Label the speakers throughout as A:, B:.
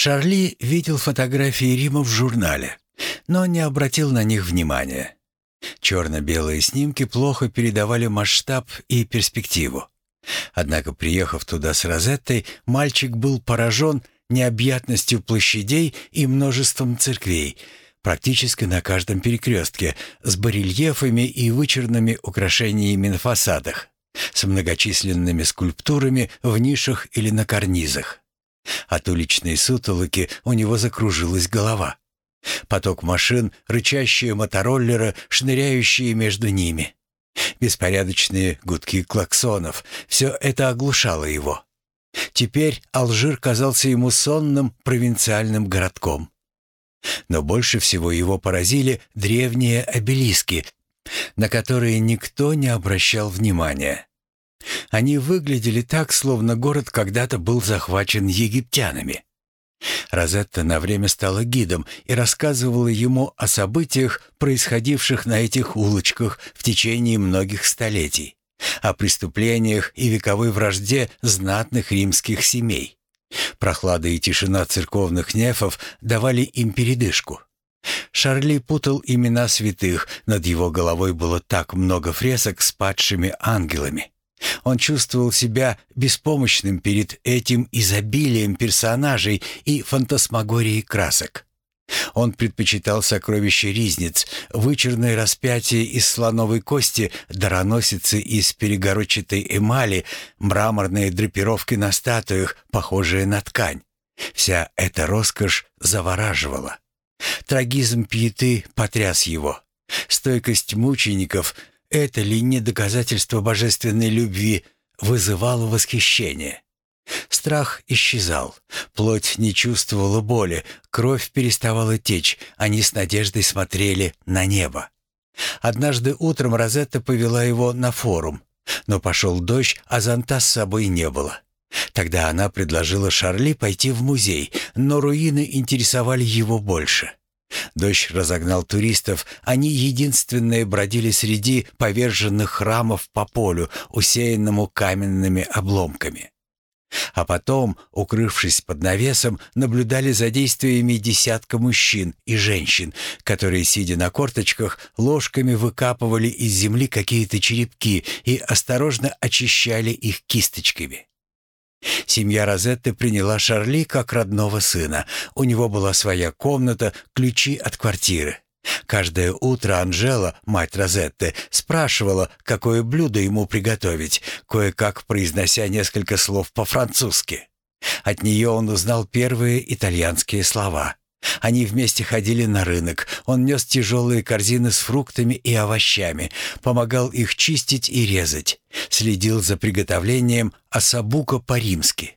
A: Шарли видел фотографии Рима в журнале, но не обратил на них внимания. Черно-белые снимки плохо передавали масштаб и перспективу. Однако, приехав туда с Розеттой, мальчик был поражен необъятностью площадей и множеством церквей, практически на каждом перекрестке, с барельефами и вычурными украшениями на фасадах, с многочисленными скульптурами в нишах или на карнизах. От уличной сутолоки у него закружилась голова. Поток машин, рычащие мотороллеры, шныряющие между ними. Беспорядочные гудки клаксонов — все это оглушало его. Теперь Алжир казался ему сонным провинциальным городком. Но больше всего его поразили древние обелиски, на которые никто не обращал внимания. Они выглядели так, словно город когда-то был захвачен египтянами. Розетта на время стала гидом и рассказывала ему о событиях, происходивших на этих улочках в течение многих столетий, о преступлениях и вековой вражде знатных римских семей. Прохлада и тишина церковных нефов давали им передышку. Шарли путал имена святых, над его головой было так много фресок с падшими ангелами. Он чувствовал себя беспомощным перед этим изобилием персонажей и фантасмагорией красок. Он предпочитал сокровища ризниц, вычурные распятия из слоновой кости, дароносицы из перегородчатой эмали, мраморные драпировки на статуях, похожие на ткань. Вся эта роскошь завораживала. Трагизм пьеты потряс его. Стойкость мучеников — это ли не доказательство божественной любви вызывало восхищение? Страх исчезал, плоть не чувствовала боли, кровь переставала течь, они с надеждой смотрели на небо. Однажды утром Розетта повела его на форум, но пошел дождь, а зонта с собой не было. Тогда она предложила Шарли пойти в музей, но руины интересовали его больше. Дождь разогнал туристов, они единственные бродили среди поверженных храмов по полю, усеянному каменными обломками. А потом, укрывшись под навесом, наблюдали за действиями десятка мужчин и женщин, которые, сидя на корточках, ложками выкапывали из земли какие-то черепки и осторожно очищали их кисточками. Семья Розетты приняла Шарли как родного сына. У него была своя комната, ключи от квартиры. Каждое утро Анжела, мать Розетты, спрашивала, какое блюдо ему приготовить, кое-как произнося несколько слов по-французски. От нее он узнал первые итальянские слова. Они вместе ходили на рынок. Он нес тяжелые корзины с фруктами и овощами, помогал их чистить и резать, следил за приготовлением асабука по-римски.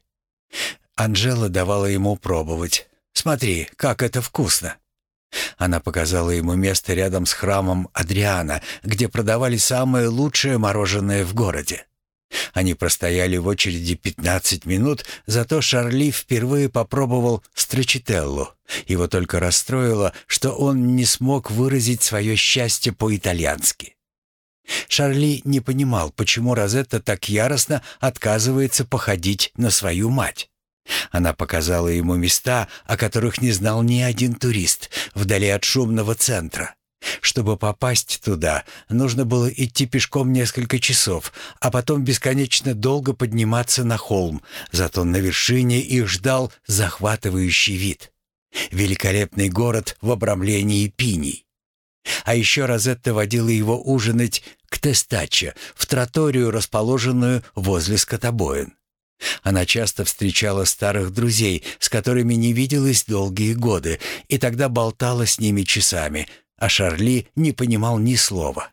A: Анжела давала ему пробовать. «Смотри, как это вкусно!» Она показала ему место рядом с храмом Адриана, где продавали самое лучшее мороженое в городе. Они простояли в очереди 15 минут, зато Шарли впервые попробовал строчителлу. Его только расстроило, что он не смог выразить свое счастье по-итальянски. Шарли не понимал, почему Розетта так яростно отказывается походить на свою мать. Она показала ему места, о которых не знал ни один турист, вдали от шумного центра. Чтобы попасть туда, нужно было идти пешком несколько часов, а потом бесконечно долго подниматься на холм, зато на вершине их ждал захватывающий вид. Великолепный город в обрамлении пиней. А еще Розетта водила его ужинать к Тестаче, в троторию, расположенную возле скотобоин. Она часто встречала старых друзей, с которыми не виделась долгие годы, и тогда болтала с ними часами, а Шарли не понимал ни слова.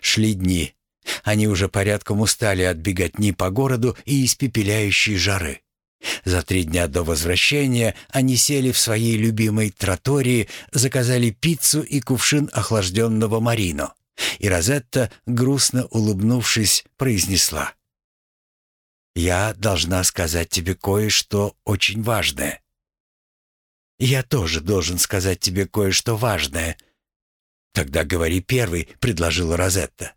A: Шли дни. Они уже порядком устали от беготни по городу и испепеляющей жары. За три дня до возвращения они сели в своей любимой тротории, заказали пиццу и кувшин охлажденного марино. И Розетта, грустно улыбнувшись, произнесла. «Я должна сказать тебе кое-что очень важное». «Я тоже должен сказать тебе кое-что важное», «Тогда говори первый», — предложила Розетта.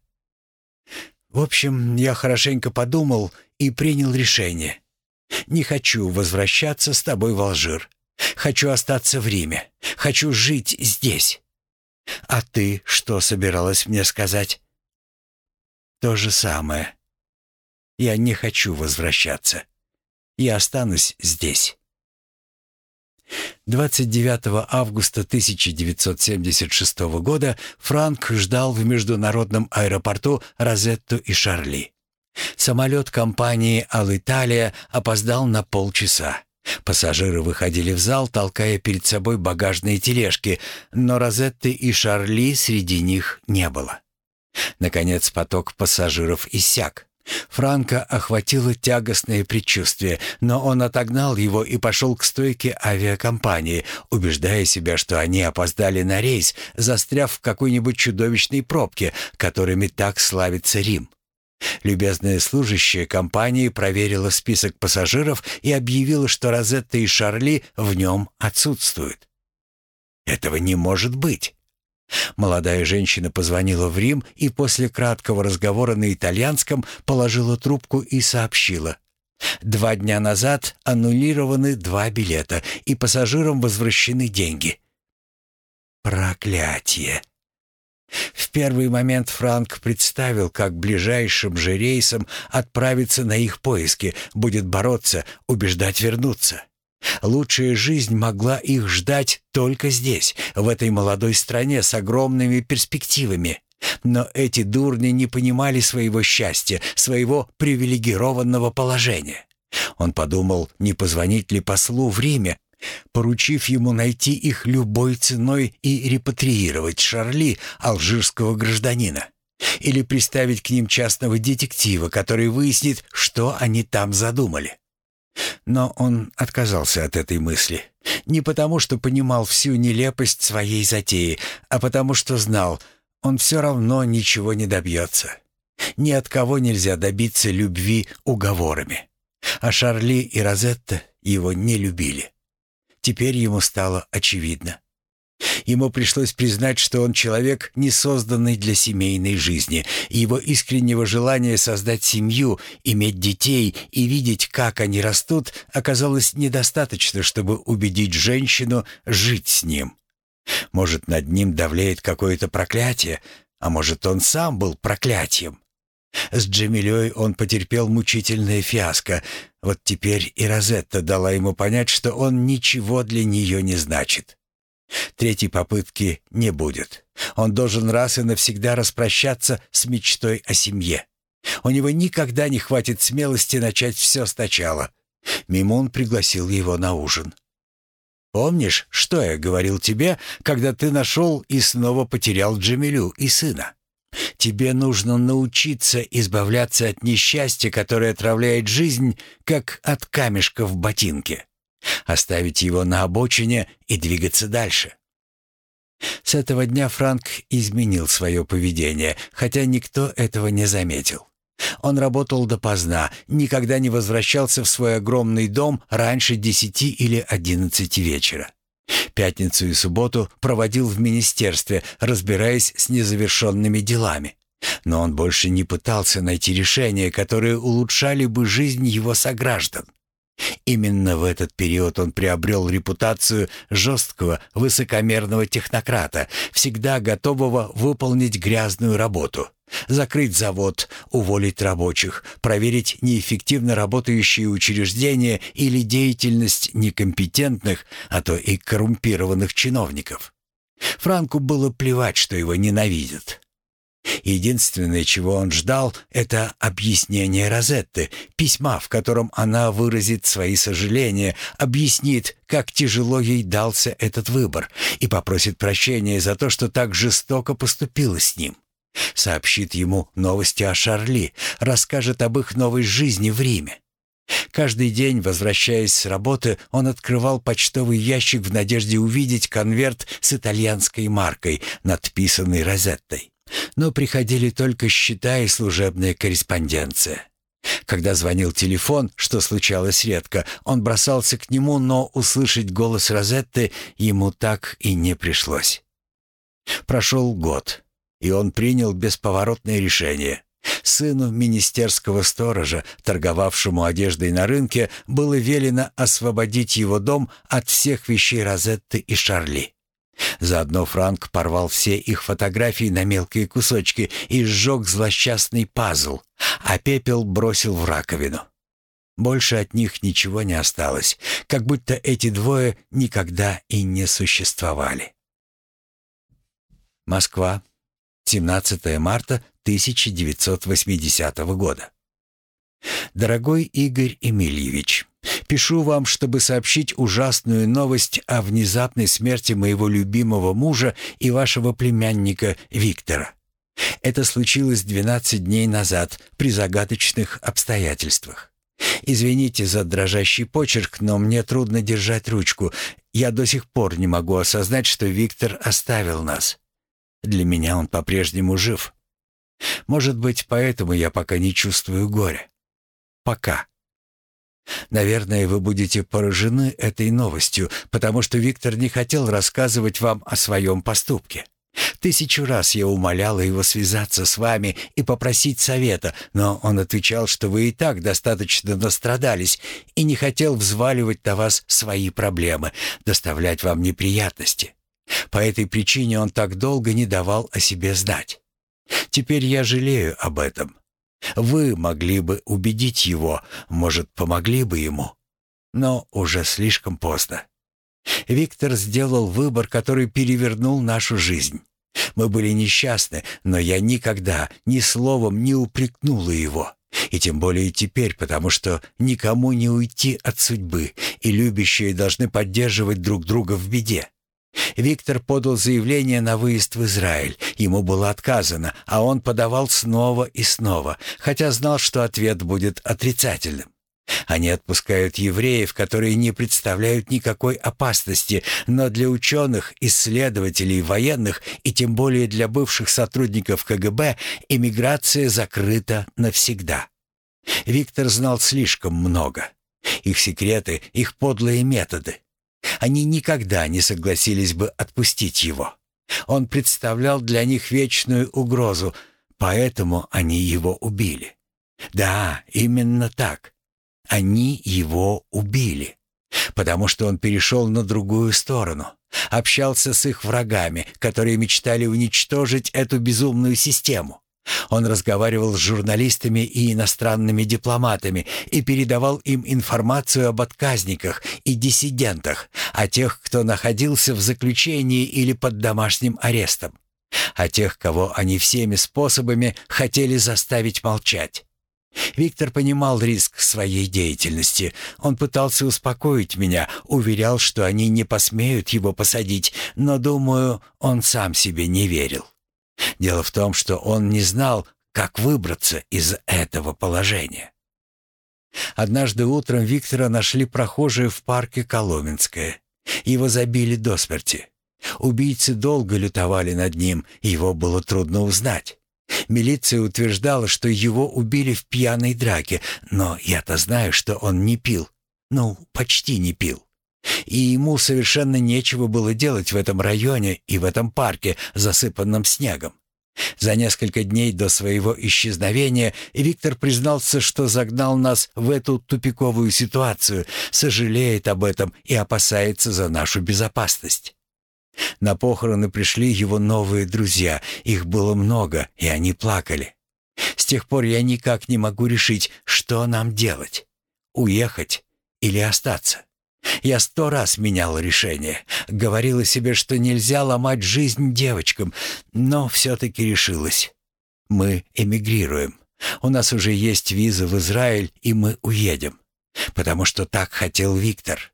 A: «В общем, я хорошенько подумал и принял решение. Не хочу возвращаться с тобой в Алжир. Хочу остаться в Риме. Хочу жить здесь. А ты что собиралась мне сказать? То же самое. Я не хочу возвращаться. Я останусь здесь. 29 августа 1976 года Франк ждал в международном аэропорту Розетту и Шарли. Самолет компании «Алиталия» опоздал на полчаса. Пассажиры выходили в зал, толкая перед собой багажные тележки, но Розетты и Шарли среди них не было. Наконец поток пассажиров иссяк. Франка охватило тягостное предчувствие, но он отогнал его и пошел к стойке авиакомпании, убеждая себя, что они опоздали на рейс, застряв в какой-нибудь чудовищной пробке, которыми так славится Рим. Любезная служащая компании проверила список пассажиров и объявила, что Розетта и Шарли в нем отсутствуют. «Этого не может быть!» Молодая женщина позвонила в Рим и после краткого разговора на итальянском положила трубку и сообщила. Два дня назад аннулированы два билета, и пассажирам возвращены деньги. Проклятие! В первый момент Франк представил, как ближайшим же рейсом отправиться на их поиски, будет бороться, убеждать вернуться. Лучшая жизнь могла их ждать только здесь, в этой молодой стране с огромными перспективами. Но эти дурни не понимали своего счастья, своего привилегированного положения. Он подумал, не позвонить ли послу в Риме, поручив ему найти их любой ценой и репатриировать Шарли, алжирского гражданина. Или приставить к ним частного детектива, который выяснит, что они там задумали. Но он отказался от этой мысли. Не потому, что понимал всю нелепость своей затеи, а потому, что знал, он все равно ничего не добьется. Ни от кого нельзя добиться любви уговорами. А Шарли и Розетта его не любили. Теперь ему стало очевидно. Ему пришлось признать, что он человек, не созданный для семейной жизни, его искреннего желания создать семью, иметь детей и видеть, как они растут, оказалось недостаточно, чтобы убедить женщину жить с ним. Может, над ним давлеет какое-то проклятие, а может, он сам был проклятием. С Джемилей он потерпел мучительное фиаско. Вот теперь и Розетта дала ему понять, что он ничего для нее не значит. Третьей попытки не будет. Он должен раз и навсегда распрощаться с мечтой о семье. У него никогда не хватит смелости начать все сначала. Мимун пригласил его на ужин. «Помнишь, что я говорил тебе, когда ты нашел и снова потерял Джамилю и сына? Тебе нужно научиться избавляться от несчастья, которое отравляет жизнь, как от камешка в ботинке оставить его на обочине и двигаться дальше. С этого дня Франк изменил свое поведение, хотя никто этого не заметил. Он работал допоздна, никогда не возвращался в свой огромный дом раньше десяти или одиннадцати вечера. Пятницу и субботу проводил в министерстве, разбираясь с незавершенными делами. Но он больше не пытался найти решения, которые улучшали бы жизнь его сограждан. Именно в этот период он приобрел репутацию жесткого, высокомерного технократа, всегда готового выполнить грязную работу. Закрыть завод, уволить рабочих, проверить неэффективно работающие учреждения или деятельность некомпетентных, а то и коррумпированных чиновников. Франку было плевать, что его ненавидят. Единственное, чего он ждал, это объяснение Розетты, письма, в котором она выразит свои сожаления, объяснит, как тяжело ей дался этот выбор, и попросит прощения за то, что так жестоко поступила с ним. Сообщит ему новости о Шарли, расскажет об их новой жизни в Риме. Каждый день, возвращаясь с работы, он открывал почтовый ящик в надежде увидеть конверт с итальянской маркой, надписанный Розеттой. Но приходили только счета и служебная корреспонденция. Когда звонил телефон, что случалось редко, он бросался к нему, но услышать голос Розетты ему так и не пришлось. Прошел год, и он принял бесповоротное решение. Сыну министерского сторожа, торговавшему одеждой на рынке, было велено освободить его дом от всех вещей Розетты и Шарли. Заодно Франк порвал все их фотографии на мелкие кусочки и сжег злосчастный пазл, а пепел бросил в раковину. Больше от них ничего не осталось, как будто эти двое никогда и не существовали. Москва, 17 марта 1980 года. Дорогой Игорь Эмильевич, пишу вам, чтобы сообщить ужасную новость о внезапной смерти моего любимого мужа и вашего племянника Виктора. Это случилось 12 дней назад при загадочных обстоятельствах. Извините за дрожащий почерк, но мне трудно держать ручку. Я до сих пор не могу осознать, что Виктор оставил нас. Для меня он по-прежнему жив. Может быть, поэтому я пока не чувствую горя. Пока. Наверное, вы будете поражены этой новостью, потому что Виктор не хотел рассказывать вам о своем поступке. Тысячу раз я умоляла его связаться с вами и попросить совета, но он отвечал, что вы и так достаточно настрадались и не хотел взваливать на вас свои проблемы, доставлять вам неприятности. По этой причине он так долго не давал о себе знать. Теперь я жалею об этом. Вы могли бы убедить его, может, помогли бы ему. Но уже слишком поздно. Виктор сделал выбор, который перевернул нашу жизнь. Мы были несчастны, но я никогда ни словом не упрекнула его. И тем более теперь, потому что никому не уйти от судьбы, и любящие должны поддерживать друг друга в беде. Виктор подал заявление на выезд в Израиль. Ему было отказано, а он подавал снова и снова, хотя знал, что ответ будет отрицательным. Они отпускают евреев, которые не представляют никакой опасности, но для ученых, исследователей, военных и тем более для бывших сотрудников КГБ эмиграция закрыта навсегда. Виктор знал слишком много. Их секреты, их подлые методы. Они никогда не согласились бы отпустить его. Он представлял для них вечную угрозу, поэтому они его убили. Да, именно так. Они его убили, потому что он перешел на другую сторону, общался с их врагами, которые мечтали уничтожить эту безумную систему. Он разговаривал с журналистами и иностранными дипломатами и передавал им информацию об отказниках и диссидентах, о тех, кто находился в заключении или под домашним арестом, о тех, кого они всеми способами хотели заставить молчать. Виктор понимал риск своей деятельности. Он пытался успокоить меня, уверял, что они не посмеют его посадить, но, думаю, он сам себе не верил. Дело в том, что он не знал, как выбраться из этого положения. Однажды утром Виктора нашли прохожие в парке Коломенское. Его забили до смерти. Убийцы долго лютовали над ним, его было трудно узнать. Милиция утверждала, что его убили в пьяной драке, но я-то знаю, что он не пил. Ну, почти не пил. И ему совершенно нечего было делать в этом районе и в этом парке, засыпанном снегом. За несколько дней до своего исчезновения Виктор признался, что загнал нас в эту тупиковую ситуацию, сожалеет об этом и опасается за нашу безопасность. На похороны пришли его новые друзья, их было много, и они плакали. С тех пор я никак не могу решить, что нам делать. Уехать или остаться. Я сто раз менял решение. Говорила себе, что нельзя ломать жизнь девочкам, но все-таки решилась. Мы эмигрируем. У нас уже есть виза в Израиль, и мы уедем. Потому что так хотел Виктор.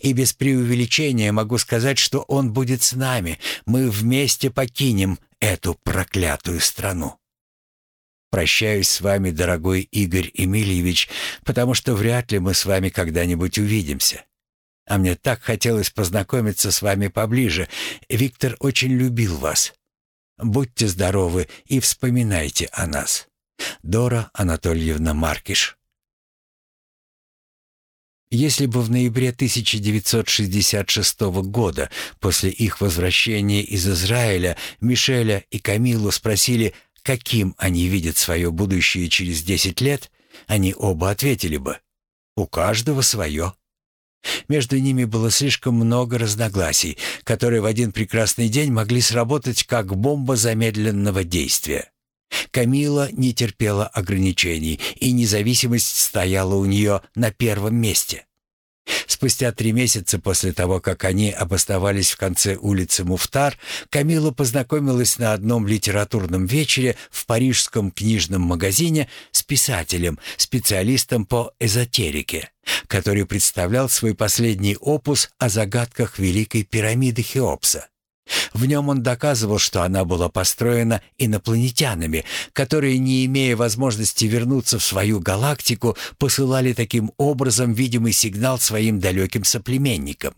A: И без преувеличения могу сказать, что он будет с нами. Мы вместе покинем эту проклятую страну. Прощаюсь с вами, дорогой Игорь Эмильевич, потому что вряд ли мы с вами когда-нибудь увидимся. А мне так хотелось познакомиться с вами поближе. Виктор очень любил вас. Будьте здоровы и вспоминайте о нас. Дора Анатольевна Маркиш. Если бы в ноябре 1966 года, после их возвращения из Израиля, Мишеля и Камилу спросили, каким они видят свое будущее через десять лет, они оба ответили бы «У каждого свое». Между ними было слишком много разногласий, которые в один прекрасный день могли сработать как бомба замедленного действия. Камила не терпела ограничений, и независимость стояла у нее на первом месте. Спустя три месяца после того, как они обосновались в конце улицы Муфтар, Камила познакомилась на одном литературном вечере в парижском книжном магазине с писателем, специалистом по эзотерике, который представлял свой последний опус о загадках Великой пирамиды Хеопса. В нем он доказывал, что она была построена инопланетянами, которые, не имея возможности вернуться в свою галактику, посылали таким образом видимый сигнал своим далеким соплеменникам.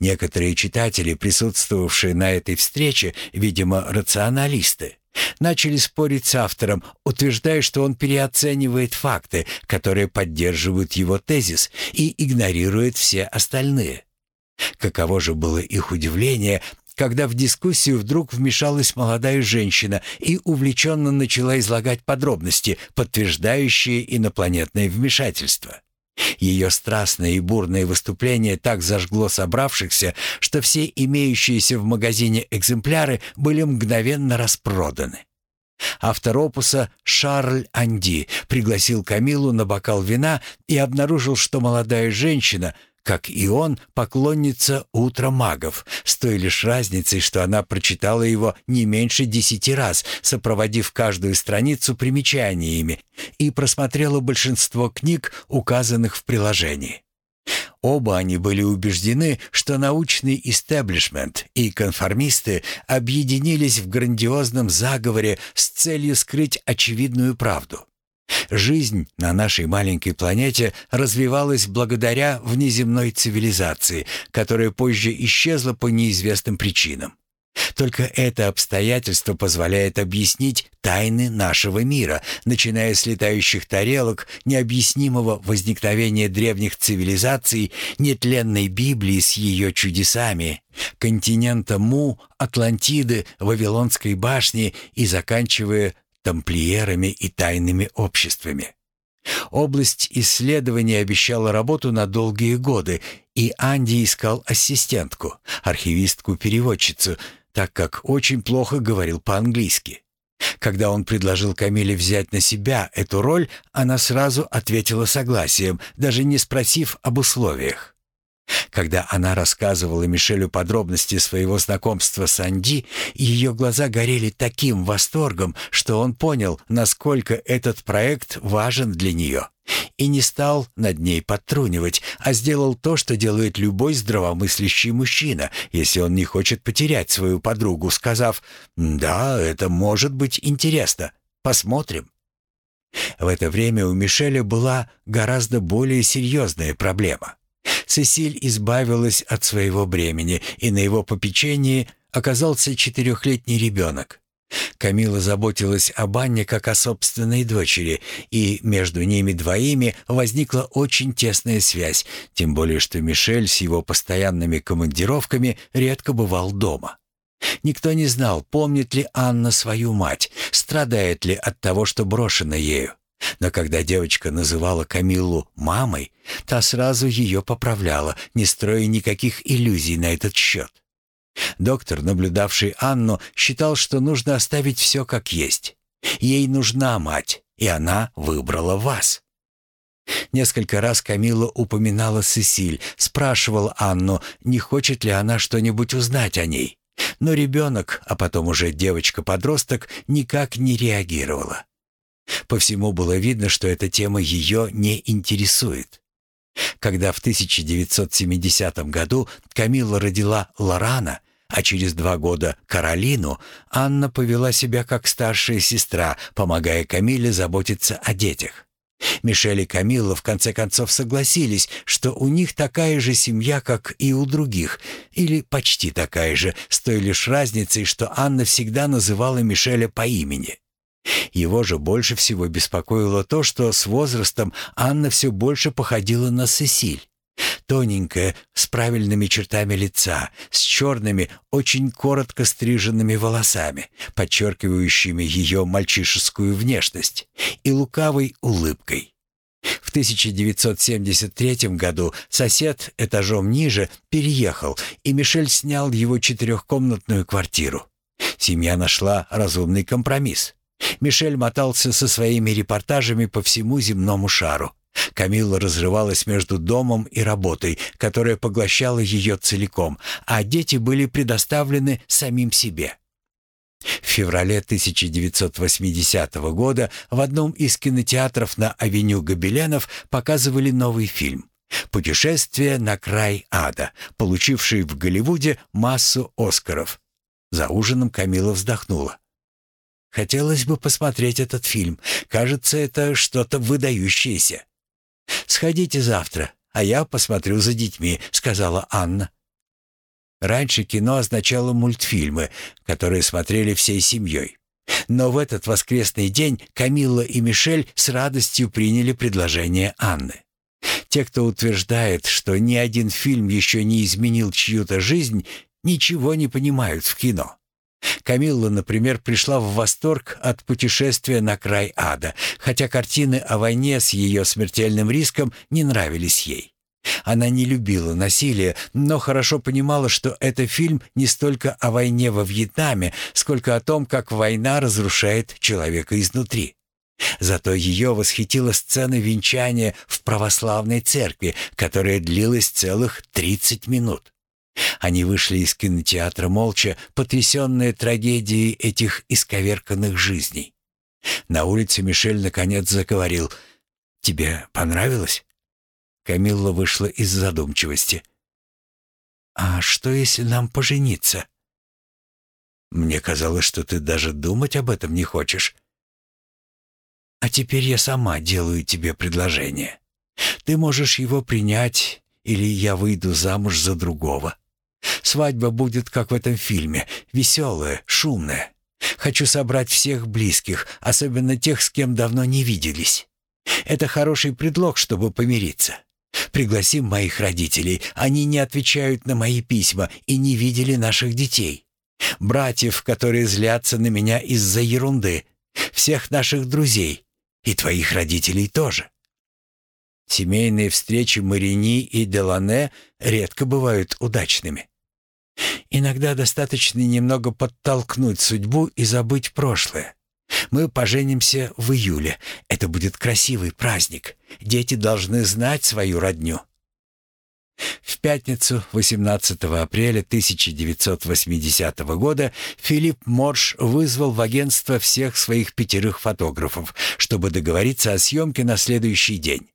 A: Некоторые читатели, присутствовавшие на этой встрече, видимо, рационалисты, начали спорить с автором, утверждая, что он переоценивает факты, которые поддерживают его тезис, и игнорирует все остальные. Каково же было их удивление, когда в дискуссию вдруг вмешалась молодая женщина и увлеченно начала излагать подробности, подтверждающие инопланетное вмешательство. Ее страстное и бурное выступление так зажгло собравшихся, что все имеющиеся в магазине экземпляры были мгновенно распроданы. Автор опуса Шарль Анди пригласил Камилу на бокал вина и обнаружил, что молодая женщина — как и он, поклонница «Утра магов», с той лишь разницей, что она прочитала его не меньше десяти раз, сопроводив каждую страницу примечаниями, и просмотрела большинство книг, указанных в приложении. Оба они были убеждены, что научный истеблишмент и конформисты объединились в грандиозном заговоре с целью скрыть очевидную правду. Жизнь на нашей маленькой планете развивалась благодаря внеземной цивилизации, которая позже исчезла по неизвестным причинам. Только это обстоятельство позволяет объяснить тайны нашего мира, начиная с летающих тарелок, необъяснимого возникновения древних цивилизаций, нетленной Библии с ее чудесами, континента Му, Атлантиды, Вавилонской башни и заканчивая тамплиерами и тайными обществами. Область исследования обещала работу на долгие годы, и Анди искал ассистентку, архивистку-переводчицу, так как очень плохо говорил по-английски. Когда он предложил Камиле взять на себя эту роль, она сразу ответила согласием, даже не спросив об условиях. Когда она рассказывала Мишелю подробности своего знакомства с Анди, ее глаза горели таким восторгом, что он понял, насколько этот проект важен для нее. И не стал над ней подтрунивать, а сделал то, что делает любой здравомыслящий мужчина, если он не хочет потерять свою подругу, сказав «Да, это может быть интересно. Посмотрим». В это время у Мишеля была гораздо более серьезная проблема. Сесиль избавилась от своего бремени, и на его попечении оказался четырехлетний ребенок. Камила заботилась об Анне как о собственной дочери, и между ними двоими возникла очень тесная связь, тем более что Мишель с его постоянными командировками редко бывал дома. Никто не знал, помнит ли Анна свою мать, страдает ли от того, что брошена ею. Но когда девочка называла Камиллу «мамой», та сразу ее поправляла, не строя никаких иллюзий на этот счет. Доктор, наблюдавший Анну, считал, что нужно оставить все как есть. Ей нужна мать, и она выбрала вас. Несколько раз Камила упоминала Сесиль, спрашивала Анну, не хочет ли она что-нибудь узнать о ней. Но ребенок, а потом уже девочка-подросток, никак не реагировала. По всему было видно, что эта тема ее не интересует. Когда в 1970 году Камила родила Лорана, а через два года Каролину, Анна повела себя как старшая сестра, помогая Камиле заботиться о детях. Мишель и Камилла в конце концов согласились, что у них такая же семья, как и у других, или почти такая же, с той лишь разницей, что Анна всегда называла Мишеля по имени. Его же больше всего беспокоило то, что с возрастом Анна все больше походила на Сесиль. Тоненькая, с правильными чертами лица, с черными, очень коротко стриженными волосами, подчеркивающими ее мальчишескую внешность, и лукавой улыбкой. В 1973 году сосед этажом ниже переехал, и Мишель снял его четырехкомнатную квартиру. Семья нашла разумный компромисс. Мишель мотался со своими репортажами по всему земному шару. Камилла разрывалась между домом и работой, которая поглощала ее целиком, а дети были предоставлены самим себе. В феврале 1980 года в одном из кинотеатров на авеню Гобеленов показывали новый фильм «Путешествие на край ада», получивший в Голливуде массу Оскаров. За ужином Камила вздохнула. «Хотелось бы посмотреть этот фильм. Кажется, это что-то выдающееся». «Сходите завтра, а я посмотрю за детьми», — сказала Анна. Раньше кино означало мультфильмы, которые смотрели всей семьей. Но в этот воскресный день Камилла и Мишель с радостью приняли предложение Анны. Те, кто утверждает, что ни один фильм еще не изменил чью-то жизнь, ничего не понимают в кино. Камилла, например, пришла в восторг от путешествия на край ада, хотя картины о войне с ее смертельным риском не нравились ей. Она не любила насилие, но хорошо понимала, что это фильм не столько о войне во Вьетнаме, сколько о том, как война разрушает человека изнутри. Зато ее восхитила сцена венчания в православной церкви, которая длилась целых 30 минут. Они вышли из кинотеатра молча, потрясенные трагедией этих исковерканных жизней. На улице Мишель наконец заговорил. «Тебе понравилось?» Камилла вышла из задумчивости. «А что, если нам пожениться?» «Мне казалось, что ты даже думать об этом не хочешь». «А теперь я сама делаю тебе предложение. Ты можешь его принять, или я выйду замуж за другого. Свадьба будет, как в этом фильме, веселая, шумная. Хочу собрать всех близких, особенно тех, с кем давно не виделись. Это хороший предлог, чтобы помириться. Пригласим моих родителей. Они не отвечают на мои письма и не видели наших детей. Братьев, которые злятся на меня из-за ерунды. Всех наших друзей. И твоих родителей тоже. Семейные встречи Марини и Делане редко бывают удачными. Иногда достаточно немного подтолкнуть судьбу и забыть прошлое. Мы поженимся в июле. Это будет красивый праздник. Дети должны знать свою родню. В пятницу, 18 апреля 1980 года, Филипп Морш вызвал в агентство всех своих пятерых фотографов, чтобы договориться о съемке на следующий день.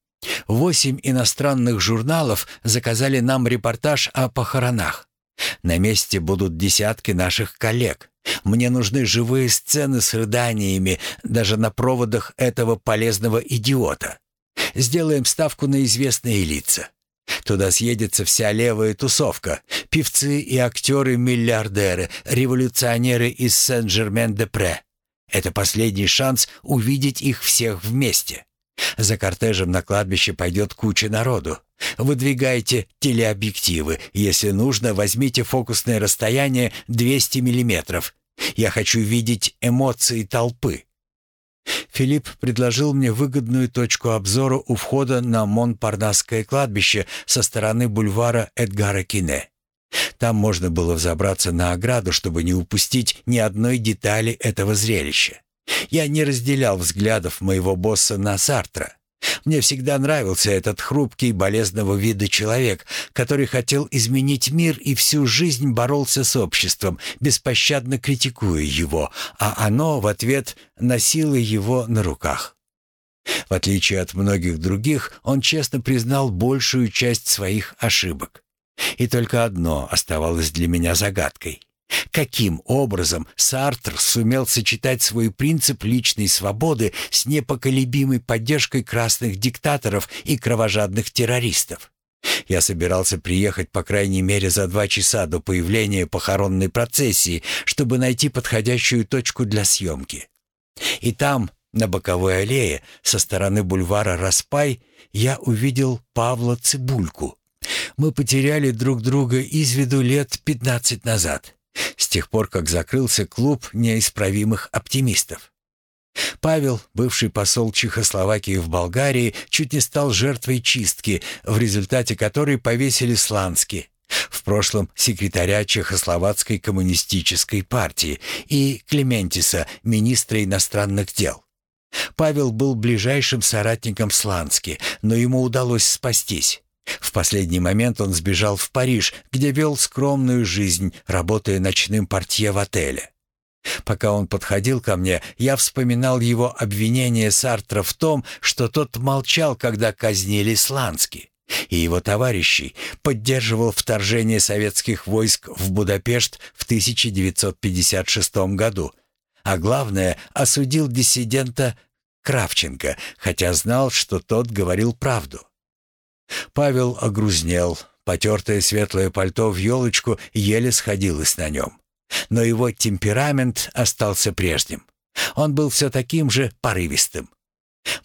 A: Восемь иностранных журналов заказали нам репортаж о похоронах. На месте будут десятки наших коллег. Мне нужны живые сцены с рыданиями даже на проводах этого полезного идиота. Сделаем ставку на известные лица. Туда съедется вся левая тусовка. Певцы и актеры-миллиардеры, революционеры из Сен-Жермен-де-Пре. Это последний шанс увидеть их всех вместе. За кортежем на кладбище пойдет куча народу. Выдвигайте телеобъективы. Если нужно, возьмите фокусное расстояние 200 миллиметров. Я хочу видеть эмоции толпы. Филипп предложил мне выгодную точку обзора у входа на Монпарнасское кладбище со стороны бульвара Эдгара Кине. Там можно было взобраться на ограду, чтобы не упустить ни одной детали этого зрелища. Я не разделял взглядов моего босса на Сартра. Мне всегда нравился этот хрупкий, болезного вида человек, который хотел изменить мир и всю жизнь боролся с обществом, беспощадно критикуя его, а оно в ответ носило его на руках. В отличие от многих других, он честно признал большую часть своих ошибок. И только одно оставалось для меня загадкой. Каким образом Сартр сумел сочетать свой принцип личной свободы с непоколебимой поддержкой красных диктаторов и кровожадных террористов? Я собирался приехать по крайней мере за два часа до появления похоронной процессии, чтобы найти подходящую точку для съемки. И там, на боковой аллее, со стороны бульвара Распай, я увидел Павла Цибульку, Мы потеряли друг друга из виду лет 15 назад, с тех пор, как закрылся клуб неисправимых оптимистов. Павел, бывший посол Чехословакии в Болгарии, чуть не стал жертвой чистки, в результате которой повесили Слански, в прошлом секретаря Чехословацкой коммунистической партии, и Клементиса, министра иностранных дел. Павел был ближайшим соратником Слански, но ему удалось спастись. В последний момент он сбежал в Париж, где вел скромную жизнь, работая ночным портье в отеле. Пока он подходил ко мне, я вспоминал его обвинение Сартра в том, что тот молчал, когда казнили Слански, и его товарищей, поддерживал вторжение советских войск в Будапешт в 1956 году, а главное, осудил диссидента Кравченко, хотя знал, что тот говорил правду. Павел огрузнел, потертое светлое пальто в елочку еле сходилось на нем. Но его темперамент остался прежним. Он был все таким же порывистым.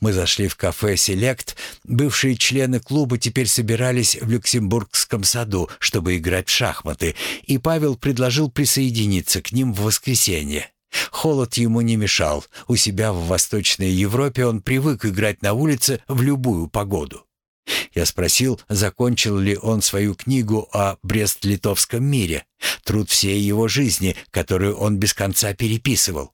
A: Мы зашли в кафе «Селект». Бывшие члены клуба теперь собирались в Люксембургском саду, чтобы играть в шахматы, и Павел предложил присоединиться к ним в воскресенье. Холод ему не мешал. У себя в Восточной Европе он привык играть на улице в любую погоду. Я спросил, закончил ли он свою книгу о Брест-Литовском мире, труд всей его жизни, которую он без конца переписывал.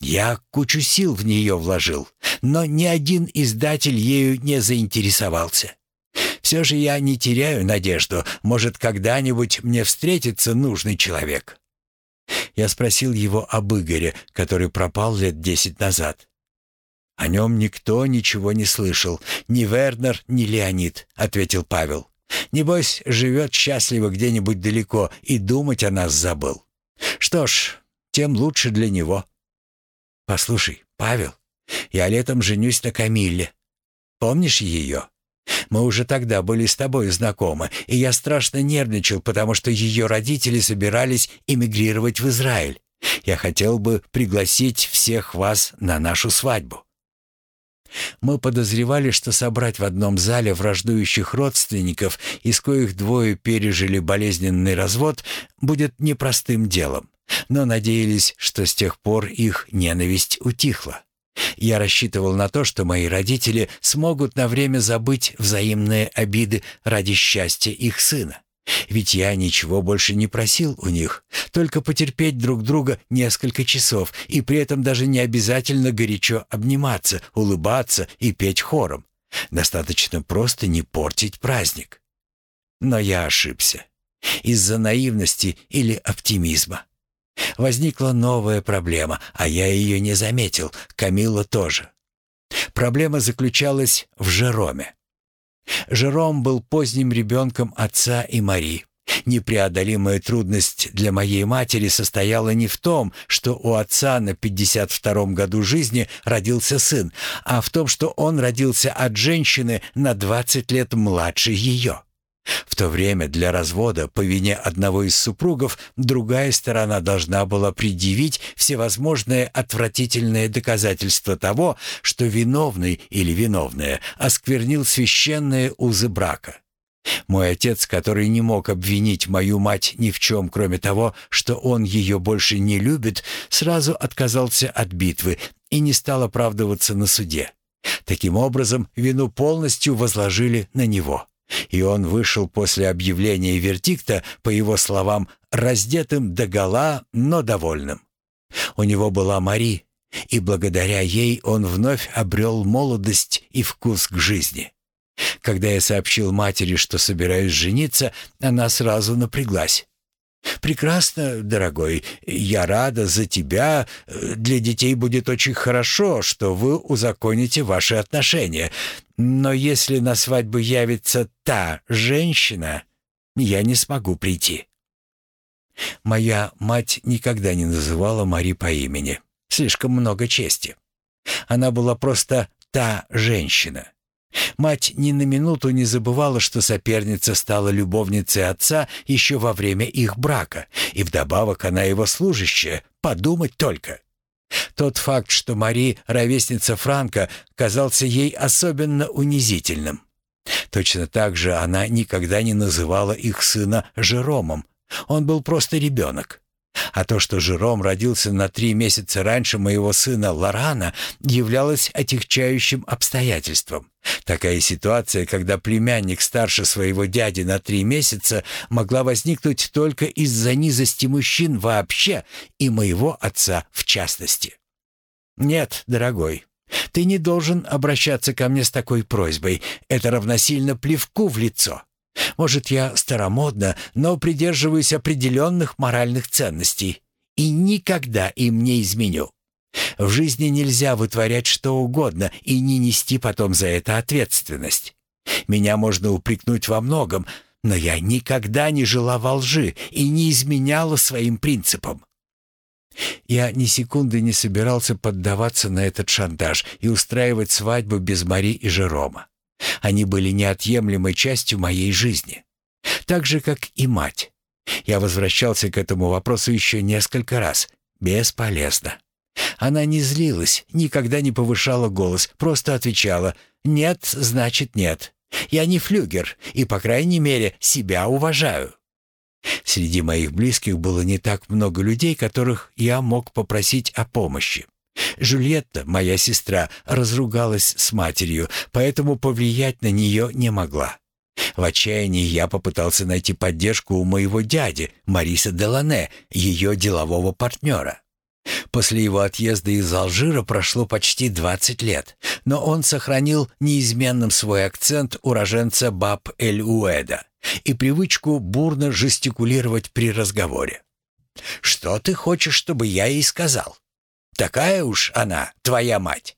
A: Я кучу сил в нее вложил, но ни один издатель ею не заинтересовался. Все же я не теряю надежду, может, когда-нибудь мне встретится нужный человек. Я спросил его об Игоре, который пропал лет десять назад. «О нем никто ничего не слышал, ни Вернер, ни Леонид», — ответил Павел. «Небось, живет счастливо где-нибудь далеко и думать о нас забыл. Что ж, тем лучше для него». «Послушай, Павел, я летом женюсь на Камилле. Помнишь ее?» Мы уже тогда были с тобой знакомы, и я страшно нервничал, потому что ее родители собирались эмигрировать в Израиль. Я хотел бы пригласить всех вас на нашу свадьбу. Мы подозревали, что собрать в одном зале враждующих родственников, из коих двое пережили болезненный развод, будет непростым делом, но надеялись, что с тех пор их ненависть утихла. Я рассчитывал на то, что мои родители смогут на время забыть взаимные обиды ради счастья их сына. Ведь я ничего больше не просил у них, только потерпеть друг друга несколько часов, и при этом даже не обязательно горячо обниматься, улыбаться и петь хором. Достаточно просто не портить праздник. Но я ошибся. Из-за наивности или оптимизма. Возникла новая проблема, а я ее не заметил, Камила тоже. Проблема заключалась в Жероме. Жером был поздним ребенком отца и Мари. Непреодолимая трудность для моей матери состояла не в том, что у отца на 52-м году жизни родился сын, а в том, что он родился от женщины на 20 лет младше ее. В то время для развода по вине одного из супругов другая сторона должна была предъявить всевозможные отвратительные доказательства того, что виновный или виновная осквернил священные узы брака. Мой отец, который не мог обвинить мою мать ни в чем, кроме того, что он ее больше не любит, сразу отказался от битвы и не стал оправдываться на суде. Таким образом, вину полностью возложили на него. И он вышел после объявления вердикта, по его словам, раздетым догола, но довольным. У него была Мари, и благодаря ей он вновь обрел молодость и вкус к жизни. Когда я сообщил матери, что собираюсь жениться, она сразу напряглась. «Прекрасно, дорогой. Я рада за тебя. Для детей будет очень хорошо, что вы узаконите ваши отношения. Но если на свадьбу явится та женщина, я не смогу прийти». Моя мать никогда не называла Мари по имени. Слишком много чести. Она была просто та женщина. Мать ни на минуту не забывала, что соперница стала любовницей отца еще во время их брака, и вдобавок она его служащая, подумать только. Тот факт, что Мари — ровесница Франка, казался ей особенно унизительным. Точно так же она никогда не называла их сына Жеромом. Он был просто ребенок. А то, что Жером родился на три месяца раньше моего сына Лорана, являлось отягчающим обстоятельством. Такая ситуация, когда племянник старше своего дяди на три месяца, могла возникнуть только из-за низости мужчин вообще и моего отца в частности. «Нет, дорогой, ты не должен обращаться ко мне с такой просьбой. Это равносильно плевку в лицо. Может, я старомодна, но придерживаюсь определенных моральных ценностей и никогда им не изменю. В жизни нельзя вытворять что угодно и не нести потом за это ответственность. Меня можно упрекнуть во многом, но я никогда не жила во лжи и не изменяла своим принципам. Я ни секунды не собирался поддаваться на этот шантаж и устраивать свадьбу без Мари и Жерома. Они были неотъемлемой частью моей жизни. Так же, как и мать. Я возвращался к этому вопросу еще несколько раз. Бесполезно. Она не злилась, никогда не повышала голос, просто отвечала «нет, значит нет». Я не флюгер и, по крайней мере, себя уважаю. Среди моих близких было не так много людей, которых я мог попросить о помощи. Жюльетта, моя сестра, разругалась с матерью, поэтому повлиять на нее не могла. В отчаянии я попытался найти поддержку у моего дяди, Мариса Делане, ее делового партнера. После его отъезда из Алжира прошло почти 20 лет, но он сохранил неизменным свой акцент уроженца Баб-эль-Уэда и привычку бурно жестикулировать при разговоре. «Что ты хочешь, чтобы я ей сказал? Такая уж она, твоя мать.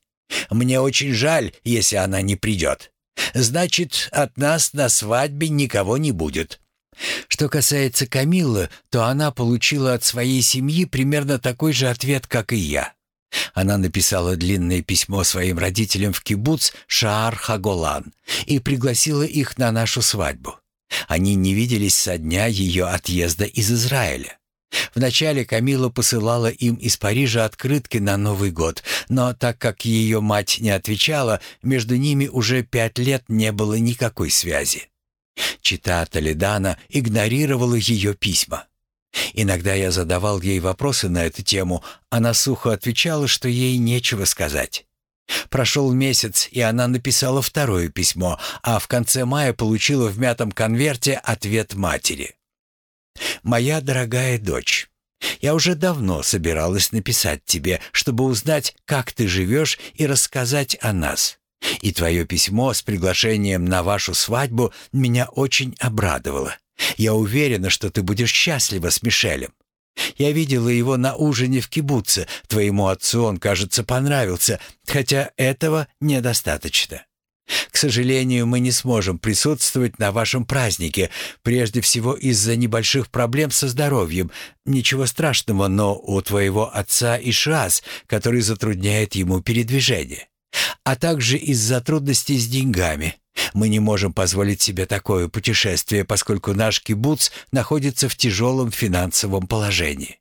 A: Мне очень жаль, если она не придет. Значит, от нас на свадьбе никого не будет. Что касается Камиллы, то она получила от своей семьи примерно такой же ответ, как и я. Она написала длинное письмо своим родителям в кибуц Шаар-Хаголан и пригласила их на нашу свадьбу. Они не виделись со дня ее отъезда из Израиля. Вначале Камила посылала им из Парижа открытки на Новый год, но так как ее мать не отвечала, между ними уже пять лет не было никакой связи. Чита Толедана игнорировала ее письма. Иногда я задавал ей вопросы на эту тему, она сухо отвечала, что ей нечего сказать. Прошел месяц, и она написала второе письмо, а в конце мая получила в мятом конверте ответ матери. «Моя дорогая дочь, я уже давно собиралась написать тебе, чтобы узнать, как ты живешь и рассказать о нас. И твое письмо с приглашением на вашу свадьбу меня очень обрадовало. Я уверена, что ты будешь счастлива с Мишелем. Я видела его на ужине в кибуце. Твоему отцу он, кажется, понравился, хотя этого недостаточно. К сожалению, мы не сможем присутствовать на вашем празднике, прежде всего из-за небольших проблем со здоровьем. Ничего страшного, но у твоего отца и который затрудняет ему передвижение а также из-за трудностей с деньгами. Мы не можем позволить себе такое путешествие, поскольку наш кибуц находится в тяжелом финансовом положении.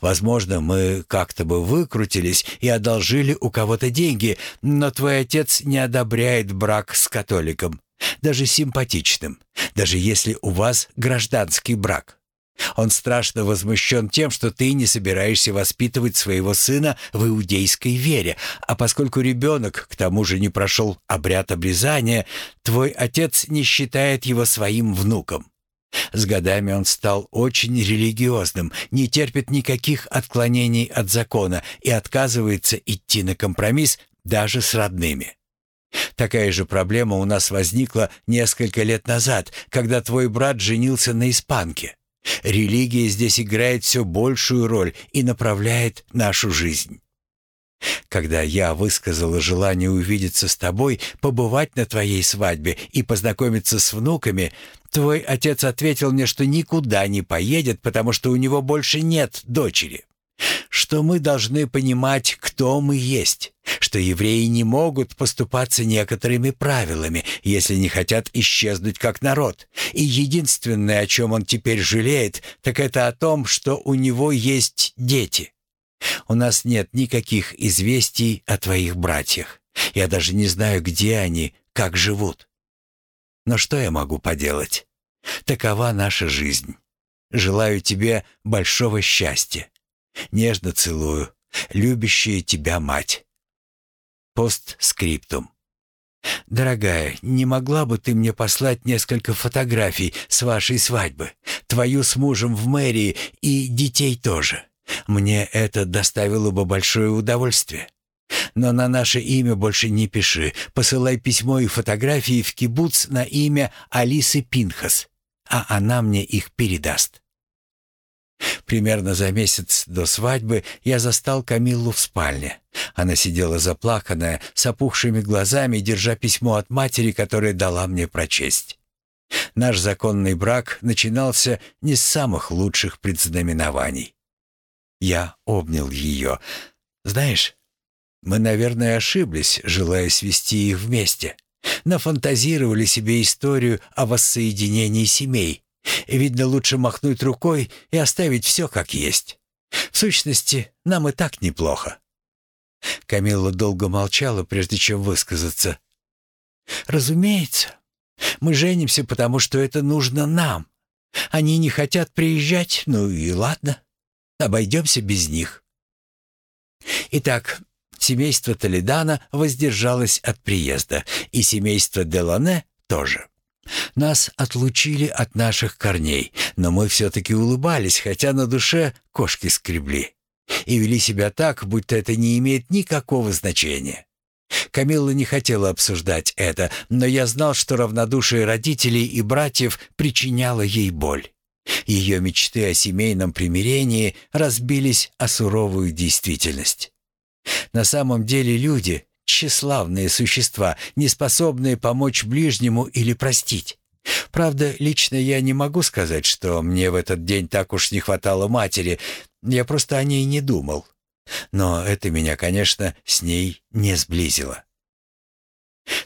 A: Возможно, мы как-то бы выкрутились и одолжили у кого-то деньги, но твой отец не одобряет брак с католиком, даже симпатичным, даже если у вас гражданский брак. Он страшно возмущен тем, что ты не собираешься воспитывать своего сына в иудейской вере, а поскольку ребенок к тому же не прошел обряд обрезания, твой отец не считает его своим внуком. С годами он стал очень религиозным, не терпит никаких отклонений от закона и отказывается идти на компромисс даже с родными. Такая же проблема у нас возникла несколько лет назад, когда твой брат женился на испанке. Религия здесь играет все большую роль и направляет нашу жизнь. Когда я высказала желание увидеться с тобой, побывать на твоей свадьбе и познакомиться с внуками, твой отец ответил мне, что никуда не поедет, потому что у него больше нет дочери что мы должны понимать, кто мы есть, что евреи не могут поступаться некоторыми правилами, если не хотят исчезнуть как народ. И единственное, о чем он теперь жалеет, так это о том, что у него есть дети. У нас нет никаких известий о твоих братьях. Я даже не знаю, где они, как живут. Но что я могу поделать? Такова наша жизнь. Желаю тебе большого счастья. Нежно целую. Любящая тебя мать. Постскриптум. «Дорогая, не могла бы ты мне послать несколько фотографий с вашей свадьбы? Твою с мужем в мэрии и детей тоже. Мне это доставило бы большое удовольствие. Но на наше имя больше не пиши. Посылай письмо и фотографии в кибуц на имя Алисы Пинхас, а она мне их передаст. Примерно за месяц до свадьбы я застал Камиллу в спальне. Она сидела заплаканная, с опухшими глазами, держа письмо от матери, которое дала мне прочесть. Наш законный брак начинался не с самых лучших предзнаменований. Я обнял ее. «Знаешь, мы, наверное, ошиблись, желая свести их вместе. Нафантазировали себе историю о воссоединении семей. Видно, лучше махнуть рукой и оставить все как есть. В сущности, нам и так неплохо». Камилла долго молчала, прежде чем высказаться. «Разумеется. Мы женимся, потому что это нужно нам. Они не хотят приезжать, ну и ладно. Обойдемся без них». Итак, Семейство Толедана воздержалось от приезда, и семейство Делане тоже. Нас отлучили от наших корней, но мы все-таки улыбались, хотя на душе кошки скребли. И вели себя так, будто это не имеет никакого значения. Камилла не хотела обсуждать это, но я знал, что равнодушие родителей и братьев причиняло ей боль. Ее мечты о семейном примирении разбились о суровую действительность. На самом деле люди — тщеславные существа, не способные помочь ближнему или простить. Правда, лично я не могу сказать, что мне в этот день так уж не хватало матери, я просто о ней не думал. Но это меня, конечно, с ней не сблизило.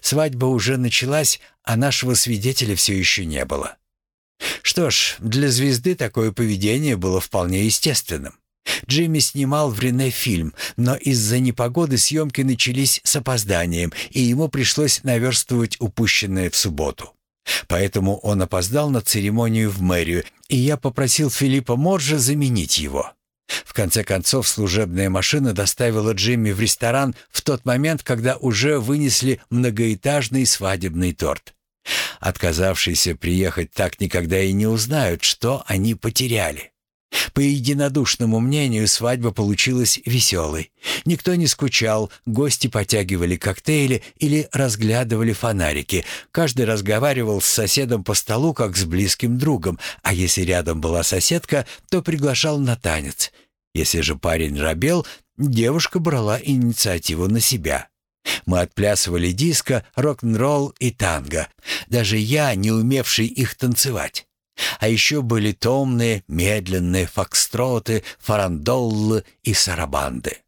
A: Свадьба уже началась, а нашего свидетеля все еще не было. Что ж, для звезды такое поведение было вполне естественным. Джимми снимал в Рене фильм, но из-за непогоды съемки начались с опозданием, и ему пришлось наверстывать упущенное в субботу. Поэтому он опоздал на церемонию в мэрию, и я попросил Филиппа Моржа заменить его. В конце концов, служебная машина доставила Джимми в ресторан в тот момент, когда уже вынесли многоэтажный свадебный торт. Отказавшиеся приехать так никогда и не узнают, что они потеряли. По единодушному мнению, свадьба получилась веселой. Никто не скучал, гости потягивали коктейли или разглядывали фонарики. Каждый разговаривал с соседом по столу, как с близким другом, а если рядом была соседка, то приглашал на танец. Если же парень робел, девушка брала инициативу на себя. Мы отплясывали диско, рок-н-ролл и танго. Даже я, не умевший их танцевать. А еще были томные, медленные фокстроты, фарандоллы и сарабанды.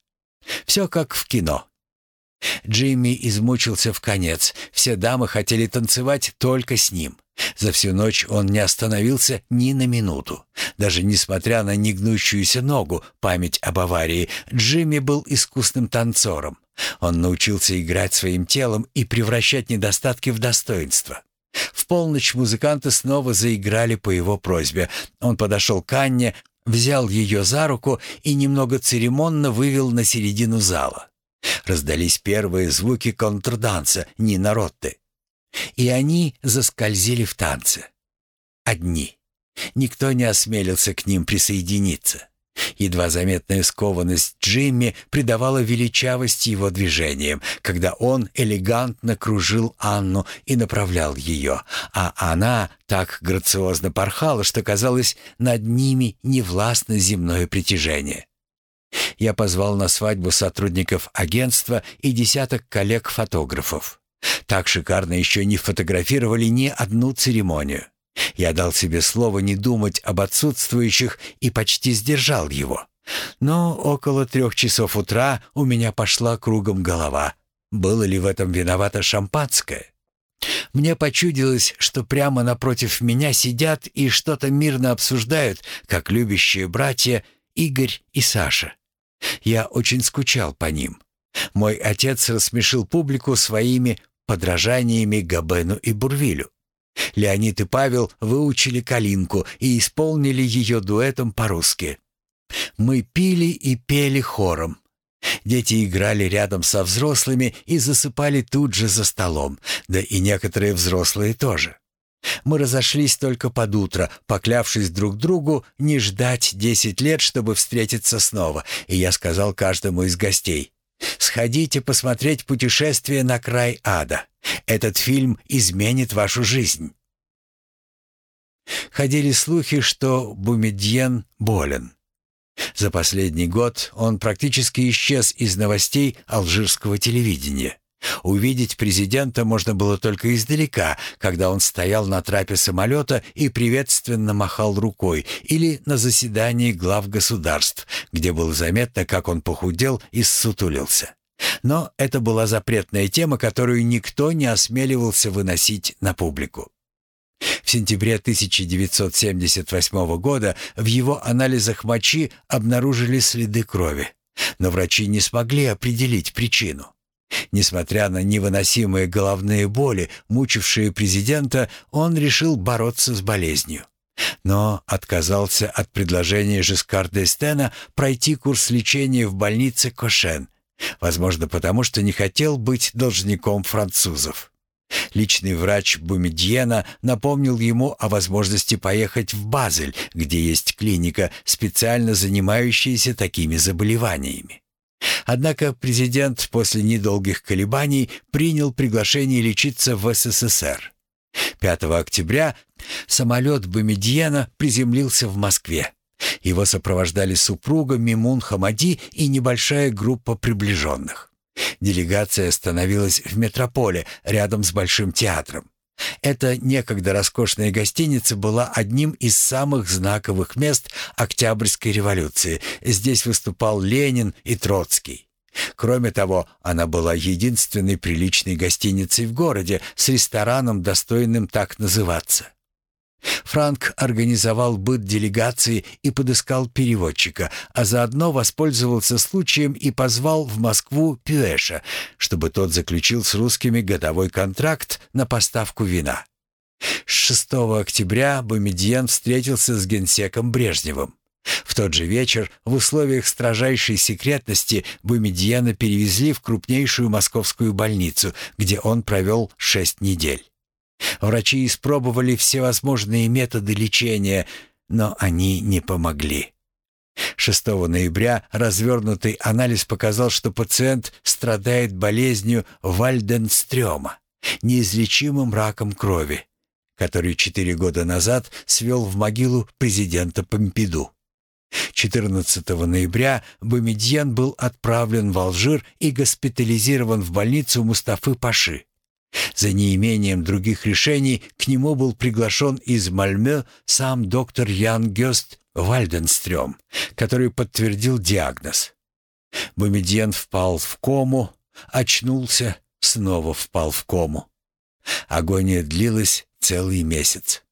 A: Все как в кино. Джимми измучился в конец. Все дамы хотели танцевать только с ним. За всю ночь он не остановился ни на минуту. Даже несмотря на негнущуюся ногу, память об аварии, Джимми был искусным танцором. Он научился играть своим телом и превращать недостатки в достоинство. В полночь музыканты снова заиграли по его просьбе. Он подошел к Анне, взял ее за руку и немного церемонно вывел на середину зала. Раздались первые звуки контрданса Нина Ротты. И они заскользили в танце. Одни. Никто не осмелился к ним присоединиться. Едва заметная скованность Джимми придавала величавость его движениям, когда он элегантно кружил Анну и направлял ее, а она так грациозно порхала, что казалось, над ними невластно земное притяжение. Я позвал на свадьбу сотрудников агентства и десяток коллег-фотографов. Так шикарно еще не фотографировали ни одну церемонию. Я дал себе слово не думать об отсутствующих и почти сдержал его. Но около трех часов утра у меня пошла кругом голова. Было ли в этом виновато шампанское? Мне почудилось, что прямо напротив меня сидят и что-то мирно обсуждают, как любящие братья Игорь и Саша. Я очень скучал по ним. Мой отец рассмешил публику своими подражаниями Габену и Бурвилю. Леонид и Павел выучили «Калинку» и исполнили ее дуэтом по-русски. Мы пили и пели хором. Дети играли рядом со взрослыми и засыпали тут же за столом, да и некоторые взрослые тоже. Мы разошлись только под утро, поклявшись друг другу не ждать десять лет, чтобы встретиться снова, и я сказал каждому из гостей, «Сходите посмотреть «Путешествие на край ада». Этот фильм изменит вашу жизнь». Ходили слухи, что Бумедьен болен. За последний год он практически исчез из новостей алжирского телевидения. Увидеть президента можно было только издалека, когда он стоял на трапе самолета и приветственно махал рукой, или на заседании глав государств, где было заметно, как он похудел и ссутулился. Но это была запретная тема, которую никто не осмеливался выносить на публику. В сентябре 1978 года в его анализах мочи обнаружили следы крови, но врачи не смогли определить причину. Несмотря на невыносимые головные боли, мучившие президента, он решил бороться с болезнью. Но отказался от предложения Жескар Стена пройти курс лечения в больнице Кошен, возможно, потому что не хотел быть должником французов. Личный врач Бумедьена напомнил ему о возможности поехать в Базель, где есть клиника, специально занимающаяся такими заболеваниями. Однако президент после недолгих колебаний принял приглашение лечиться в СССР. 5 октября самолет Бомедьена приземлился в Москве. Его сопровождали супруга Мимун Хамади и небольшая группа приближенных. Делегация остановилась в метрополе, рядом с Большим театром. Эта некогда роскошная гостиница была одним из самых знаковых мест Октябрьской революции. Здесь выступал Ленин и Троцкий. Кроме того, она была единственной приличной гостиницей в городе с рестораном, достойным так называться. Франк организовал быт делегации и подыскал переводчика, а заодно воспользовался случаем и позвал в Москву Пюэша, чтобы тот заключил с русскими годовой контракт на поставку вина. С 6 октября Бомедьен встретился с генсеком Брежневым. В тот же вечер в условиях строжайшей секретности Бомедьена перевезли в крупнейшую московскую больницу, где он провел шесть недель. Врачи испробовали всевозможные методы лечения, но они не помогли. 6 ноября развернутый анализ показал, что пациент страдает болезнью Вальденстрёма, неизлечимым раком крови, который четыре года назад свел в могилу президента Помпиду. 14 ноября Бомедьен был отправлен в Алжир и госпитализирован в больницу Мустафы Паши. За неимением других решений к нему был приглашен из Мальмё сам доктор Ян Гёст Вальденстрём, который подтвердил диагноз. Бомедьен впал в кому, очнулся, снова впал в кому. Агония длилась целый месяц.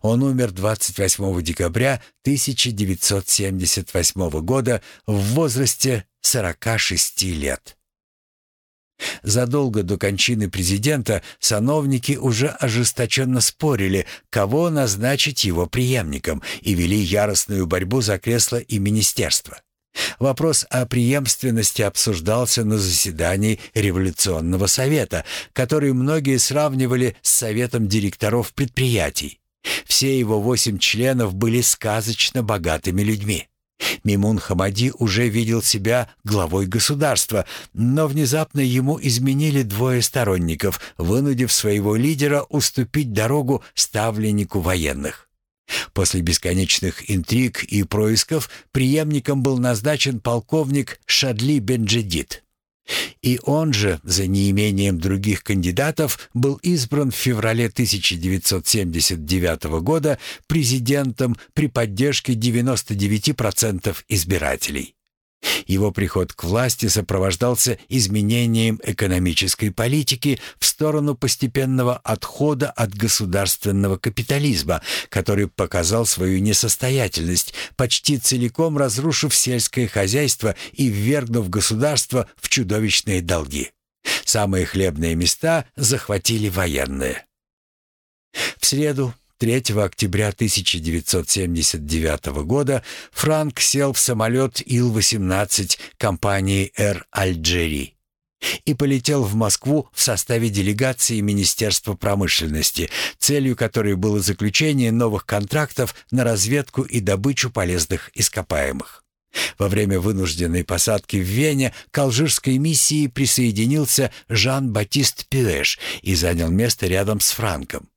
A: Он умер 28 декабря 1978 года в возрасте 46 лет. Задолго до кончины президента сановники уже ожесточенно спорили, кого назначить его преемником, и вели яростную борьбу за кресло и министерство. Вопрос о преемственности обсуждался на заседании Революционного совета, который многие сравнивали с советом директоров предприятий. Все его восемь членов были сказочно богатыми людьми. Мимун Хамади уже видел себя главой государства, но внезапно ему изменили двое сторонников, вынудив своего лидера уступить дорогу ставленнику военных. После бесконечных интриг и происков преемником был назначен полковник Шадли Бенджедид. И он же, за неимением других кандидатов, был избран в феврале 1979 года президентом при поддержке 99% избирателей. Его приход к власти сопровождался изменением экономической политики в сторону постепенного отхода от государственного капитализма, который показал свою несостоятельность, почти целиком разрушив сельское хозяйство и ввергнув государство в чудовищные долги. Самые хлебные места захватили военные. В среду, 3 октября 1979 года, Франк сел в самолет Ил-18 компании «Эр Альджери» и полетел в Москву в составе делегации Министерства промышленности, целью которой было заключение новых контрактов на разведку и добычу полезных ископаемых. Во время вынужденной посадки в Вене к алжирской миссии присоединился Жан-Батист Пюэш и занял место рядом с Франком.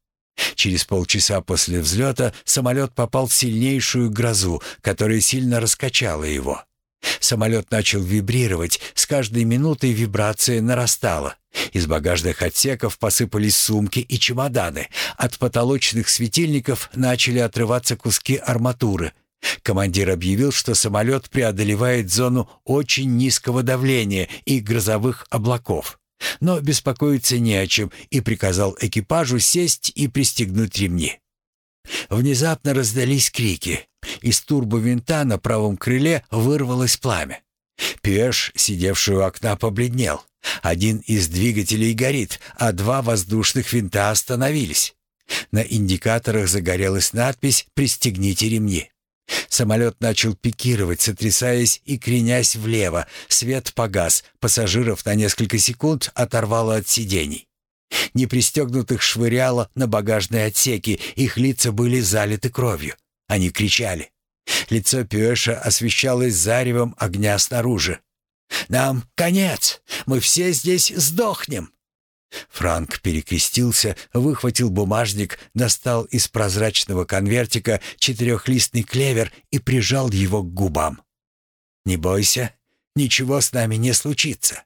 A: Через полчаса после взлета самолет попал в сильнейшую грозу, которая сильно раскачала его. Самолет начал вибрировать, с каждой минутой вибрация нарастала. Из багажных отсеков посыпались сумки и чемоданы. От потолочных светильников начали отрываться куски арматуры — Командир объявил, что самолет преодолевает зону очень низкого давления и грозовых облаков. Но беспокоиться не о чем и приказал экипажу сесть и пристегнуть ремни. Внезапно раздались крики. Из турбовинта на правом крыле вырвалось пламя. Пеш, сидевший у окна, побледнел. Один из двигателей горит, а два воздушных винта остановились. На индикаторах загорелась надпись «Пристегните ремни». Самолет начал пикировать, сотрясаясь и кренясь влево. Свет погас, пассажиров на несколько секунд оторвало от сидений. Непристегнутых швыряло на багажные отсеки, их лица были залиты кровью. Они кричали. Лицо Пюэша освещалось заревом огня снаружи. «Нам конец! Мы все здесь сдохнем!» Франк перекрестился, выхватил бумажник, достал из прозрачного конвертика четырехлистный клевер и прижал его к губам. «Не бойся, ничего с нами не случится».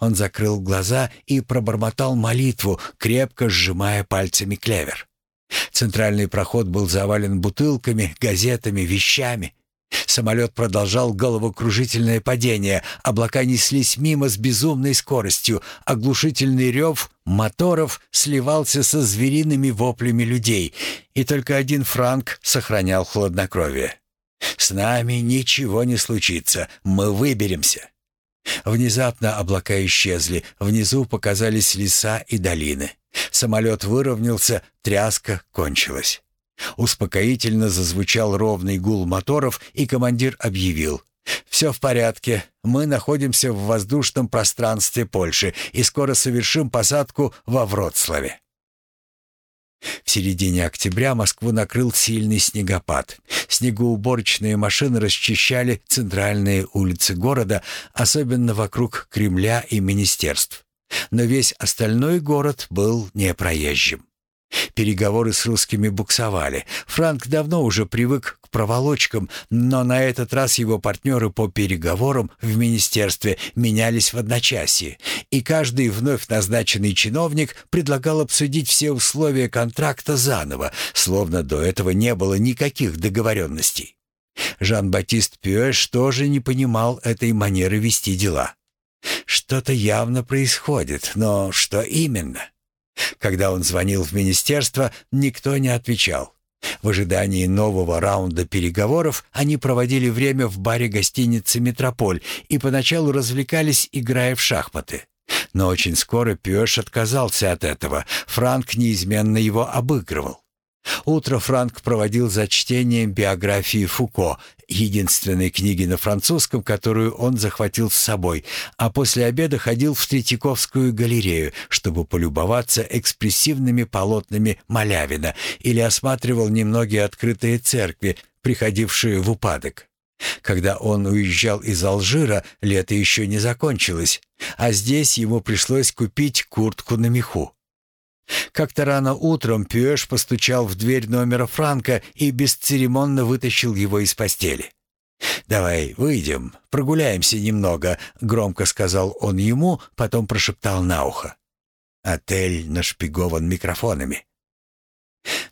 A: Он закрыл глаза и пробормотал молитву, крепко сжимая пальцами клевер. Центральный проход был завален бутылками, газетами, вещами. Самолет продолжал головокружительное падение, облака неслись мимо с безумной скоростью, оглушительный рев моторов сливался со звериными воплями людей, и только один Франк сохранял хладнокровие. «С нами ничего не случится, мы выберемся». Внезапно облака исчезли, внизу показались леса и долины. Самолет выровнялся, тряска кончилась. Успокоительно зазвучал ровный гул моторов, и командир объявил. «Все в порядке. Мы находимся в воздушном пространстве Польши и скоро совершим посадку во Вроцлаве». В середине октября Москву накрыл сильный снегопад. Снегоуборочные машины расчищали центральные улицы города, особенно вокруг Кремля и министерств. Но весь остальной город был непроезжим. Переговоры с русскими буксовали. Франк давно уже привык к проволочкам, но на этот раз его партнеры по переговорам в министерстве менялись в одночасье, и каждый вновь назначенный чиновник предлагал обсудить все условия контракта заново, словно до этого не было никаких договоренностей. Жан-Батист Пюэш тоже не понимал этой манеры вести дела. Что-то явно происходит, но что именно? Когда он звонил в министерство, никто не отвечал. В ожидании нового раунда переговоров они проводили время в баре гостиницы «Метрополь» и поначалу развлекались, играя в шахматы. Но очень скоро Пёш отказался от этого. Франк неизменно его обыгрывал. Утро Франк проводил за чтением биографии Фуко, единственной книги на французском, которую он захватил с собой, а после обеда ходил в Третьяковскую галерею, чтобы полюбоваться экспрессивными полотнами Малявина или осматривал немногие открытые церкви, приходившие в упадок. Когда он уезжал из Алжира, лето еще не закончилось, а здесь ему пришлось купить куртку на меху. Как-то рано утром Пюэш постучал в дверь номера Франка и бесцеремонно вытащил его из постели. «Давай выйдем, прогуляемся немного», — громко сказал он ему, потом прошептал на ухо. «Отель нашпигован микрофонами».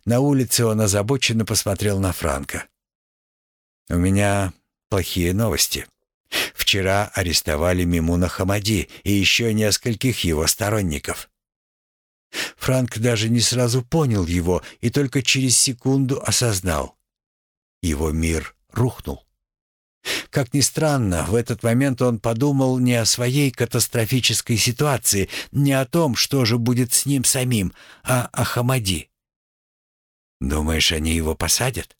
A: На улице он озабоченно посмотрел на Франка. «У меня плохие новости. Вчера арестовали Мимуна Хамади и еще нескольких его сторонников. Франк даже не сразу понял его и только через секунду осознал. Его мир рухнул. Как ни странно, в этот момент он подумал не о своей катастрофической ситуации, не о том, что же будет с ним самим, а о Хамади. Думаешь, они его посадят?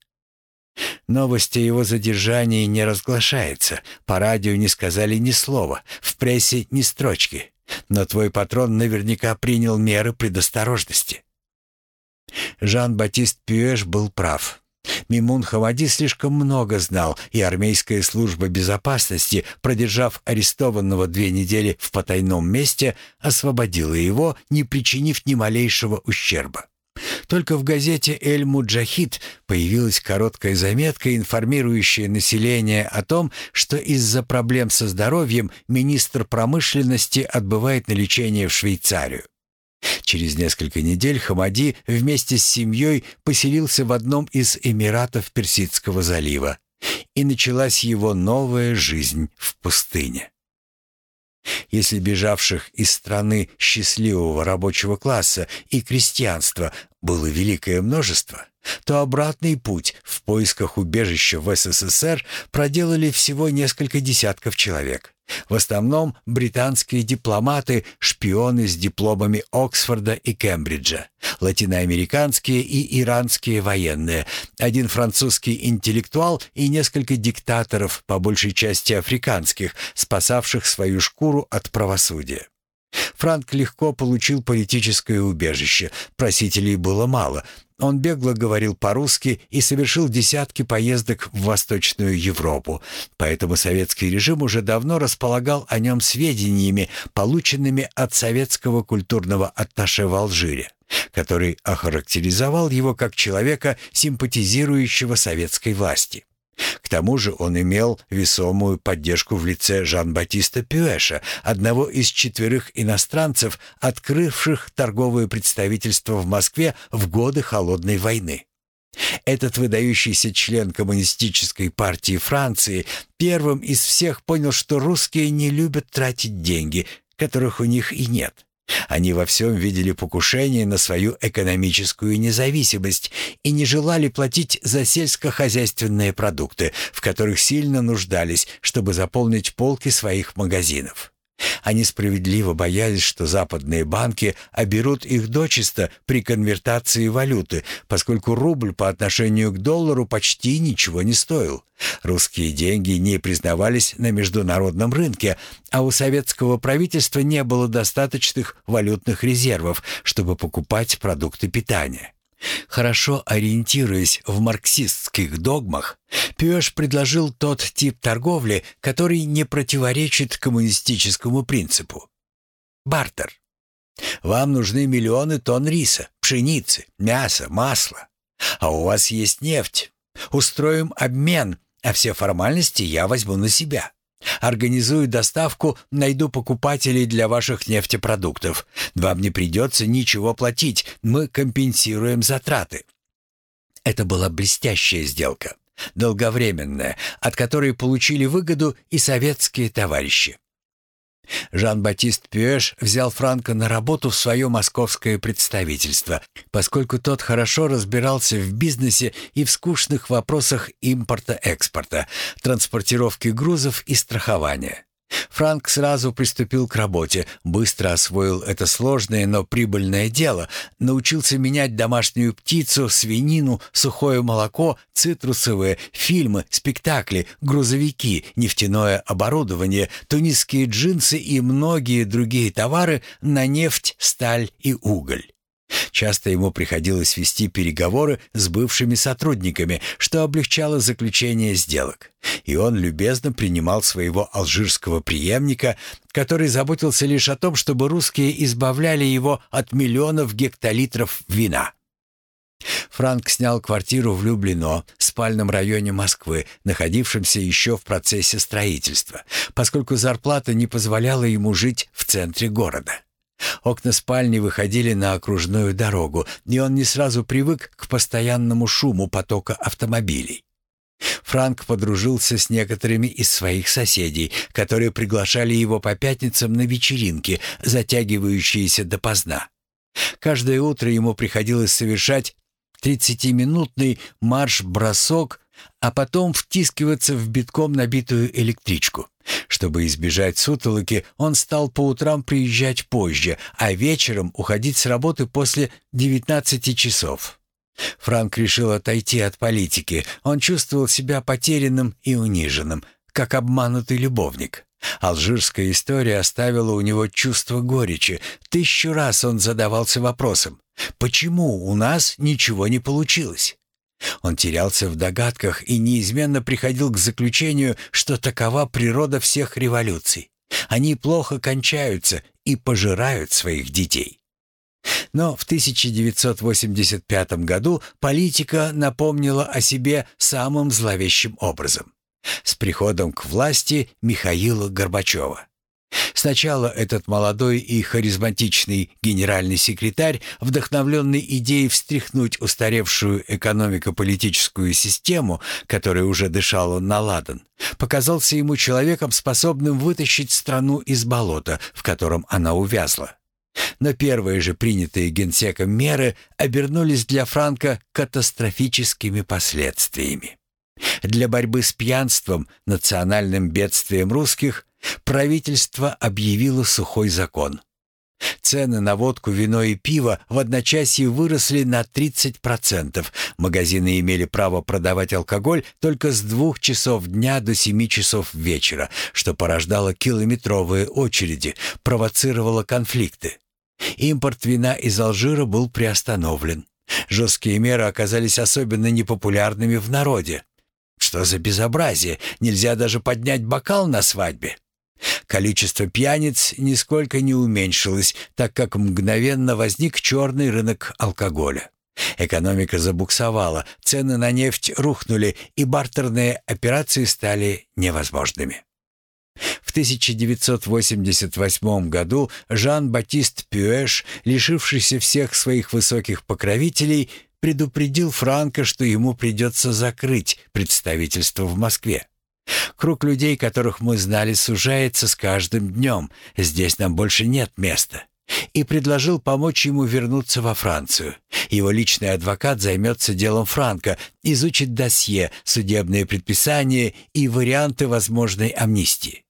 A: Новости о его задержании не разглашается. По радио не сказали ни слова, в прессе ни строчки. Но твой патрон наверняка принял меры предосторожности. Жан-Батист Пюэш был прав. Мимун Хамади слишком много знал, и армейская служба безопасности, продержав арестованного две недели в потайном месте, освободила его, не причинив ни малейшего ущерба. Только в газете «Эль-Муджахид» появилась короткая заметка, информирующая население о том, что из-за проблем со здоровьем министр промышленности отбывает на лечение в Швейцарию. Через несколько недель Хамади вместе с семьей поселился в одном из эмиратов Персидского залива, и началась его новая жизнь в пустыне. Если бежавших из страны счастливого рабочего класса и крестьянства было великое множество, то обратный путь в поисках убежища в СССР проделали всего несколько десятков человек. В основном британские дипломаты, шпионы с дипломами Оксфорда и Кембриджа, латиноамериканские и иранские военные, один французский интеллектуал и несколько диктаторов, по большей части африканских, спасавших свою шкуру от правосудия. Франк легко получил политическое убежище, просителей было мало, он бегло говорил по-русски и совершил десятки поездок в Восточную Европу, поэтому советский режим уже давно располагал о нем сведениями, полученными от советского культурного атташе в Алжире, который охарактеризовал его как человека, симпатизирующего советской власти. К тому же он имел весомую поддержку в лице Жан-Батиста Пюэша, одного из четверых иностранцев, открывших торговое представительство в Москве в годы Холодной войны. Этот выдающийся член коммунистической партии Франции первым из всех понял, что русские не любят тратить деньги, которых у них и нет. Они во всем видели покушение на свою экономическую независимость и не желали платить за сельскохозяйственные продукты, в которых сильно нуждались, чтобы заполнить полки своих магазинов. Они справедливо боялись, что западные банки оберут их дочисто при конвертации валюты, поскольку рубль по отношению к доллару почти ничего не стоил. Русские деньги не признавались на международном рынке, а у советского правительства не было достаточных валютных резервов, чтобы покупать продукты питания. Хорошо ориентируясь в марксистских догмах, Пёш предложил тот тип торговли, который не противоречит коммунистическому принципу. Бартер. Вам нужны миллионы тонн риса, пшеницы, мяса, масла. А у вас есть нефть. Устроим обмен, а все формальности я возьму на себя. Организую доставку, найду покупателей для ваших нефтепродуктов. Вам не придется ничего платить, мы компенсируем затраты». Это была блестящая сделка, долговременная, от которой получили выгоду и советские товарищи. Жан-Батист Пюэш взял Франка на работу в свое московское представительство, поскольку тот хорошо разбирался в бизнесе и в скучных вопросах импорта-экспорта, транспортировки грузов и страхования. Франк сразу приступил к работе, быстро освоил это сложное, но прибыльное дело, научился менять домашнюю птицу, свинину, сухое молоко, цитрусовые, фильмы, спектакли, грузовики, нефтяное оборудование, тунисские джинсы и многие другие товары на нефть, сталь и уголь. Часто ему приходилось вести переговоры с бывшими сотрудниками, что облегчало заключение сделок. И он любезно принимал своего алжирского преемника, который заботился лишь о том, чтобы русские избавляли его от миллионов гектолитров вина. Франк снял квартиру в Люблино, спальном районе Москвы, находившемся еще в процессе строительства, поскольку зарплата не позволяла ему жить в центре города. Окна спальни выходили на окружную дорогу, и он не сразу привык к постоянному шуму потока автомобилей. Франк подружился с некоторыми из своих соседей, которые приглашали его по пятницам на вечеринки, затягивающиеся допоздна. Каждое утро ему приходилось совершать тридцатиминутный марш-бросок а потом втискиваться в битком набитую электричку. Чтобы избежать сутолоки, он стал по утрам приезжать позже, а вечером уходить с работы после 19 часов. Франк решил отойти от политики. Он чувствовал себя потерянным и униженным, как обманутый любовник. Алжирская история оставила у него чувство горечи. Тысячу раз он задавался вопросом, почему у нас ничего не получилось? Он терялся в догадках и неизменно приходил к заключению, что такова природа всех революций. Они плохо кончаются и пожирают своих детей. Но в 1985 году политика напомнила о себе самым зловещим образом. С приходом к власти Михаила Горбачева. Сначала этот молодой и харизматичный генеральный секретарь, вдохновленный идеей встряхнуть устаревшую экономико-политическую систему, которая уже дышала на ладан, показался ему человеком, способным вытащить страну из болота, в котором она увязла. Но первые же принятые генсеком меры обернулись для Франка катастрофическими последствиями. Для борьбы с пьянством, национальным бедствием русских, правительство объявило сухой закон. Цены на водку, вино и пиво в одночасье выросли на 30%. Магазины имели право продавать алкоголь только с двух часов дня до семи часов вечера, что порождало километровые очереди, провоцировало конфликты. Импорт вина из Алжира был приостановлен. Жесткие меры оказались особенно непопулярными в народе. Что за безобразие? Нельзя даже поднять бокал на свадьбе. Количество пьяниц нисколько не уменьшилось, так как мгновенно возник черный рынок алкоголя. Экономика забуксовала, цены на нефть рухнули, и бартерные операции стали невозможными. В 1988 году Жан-Батист Пюэш, лишившийся всех своих высоких покровителей, предупредил Франка, что ему придется закрыть представительство в Москве. Круг людей, которых мы знали, сужается с каждым днем. Здесь нам больше нет места. И предложил помочь ему вернуться во Францию. Его личный адвокат займется делом Франка, изучит досье, судебные предписания и варианты возможной амнистии.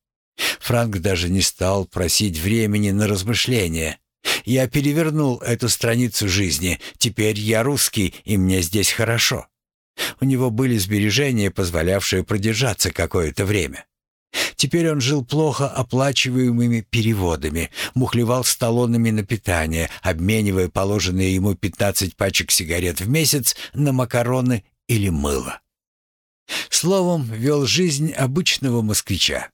A: Франк даже не стал просить времени на размышления. Я перевернул эту страницу жизни. Теперь я русский, и мне здесь хорошо. У него были сбережения, позволявшие продержаться какое-то время. Теперь он жил плохо оплачиваемыми переводами, мухлевал с талонами на питание, обменивая положенные ему 15 пачек сигарет в месяц на макароны или мыло. Словом, вел жизнь обычного москвича.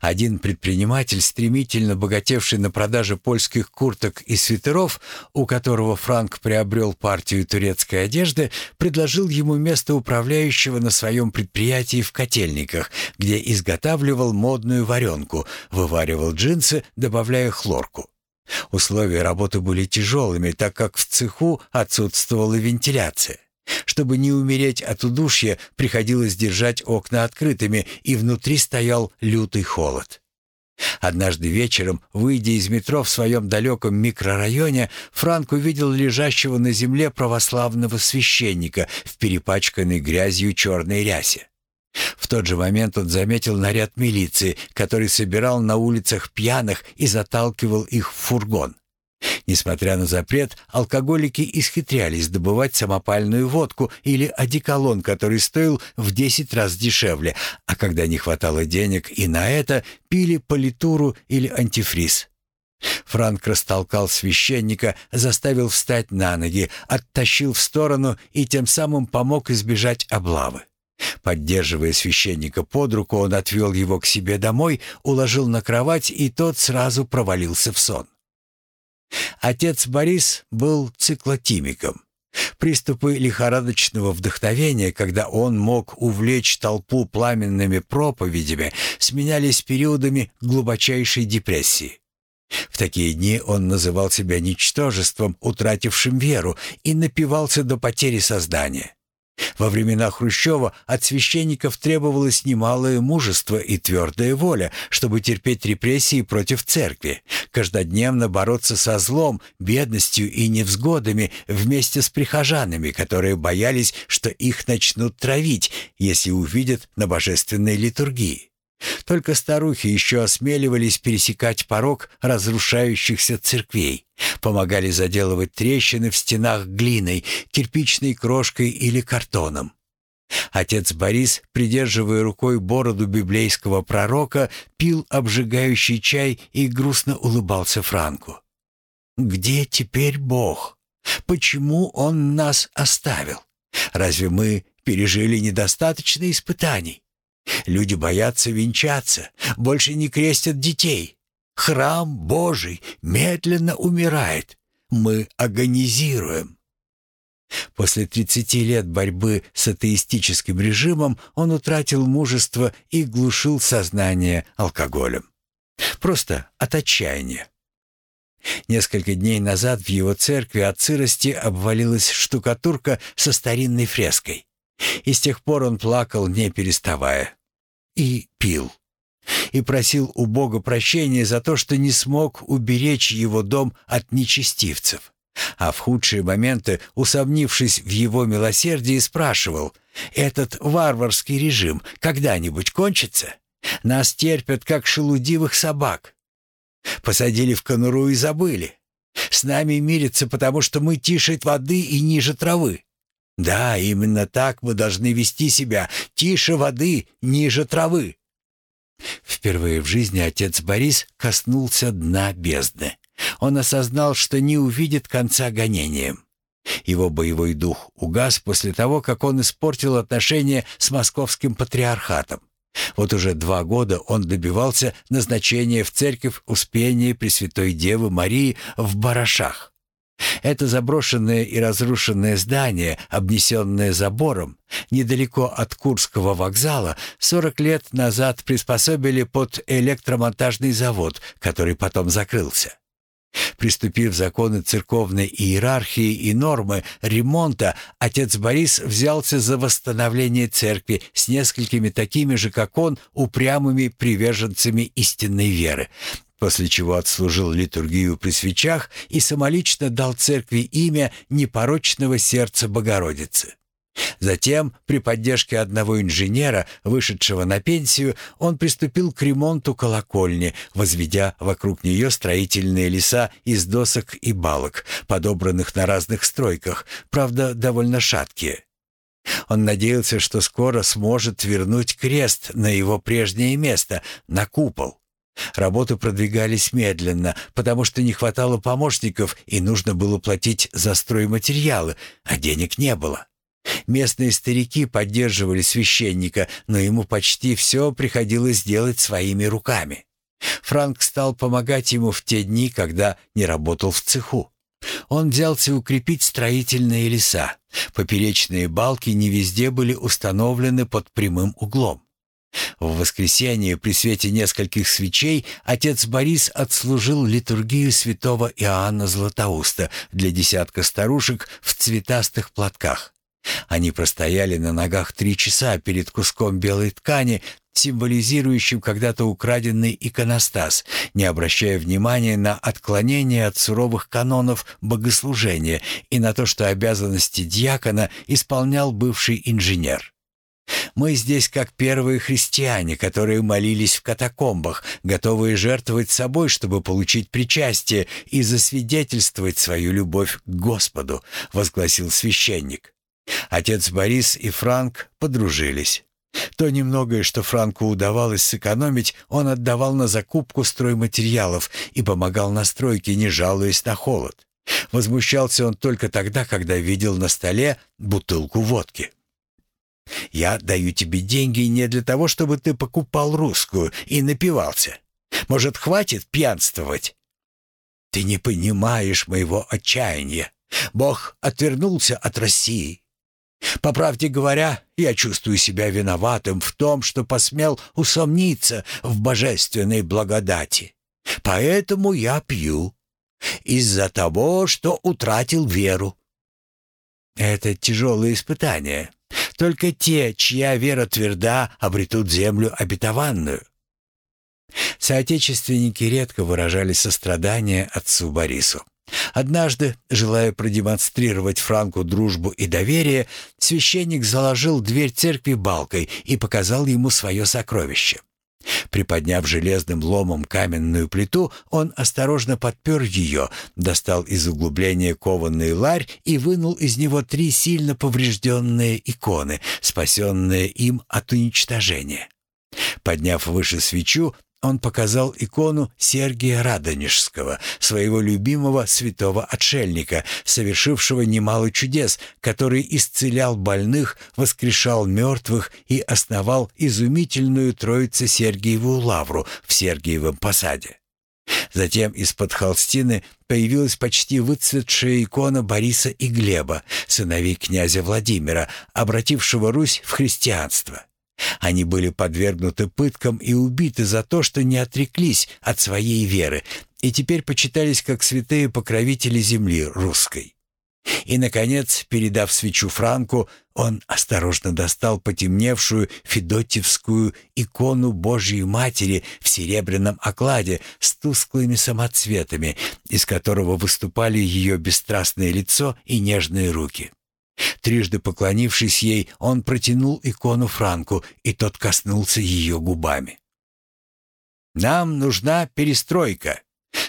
A: Один предприниматель, стремительно богатевший на продаже польских курток и свитеров, у которого Франк приобрел партию турецкой одежды, предложил ему место управляющего на своем предприятии в Котельниках, где изготавливал модную варенку, вываривал джинсы, добавляя хлорку. Условия работы были тяжелыми, так как в цеху отсутствовала вентиляция. Чтобы не умереть от удушья, приходилось держать окна открытыми, и внутри стоял лютый холод. Однажды вечером, выйдя из метро в своем далеком микрорайоне, Франк увидел лежащего на земле православного священника в перепачканной грязью черной рясе. В тот же момент он заметил наряд милиции, который собирал на улицах пьяных и заталкивал их в фургон. Несмотря на запрет, алкоголики исхитрялись добывать самопальную водку или одеколон, который стоил в 10 раз дешевле, а когда не хватало денег и на это, пили политуру или антифриз. Франк растолкал священника, заставил встать на ноги, оттащил в сторону и тем самым помог избежать облавы. Поддерживая священника под руку, он отвел его к себе домой, уложил на кровать, и тот сразу провалился в сон. Отец Борис был циклотимиком. Приступы лихорадочного вдохновения, когда он мог увлечь толпу пламенными проповедями, сменялись периодами глубочайшей депрессии. В такие дни он называл себя ничтожеством, утратившим веру, и напивался до потери сознания. Во времена Хрущева от священников требовалось немалое мужество и твердая воля, чтобы терпеть репрессии против церкви, каждодневно бороться со злом, бедностью и невзгодами вместе с прихожанами, которые боялись, что их начнут травить, если увидят на божественной литургии. Только старухи еще осмеливались пересекать порог разрушающихся церквей, помогали заделывать трещины в стенах глиной, кирпичной крошкой или картоном. Отец Борис, придерживая рукой бороду библейского пророка, пил обжигающий чай и грустно улыбался Франку. «Где теперь Бог? Почему Он нас оставил? Разве мы пережили недостаточно испытаний? Люди боятся венчаться, больше не крестят детей. Храм Божий медленно умирает. Мы агонизируем. После 30 лет борьбы с атеистическим режимом он утратил мужество и глушил сознание алкоголем. Просто от отчаяния. Несколько дней назад в его церкви от сырости обвалилась штукатурка со старинной фреской. И с тех пор он плакал, не переставая. И пил. И просил у Бога прощения за то, что не смог уберечь его дом от нечестивцев. А в худшие моменты, усомнившись в его милосердии, спрашивал, «Этот варварский режим когда-нибудь кончится? Нас терпят, как шелудивых собак. Посадили в конуру и забыли. С нами мирятся, потому что мы тише воды и ниже травы. Да, именно так мы должны вести себя, тише воды, ниже травы. Впервые в жизни отец Борис коснулся дна бездны. Он осознал, что не увидит конца гонениям. Его боевой дух угас после того, как он испортил отношения с московским патриархатом. Вот уже два года он добивался назначения в церковь Успения Пресвятой Девы Марии в Барашах. Это заброшенное и разрушенное здание, обнесенное забором, недалеко от Курского вокзала, 40 лет назад приспособили под электромонтажный завод, который потом закрылся. Приступив законы церковной иерархии и нормы ремонта, отец Борис взялся за восстановление церкви с несколькими такими же, как он, упрямыми приверженцами истинной веры, после чего отслужил литургию при свечах и самолично дал церкви имя непорочного сердца Богородицы. Затем, при поддержке одного инженера, вышедшего на пенсию, он приступил к ремонту колокольни, возведя вокруг нее строительные леса из досок и балок, подобранных на разных стройках, правда, довольно шаткие. Он надеялся, что скоро сможет вернуть крест на его прежнее место, на купол. Работы продвигались медленно, потому что не хватало помощников и нужно было платить за стройматериалы, а денег не было. Местные старики поддерживали священника, но ему почти все приходилось делать своими руками. Франк стал помогать ему в те дни, когда не работал в цеху. Он взялся укрепить строительные леса. Поперечные балки не везде были установлены под прямым углом. В воскресенье при свете нескольких свечей отец Борис отслужил литургию святого Иоанна Златоуста для десятка старушек в цветастых платках. Они простояли на ногах три часа перед куском белой ткани, символизирующим когда-то украденный иконостас, не обращая внимания на отклонение от суровых канонов богослужения и на то, что обязанности диакона исполнял бывший инженер. Мы здесь как первые христиане, которые молились в катакомбах, готовые жертвовать собой, чтобы получить причастие и засвидетельствовать свою любовь к Господу, возгласил священник. Отец Борис и Франк подружились. То немногое, что Франку удавалось сэкономить, он отдавал на закупку стройматериалов и помогал на стройке, не жалуясь на холод. Возмущался он только тогда, когда видел на столе бутылку водки. «Я даю тебе деньги не для того, чтобы ты покупал русскую и напивался. Может, хватит пьянствовать?» «Ты не понимаешь моего отчаяния. Бог отвернулся от России. По правде говоря, я чувствую себя виноватым в том, что посмел усомниться в божественной благодати. Поэтому я пью. Из-за того, что утратил веру. Это тяжелое испытание. Только те, чья вера тверда, обретут землю обетованную. Соотечественники редко выражали сострадание отцу Борису. Однажды, желая продемонстрировать Франку дружбу и доверие, священник заложил дверь церкви балкой и показал ему свое сокровище. Приподняв железным ломом каменную плиту, он осторожно подпер ее, достал из углубления кованный ларь и вынул из него три сильно поврежденные иконы, спасенные им от уничтожения. Подняв выше свечу, он показал икону Сергия Радонежского, своего любимого святого отшельника, совершившего немало чудес, который исцелял больных, воскрешал мертвых и основал изумительную Троице Сергиеву лавру в Сергиевом посаде. Затем из-под холстины появилась почти выцветшая икона Бориса и Глеба, сыновей князя Владимира, обратившего Русь в христианство. Они были подвергнуты пыткам и убиты за то, что не отреклись от своей веры и теперь почитались как святые покровители земли русской. И, наконец, передав свечу Франку, он осторожно достал потемневшую федотьевскую икону Божьей Матери в серебряном окладе с тусклыми самоцветами, из которого выступали ее бесстрастное лицо и нежные руки. Трижды поклонившись ей, он протянул икону Франку, и тот коснулся ее губами. «Нам нужна перестройка».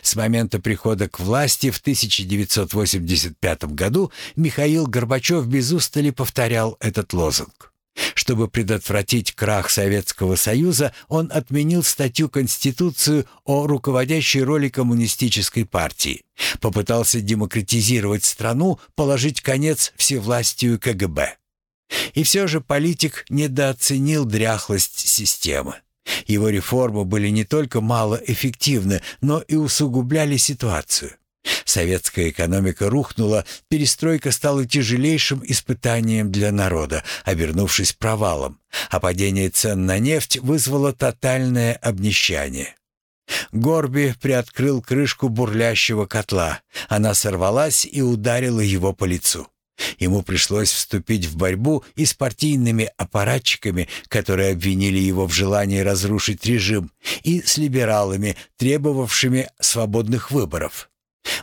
A: С момента прихода к власти в 1985 году Михаил Горбачев без устали повторял этот лозунг. Чтобы предотвратить крах Советского Союза, он отменил статью Конституции о руководящей роли коммунистической партии, попытался демократизировать страну, положить конец всевластию КГБ. И все же политик недооценил дряхлость системы. Его реформы были не только малоэффективны, но и усугубляли ситуацию. Советская экономика рухнула, перестройка стала тяжелейшим испытанием для народа, обернувшись провалом, а падение цен на нефть вызвало тотальное обнищание. Горби приоткрыл крышку бурлящего котла. Она сорвалась и ударила его по лицу. Ему пришлось вступить в борьбу и с партийными аппаратчиками, которые обвинили его в желании разрушить режим, и с либералами, требовавшими свободных выборов.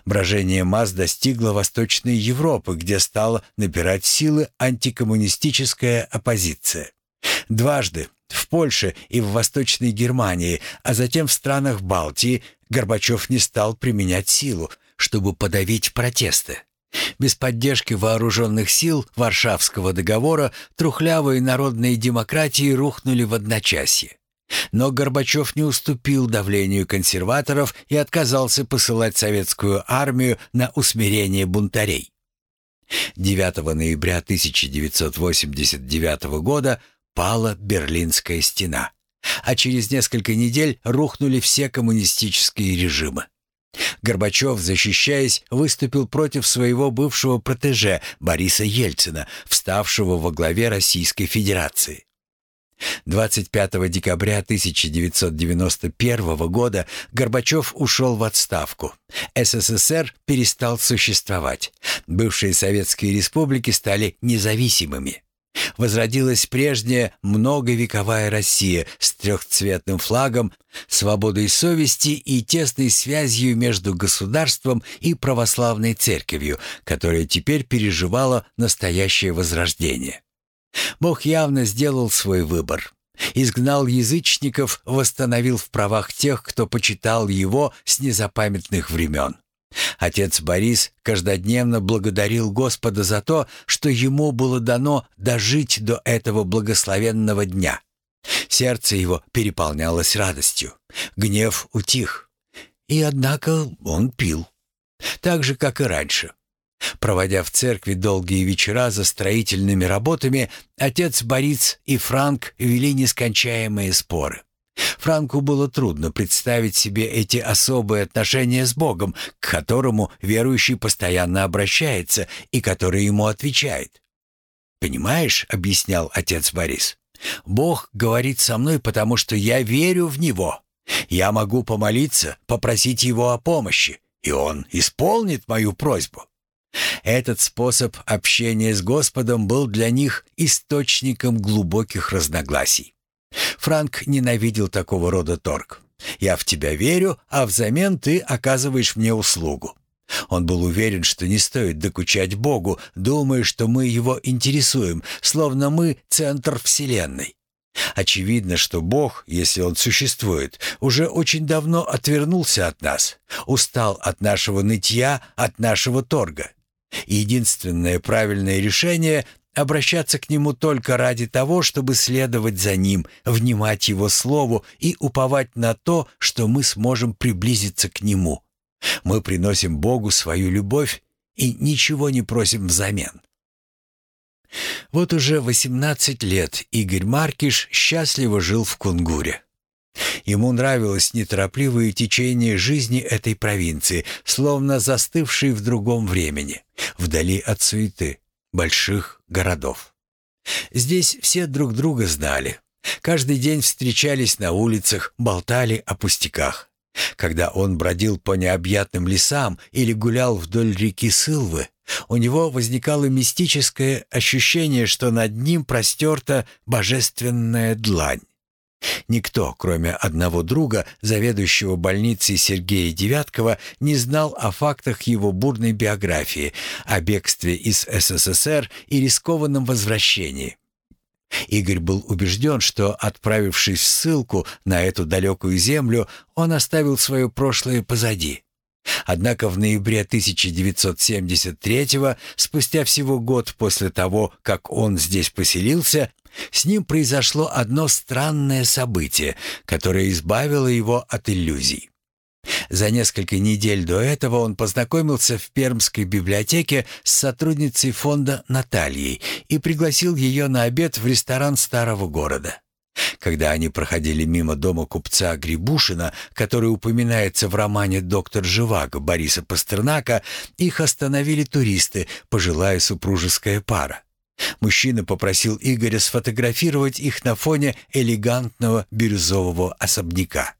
A: Брожение масс достигло Восточной Европы, где стала набирать силы антикоммунистическая оппозиция. Дважды, в Польше и в Восточной Германии, а затем в странах Балтии, Горбачев не стал применять силу, чтобы подавить протесты. Без поддержки вооруженных сил Варшавского договора трухлявые народные демократии рухнули в одночасье. Но Горбачев не уступил давлению консерваторов и отказался посылать советскую армию на усмирение бунтарей. 9 ноября 1989 года пала Берлинская стена, а через несколько недель рухнули все коммунистические режимы. Горбачев, защищаясь, выступил против своего бывшего протеже Бориса Ельцина, вставшего во главе Российской Федерации. 25 декабря 1991 года Горбачев ушел в отставку. СССР перестал существовать. Бывшие советские республики стали независимыми. Возродилась прежняя многовековая Россия с трехцветным флагом, свободой совести и тесной связью между государством и православной церковью, которая теперь переживала настоящее возрождение. Бог явно сделал свой выбор. Изгнал язычников, восстановил в правах тех, кто почитал его с незапамятных времен. Отец Борис каждодневно благодарил Господа за то, что ему было дано дожить до этого благословенного дня. Сердце его переполнялось радостью. Гнев утих. И однако он пил. Так же, как и раньше. Проводя в церкви долгие вечера за строительными работами, отец Борис и Франк вели нескончаемые споры. Франку было трудно представить себе эти особые отношения с Богом, к которому верующий постоянно обращается и который ему отвечает. «Понимаешь», — объяснял отец Борис, — «Бог говорит со мной, потому что я верю в Него. Я могу помолиться, попросить Его о помощи, и Он исполнит мою просьбу». Этот способ общения с Господом был для них источником глубоких разногласий. Франк ненавидел такого рода торг. «Я в тебя верю, а взамен ты оказываешь мне услугу». Он был уверен, что не стоит докучать Богу, думая, что мы его интересуем, словно мы — центр Вселенной. Очевидно, что Бог, если Он существует, уже очень давно отвернулся от нас, устал от нашего нытья, от нашего торга. Единственное правильное решение — обращаться к Нему только ради того, чтобы следовать за Ним, внимать Его Слову и уповать на то, что мы сможем приблизиться к Нему. Мы приносим Богу свою любовь и ничего не просим взамен. Вот уже 18 лет Игорь Маркиш счастливо жил в Кунгуре. Ему нравилось неторопливое течение жизни этой провинции, словно застывшей в другом времени, вдали от суеты больших городов. Здесь все друг друга знали. Каждый день встречались на улицах, болтали о пустяках. Когда он бродил по необъятным лесам или гулял вдоль реки Сылвы, у него возникало мистическое ощущение, что над ним простерта божественная длань. Никто, кроме одного друга, заведующего больницей Сергея Девяткова, не знал о фактах его бурной биографии, о бегстве из СССР и рискованном возвращении. Игорь был убежден, что, отправившись в ссылку на эту далекую землю, он оставил свое прошлое позади. Однако в ноябре 1973-го, спустя всего год после того, как он здесь поселился, с ним произошло одно странное событие, которое избавило его от иллюзий. За несколько недель до этого он познакомился в Пермской библиотеке с сотрудницей фонда Натальей и пригласил ее на обед в ресторан старого города. Когда они проходили мимо дома купца Грибушина, который упоминается в романе «Доктор Живаго» Бориса Пастернака, их остановили туристы, пожилая супружеская пара. Мужчина попросил Игоря сфотографировать их на фоне элегантного бирюзового особняка.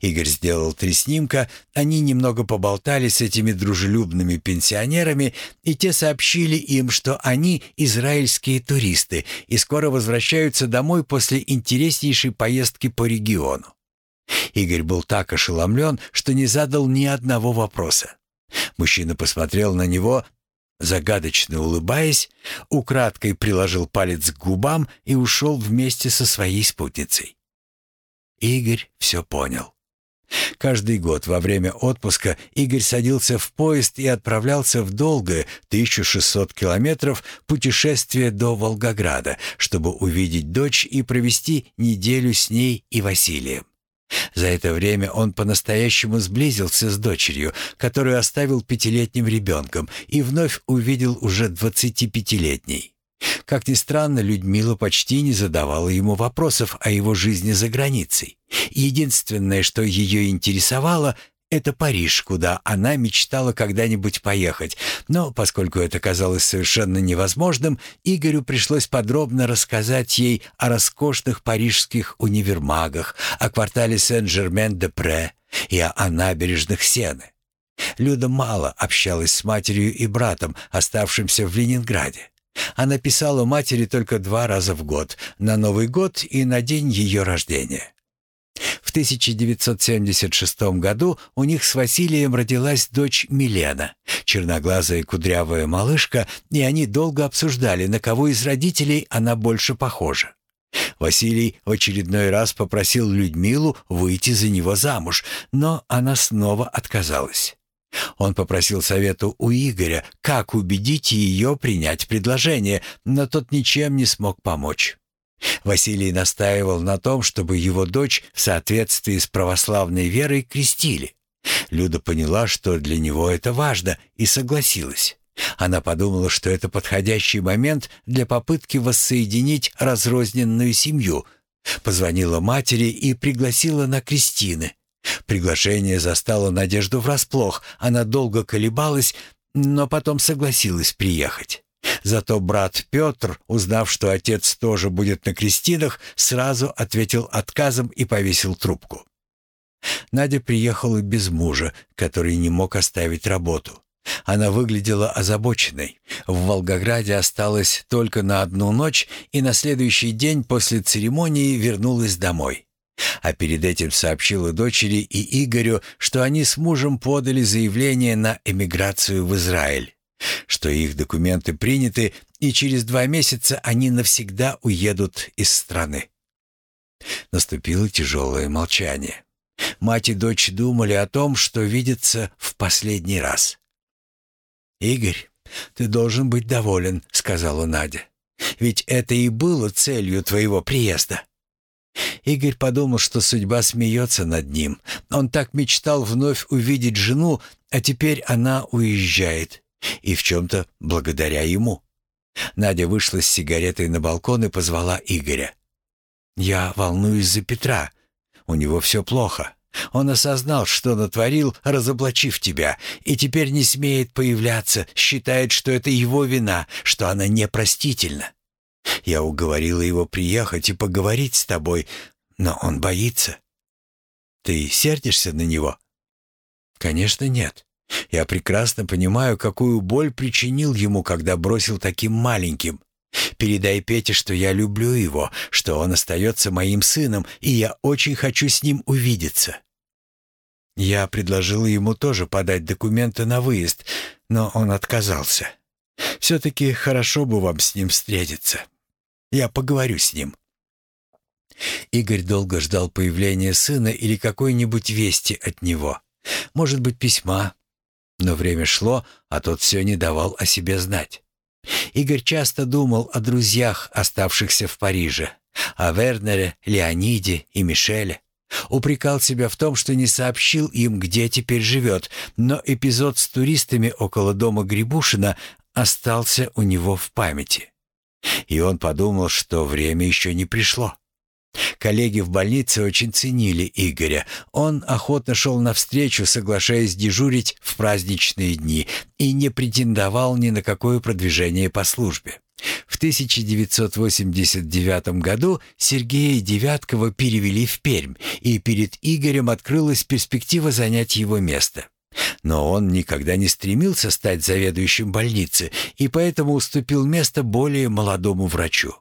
A: Игорь сделал три снимка, они немного поболтали с этими дружелюбными пенсионерами, и те сообщили им, что они израильские туристы и скоро возвращаются домой после интереснейшей поездки по региону. Игорь был так ошеломлен, что не задал ни одного вопроса. Мужчина посмотрел на него, загадочно улыбаясь, украдкой приложил палец к губам и ушел вместе со своей спутницей. Игорь все понял. Каждый год во время отпуска Игорь садился в поезд и отправлялся в долгое 1600 километров путешествие до Волгограда, чтобы увидеть дочь и провести неделю с ней и Василием. За это время он по-настоящему сблизился с дочерью, которую оставил пятилетним ребенком, и вновь увидел уже двадцатипятилетней. Как ни странно, Людмила почти не задавала ему вопросов о его жизни за границей. Единственное, что ее интересовало, это Париж, куда она мечтала когда-нибудь поехать. Но поскольку это казалось совершенно невозможным, Игорю пришлось подробно рассказать ей о роскошных парижских универмагах, о квартале Сен-Жермен-де-Пре и о набережных Сены. Люда мало общалась с матерью и братом, оставшимся в Ленинграде. Она писала матери только два раза в год, на Новый год и на день ее рождения. В 1976 году у них с Василием родилась дочь Милена, черноглазая кудрявая малышка, и они долго обсуждали, на кого из родителей она больше похожа. Василий в очередной раз попросил Людмилу выйти за него замуж, но она снова отказалась. Он попросил совету у Игоря, как убедить ее принять предложение, но тот ничем не смог помочь. Василий настаивал на том, чтобы его дочь в соответствии с православной верой крестили. Люда поняла, что для него это важно, и согласилась. Она подумала, что это подходящий момент для попытки воссоединить разрозненную семью. Позвонила матери и пригласила на крестины. Приглашение застало Надежду врасплох. Она долго колебалась, но потом согласилась приехать. Зато брат Петр, узнав, что отец тоже будет на крестинах, сразу ответил отказом и повесил трубку. Надя приехала без мужа, который не мог оставить работу. Она выглядела озабоченной. В Волгограде осталась только на одну ночь и на следующий день после церемонии вернулась домой. А перед этим сообщила дочери и Игорю, что они с мужем подали заявление на эмиграцию в Израиль, что их документы приняты, и через два месяца они навсегда уедут из страны. Наступило тяжелое молчание. Мать и дочь думали о том, что видятся в последний раз. «Игорь, ты должен быть доволен», — сказала Надя. «Ведь это и было целью твоего приезда». Игорь подумал, что судьба смеется над ним. Он так мечтал вновь увидеть жену, а теперь она уезжает. И в чем-то благодаря ему. Надя вышла с сигаретой на балкон и позвала Игоря. «Я волнуюсь за Петра. У него все плохо. Он осознал, что натворил, разоблачив тебя, и теперь не смеет появляться, считает, что это его вина, что она непростительна. Я уговорила его приехать и поговорить с тобой, но он боится. Ты сердишься на него? Конечно, нет. Я прекрасно понимаю, какую боль причинил ему, когда бросил таким маленьким. Передай Пете, что я люблю его, что он остается моим сыном, и я очень хочу с ним увидеться. Я предложила ему тоже подать документы на выезд, но он отказался. Все-таки хорошо бы вам с ним встретиться. Я поговорю с ним». Игорь долго ждал появления сына или какой-нибудь вести от него. Может быть, письма. Но время шло, а тот все не давал о себе знать. Игорь часто думал о друзьях, оставшихся в Париже, о Вернере, Леониде и Мишеле. Упрекал себя в том, что не сообщил им, где теперь живет, но эпизод с туристами около дома Грибушина остался у него в памяти. И он подумал, что время еще не пришло. Коллеги в больнице очень ценили Игоря. Он охотно шел навстречу, соглашаясь дежурить в праздничные дни, и не претендовал ни на какое продвижение по службе. В 1989 году Сергея Девяткова перевели в Пермь, и перед Игорем открылась перспектива занять его место. Но он никогда не стремился стать заведующим больницы и поэтому уступил место более молодому врачу.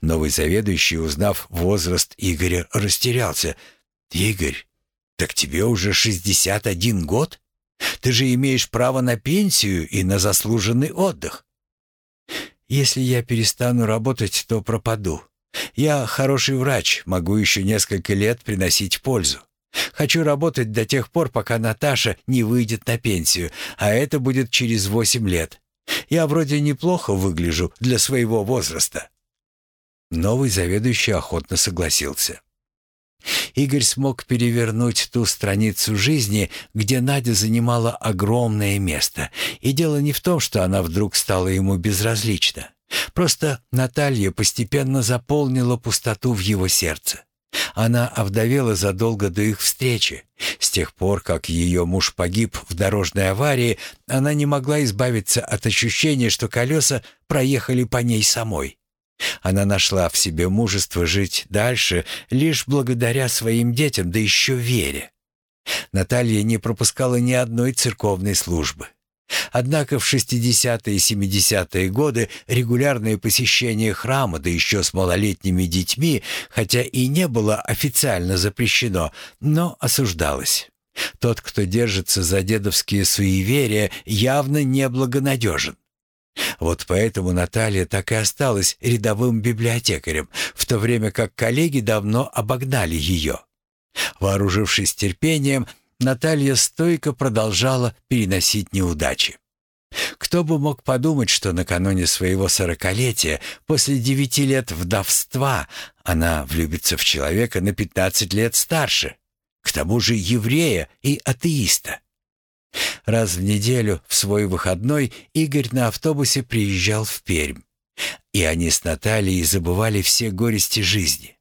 A: Новый заведующий, узнав возраст Игоря, растерялся. «Игорь, так тебе уже 61 год? Ты же имеешь право на пенсию и на заслуженный отдых». «Если я перестану работать, то пропаду. Я хороший врач, могу еще несколько лет приносить пользу. Хочу работать до тех пор, пока Наташа не выйдет на пенсию, а это будет через восемь лет. Я вроде неплохо выгляжу для своего возраста». Новый заведующий охотно согласился. Игорь смог перевернуть ту страницу жизни, где Надя занимала огромное место. И дело не в том, что она вдруг стала ему безразлична. Просто Наталья постепенно заполнила пустоту в его сердце. Она овдовела задолго до их встречи. С тех пор, как ее муж погиб в дорожной аварии, она не могла избавиться от ощущения, что колеса проехали по ней самой. Она нашла в себе мужество жить дальше лишь благодаря своим детям, да еще вере. Наталья не пропускала ни одной церковной службы. Однако в 60-е и 70-е годы регулярное посещение храма, да еще с малолетними детьми, хотя и не было официально запрещено, но осуждалось. Тот, кто держится за дедовские суеверия, явно неблагонадежен. Вот поэтому Наталья так и осталась рядовым библиотекарем, в то время как коллеги давно обогнали ее. Вооружившись терпением, Наталья стойко продолжала переносить неудачи. Кто бы мог подумать, что накануне своего сорокалетия, после девяти лет вдовства, она влюбится в человека на пятнадцать лет старше, к тому же еврея и атеиста. Раз в неделю, в свой выходной, Игорь на автобусе приезжал в Пермь. И они с Натальей забывали все горести жизни.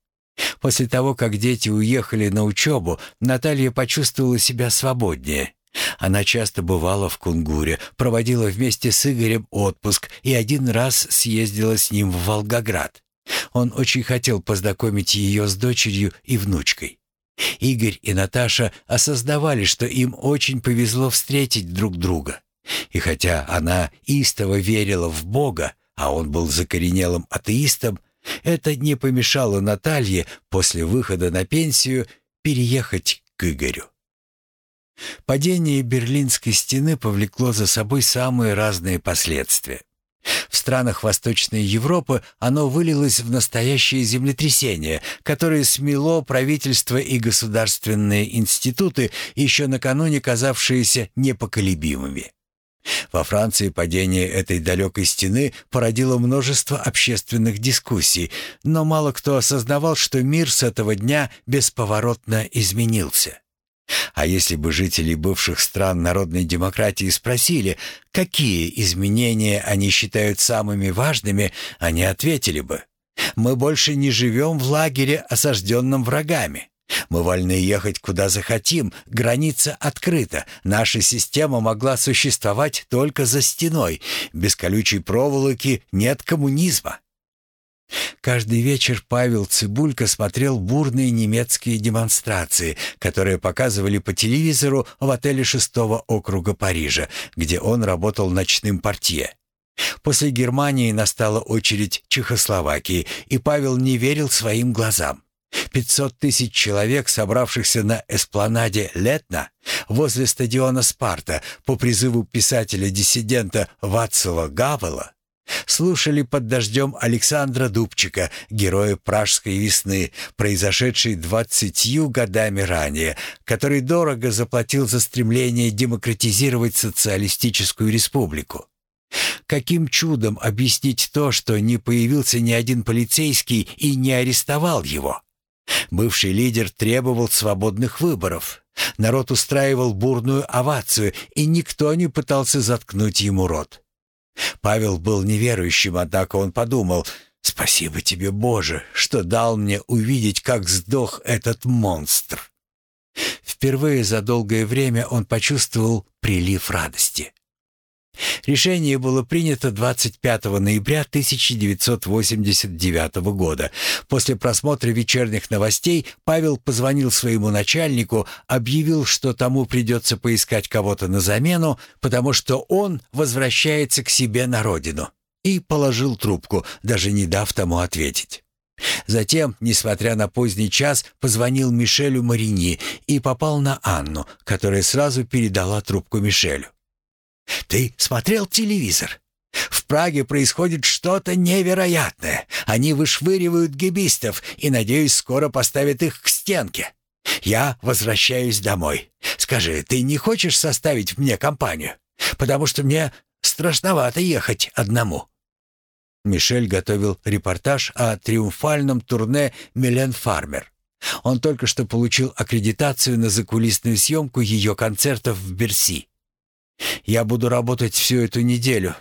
A: После того, как дети уехали на учебу, Наталья почувствовала себя свободнее. Она часто бывала в Кунгуре, проводила вместе с Игорем отпуск и один раз съездила с ним в Волгоград. Он очень хотел познакомить ее с дочерью и внучкой. Игорь и Наташа осознавали, что им очень повезло встретить друг друга. И хотя она истово верила в Бога, а он был закоренелым атеистом, это не помешало Наталье после выхода на пенсию переехать к Игорю. Падение Берлинской стены повлекло за собой самые разные последствия. В странах Восточной Европы оно вылилось в настоящее землетрясение, которое смело правительство и государственные институты, еще накануне казавшиеся непоколебимыми. Во Франции падение этой далекой стены породило множество общественных дискуссий, но мало кто осознавал, что мир с этого дня бесповоротно изменился. А если бы жители бывших стран народной демократии спросили, какие изменения они считают самыми важными, они ответили бы, «Мы больше не живем в лагере, осажденном врагами. Мы вольны ехать куда захотим, граница открыта. Наша система могла существовать только за стеной. Без колючей проволоки нет коммунизма. Каждый вечер Павел Цибулько смотрел бурные немецкие демонстрации, которые показывали по телевизору в отеле шестого округа Парижа, где он работал ночным портье. После Германии настала очередь Чехословакии, и Павел не верил своим глазам. 500 тысяч человек, собравшихся на эспланаде Летна возле стадиона «Спарта» по призыву писателя-диссидента Вацлава Гавела, слушали под дождем Александра Дубчика, героя Пражской весны, произошедшей двадцатью годами ранее, который дорого заплатил за стремление демократизировать социалистическую республику. Каким чудом объяснить то, что не появился ни один полицейский и не арестовал его? Бывший лидер требовал свободных выборов. Народ устраивал бурную овацию, и никто не пытался заткнуть ему рот. Павел был неверующим, однако он подумал, «Спасибо тебе, Боже, что дал мне увидеть, как сдох этот монстр». Впервые за долгое время он почувствовал прилив радости. Решение было принято 25 ноября 1989 года. После просмотра вечерних новостей Павел позвонил своему начальнику, объявил, что тому придется поискать кого-то на замену, потому что он возвращается к себе на родину, и положил трубку, даже не дав тому ответить. Затем, несмотря на поздний час, позвонил Мишелю Марини и попал на Анну, которая сразу передала трубку Мишелю. Ты смотрел телевизор? В Праге происходит что-то невероятное. Они вышвыривают гибистов и, надеюсь, скоро поставят их к стенке. Я возвращаюсь домой. Скажи, ты не хочешь составить мне компанию? Потому что мне страшновато ехать одному». Мишель готовил репортаж о триумфальном турне «Милен Фармер». Он только что получил аккредитацию на закулисную съемку ее концертов в Берси. Я буду работать всю эту неделю.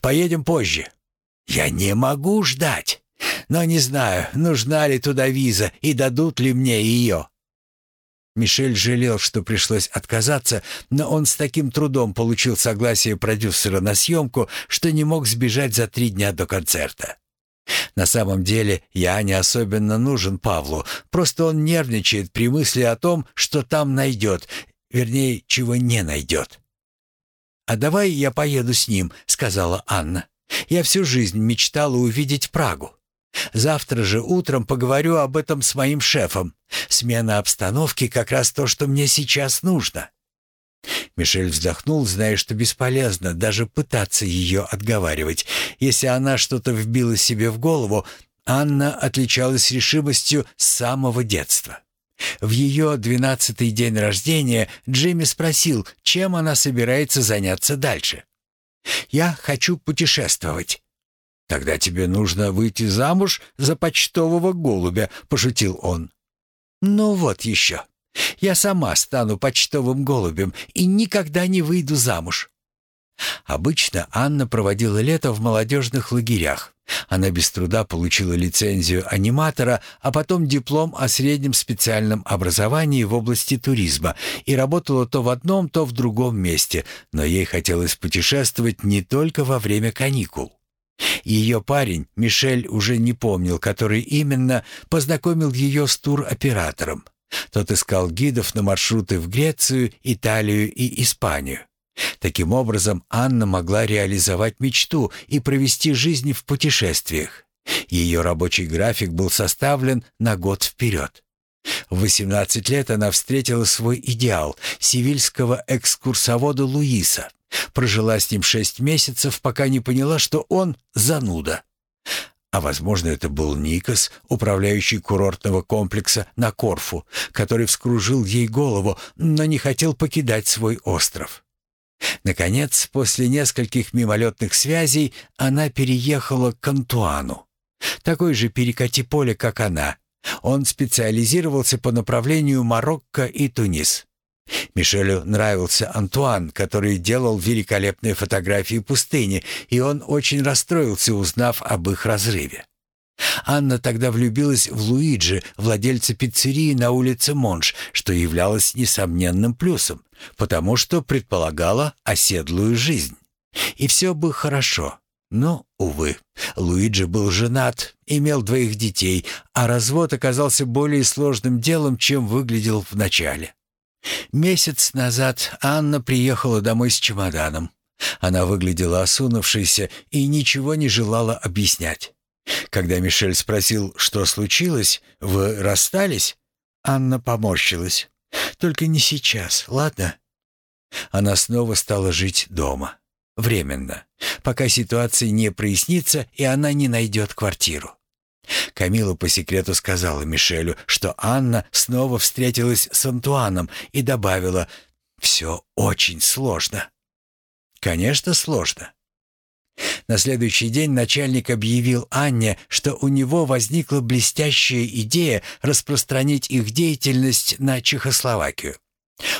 A: Поедем позже». «Я не могу ждать. Но не знаю, нужна ли туда виза и дадут ли мне ее». Мишель жалел, что пришлось отказаться, но он с таким трудом получил согласие продюсера на съемку, что не мог сбежать за три дня до концерта. На самом деле я не особенно нужен Павлу, просто он нервничает при мысли о том, что там найдет, вернее, чего не найдет. «А давай я поеду с ним», — сказала Анна. «Я всю жизнь мечтала увидеть Прагу. Завтра же утром поговорю об этом с моим шефом. Смена обстановки как раз то, что мне сейчас нужно». Мишель вздохнул, зная, что бесполезно даже пытаться ее отговаривать. Если она что-то вбила себе в голову, Анна отличалась решимостью с самого детства. В ее двенадцатый день рождения Джимми спросил, чем она собирается заняться дальше. «Я хочу путешествовать». «Тогда тебе нужно выйти замуж за почтового голубя», — пошутил он. «Ну вот еще. Я сама стану почтовым голубем и никогда не выйду замуж». Обычно Анна проводила лето в молодежных лагерях. Она без труда получила лицензию аниматора, а потом диплом о среднем специальном образовании в области туризма и работала то в одном, то в другом месте, но ей хотелось путешествовать не только во время каникул. Ее парень, Мишель, уже не помнил, который именно, познакомил ее с туроператором. Тот искал гидов на маршруты в Грецию, Италию и Испанию. Таким образом, Анна могла реализовать мечту и провести жизнь в путешествиях. Ее рабочий график был составлен на год вперед. В 18 лет она встретила свой идеал – сивильского экскурсовода Луиса, Прожила с ним шесть месяцев, пока не поняла, что он зануда. А возможно, это был Никос, управляющий курортного комплекса на Корфу, который вскружил ей голову, но не хотел покидать свой остров. Наконец, после нескольких мимолетных связей, она переехала к Антуану. Такой же перекати поле, как она. Он специализировался по направлению Марокко и Тунис. Мишелю нравился Антуан, который делал великолепные фотографии пустыни, и он очень расстроился, узнав об их разрыве. Анна тогда влюбилась в Луиджи, владельца пиццерии на улице Монш, что являлось несомненным плюсом, потому что предполагала оседлую жизнь. И все бы хорошо. Но, увы, Луиджи был женат, имел двоих детей, а развод оказался более сложным делом, чем выглядел вначале. Месяц назад Анна приехала домой с чемоданом. Она выглядела осунувшейся и ничего не желала объяснять. Когда Мишель спросил, что случилось, вы расстались, Анна поморщилась. «Только не сейчас, ладно?» Она снова стала жить дома. Временно. Пока ситуация не прояснится, и она не найдет квартиру. Камила по секрету сказала Мишелю, что Анна снова встретилась с Антуаном и добавила «Все очень сложно». Конечно, сложно. На следующий день начальник объявил Анне, что у него возникла блестящая идея распространить их деятельность на Чехословакию.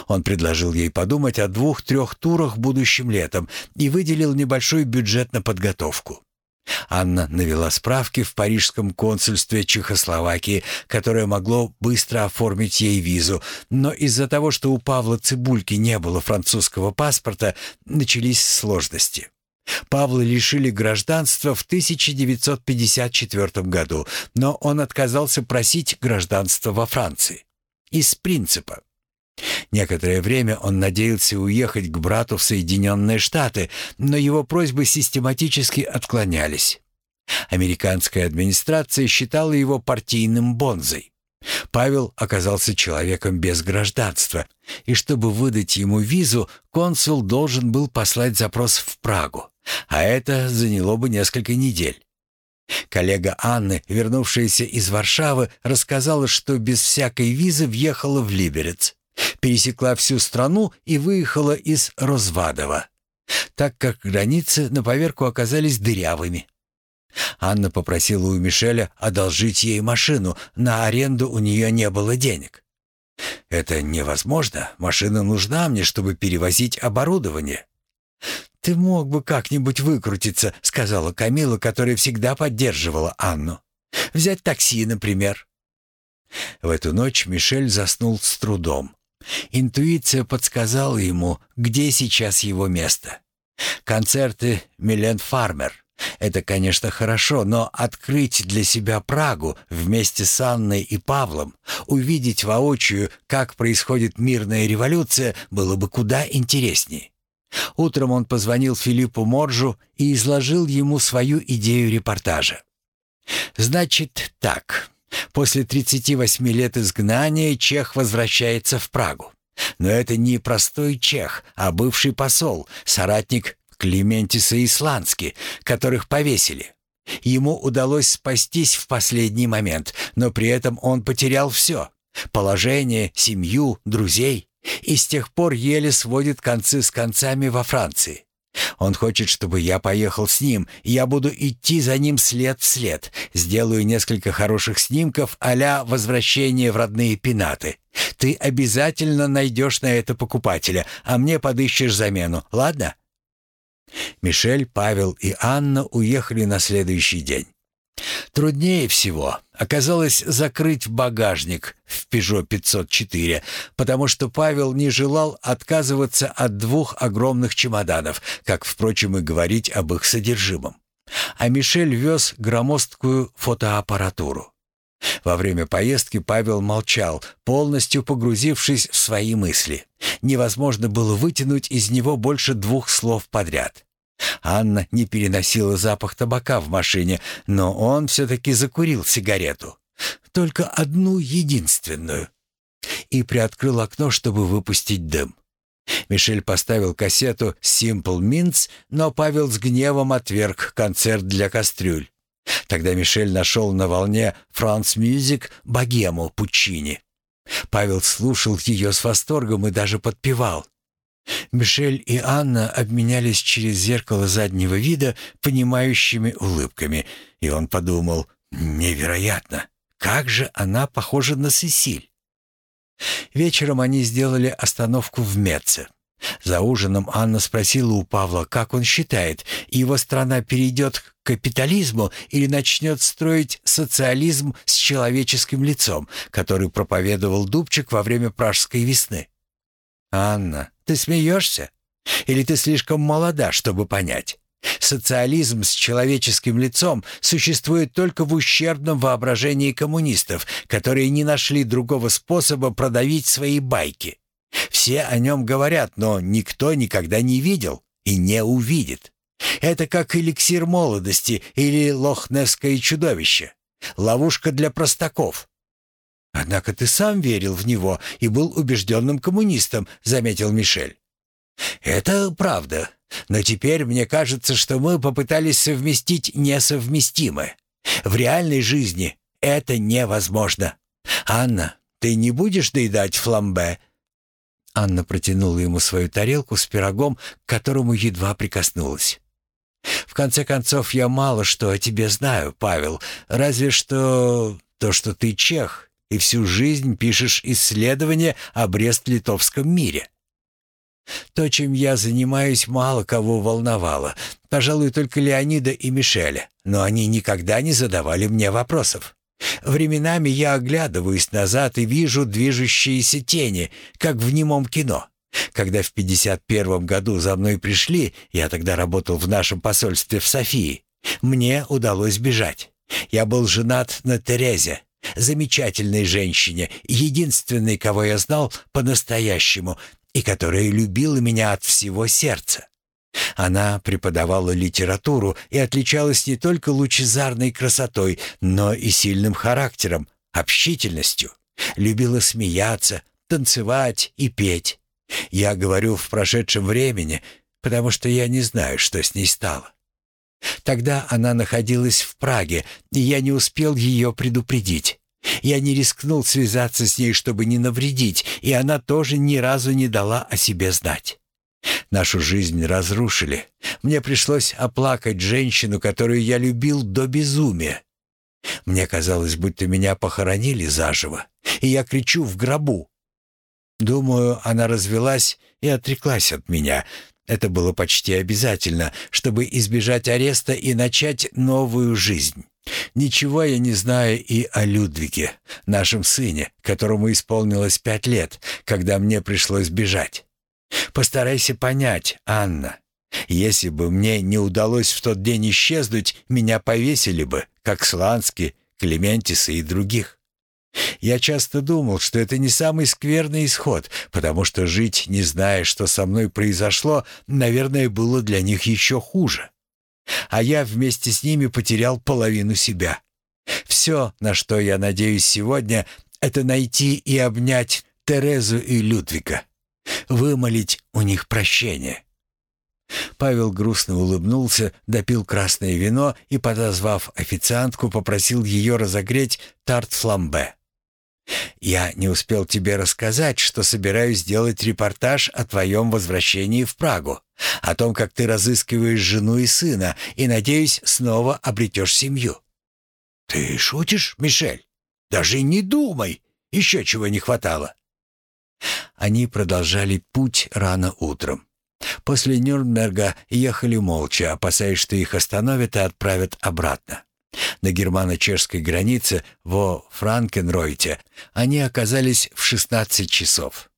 A: Он предложил ей подумать о двух-трех турах будущим летом и выделил небольшой бюджет на подготовку. Анна навела справки в парижском консульстве Чехословакии, которое могло быстро оформить ей визу, но из-за того, что у Павла Цибульки не было французского паспорта, начались сложности. Павла лишили гражданства в 1954 году, но он отказался просить гражданство во Франции. Из принципа. Некоторое время он надеялся уехать к брату в Соединенные Штаты, но его просьбы систематически отклонялись. Американская администрация считала его партийным бонзой. Павел оказался человеком без гражданства, и чтобы выдать ему визу, консул должен был послать запрос в Прагу, а это заняло бы несколько недель. Коллега Анны, вернувшаяся из Варшавы, рассказала, что без всякой визы въехала в Либерец пересекла всю страну и выехала из Розвадова, так как границы на поверку оказались дырявыми. Анна попросила у Мишеля одолжить ей машину, на аренду у нее не было денег. «Это невозможно, машина нужна мне, чтобы перевозить оборудование». «Ты мог бы как-нибудь выкрутиться», — сказала Камила, которая всегда поддерживала Анну. «Взять такси, например». В эту ночь Мишель заснул с трудом. Интуиция подсказала ему, где сейчас его место. Концерты Милен Фармер. Это, конечно, хорошо, но открыть для себя Прагу вместе с Анной и Павлом, увидеть воочию, как происходит мирная революция, было бы куда интереснее. Утром он позвонил Филиппу Моржу и изложил ему свою идею репортажа. «Значит так, После 38 лет изгнания чех возвращается в Прагу. Но это не простой чех, а бывший посол, соратник Клементиса Исландски, которых повесили. Ему удалось спастись в последний момент, но при этом он потерял все — положение, семью, друзей — и с тех пор еле сводит концы с концами во Франции. Он хочет, чтобы я поехал с ним, я буду идти за ним след в след. Сделаю несколько хороших снимков а-ля «Возвращение в родные пенаты». Ты обязательно найдешь на это покупателя, а мне подыщешь замену, ладно?» Мишель, Павел и Анна уехали на следующий день. Труднее всего оказалось закрыть багажник в «Пежо 504», потому что Павел не желал отказываться от двух огромных чемоданов, как, впрочем, и говорить об их содержимом. А Мишель вез громоздкую фотоаппаратуру. Во время поездки Павел молчал, полностью погрузившись в свои мысли. Невозможно было вытянуть из него больше двух слов подряд. Анна не переносила запах табака в машине, но он все-таки закурил сигарету. Только одну единственную. И приоткрыл окно, чтобы выпустить дым. Мишель поставил кассету «Simple Mints», но Павел с гневом отверг концерт для кастрюль. Тогда Мишель нашел на волне «Франц Мюзик» богему Пуччини. Павел слушал ее с восторгом и даже подпевал. Мишель и Анна обменялись через зеркало заднего вида понимающими улыбками, и он подумал «Невероятно! Как же она похожа на Сесиль!» Вечером они сделали остановку в Меце. За ужином Анна спросила у Павла, как он считает, его страна перейдет к капитализму или начнет строить социализм с человеческим лицом, который проповедовал Дубчик во время Пражской весны. «Анна, ты смеешься? Или ты слишком молода, чтобы понять? Социализм с человеческим лицом существует только в ущербном воображении коммунистов, которые не нашли другого способа продавить свои байки. Все о нем говорят, но никто никогда не видел и не увидит. Это как эликсир молодости или лохнесское чудовище. Ловушка для простаков. Однако ты сам верил в него и был убежденным коммунистом, заметил Мишель. Это правда, но теперь мне кажется, что мы попытались совместить несовместимое. В реальной жизни это невозможно. Анна, ты не будешь доедать фламбе?» Анна протянула ему свою тарелку с пирогом, к которому едва прикоснулась. «В конце концов, я мало что о тебе знаю, Павел, разве что то, что ты чех и всю жизнь пишешь исследования о Брест-Литовском мире. То, чем я занимаюсь, мало кого волновало. Пожалуй, только Леонида и Мишеля. Но они никогда не задавали мне вопросов. Временами я оглядываюсь назад и вижу движущиеся тени, как в немом кино. Когда в 51 году за мной пришли, я тогда работал в нашем посольстве в Софии, мне удалось бежать. Я был женат на Терезе, замечательной женщине, единственной, кого я знал по-настоящему, и которая любила меня от всего сердца. Она преподавала литературу и отличалась не только лучезарной красотой, но и сильным характером, общительностью. Любила смеяться, танцевать и петь. Я говорю в прошедшем времени, потому что я не знаю, что с ней стало. Тогда она находилась в Праге, и я не успел ее предупредить. Я не рискнул связаться с ней, чтобы не навредить, и она тоже ни разу не дала о себе знать. Нашу жизнь разрушили. Мне пришлось оплакать женщину, которую я любил до безумия. Мне казалось, будто меня похоронили заживо, и я кричу в гробу. Думаю, она развелась и отреклась от меня. Это было почти обязательно, чтобы избежать ареста и начать новую жизнь. Ничего я не знаю и о Людвиге, нашем сыне, которому исполнилось пять лет, когда мне пришлось бежать. Постарайся понять, Анна. Если бы мне не удалось в тот день исчезнуть, меня повесили бы, как Слански, Клементиса и других. Я часто думал, что это не самый скверный исход, потому что жить, не зная, что со мной произошло, наверное, было для них еще хуже а я вместе с ними потерял половину себя. Все, на что я надеюсь сегодня, это найти и обнять Терезу и Людвига, вымолить у них прощение. Павел грустно улыбнулся, допил красное вино и, подозвав официантку, попросил ее разогреть тарт-фламбе. «Я не успел тебе рассказать, что собираюсь сделать репортаж о твоем возвращении в Прагу, о том, как ты разыскиваешь жену и сына, и, надеюсь, снова обретешь семью». «Ты шутишь, Мишель? Даже не думай! Еще чего не хватало!» Они продолжали путь рано утром. После Нюрнберга ехали молча, опасаясь, что их остановят и отправят обратно. На германо-чешской границе во Франкенройте они оказались в 16 часов.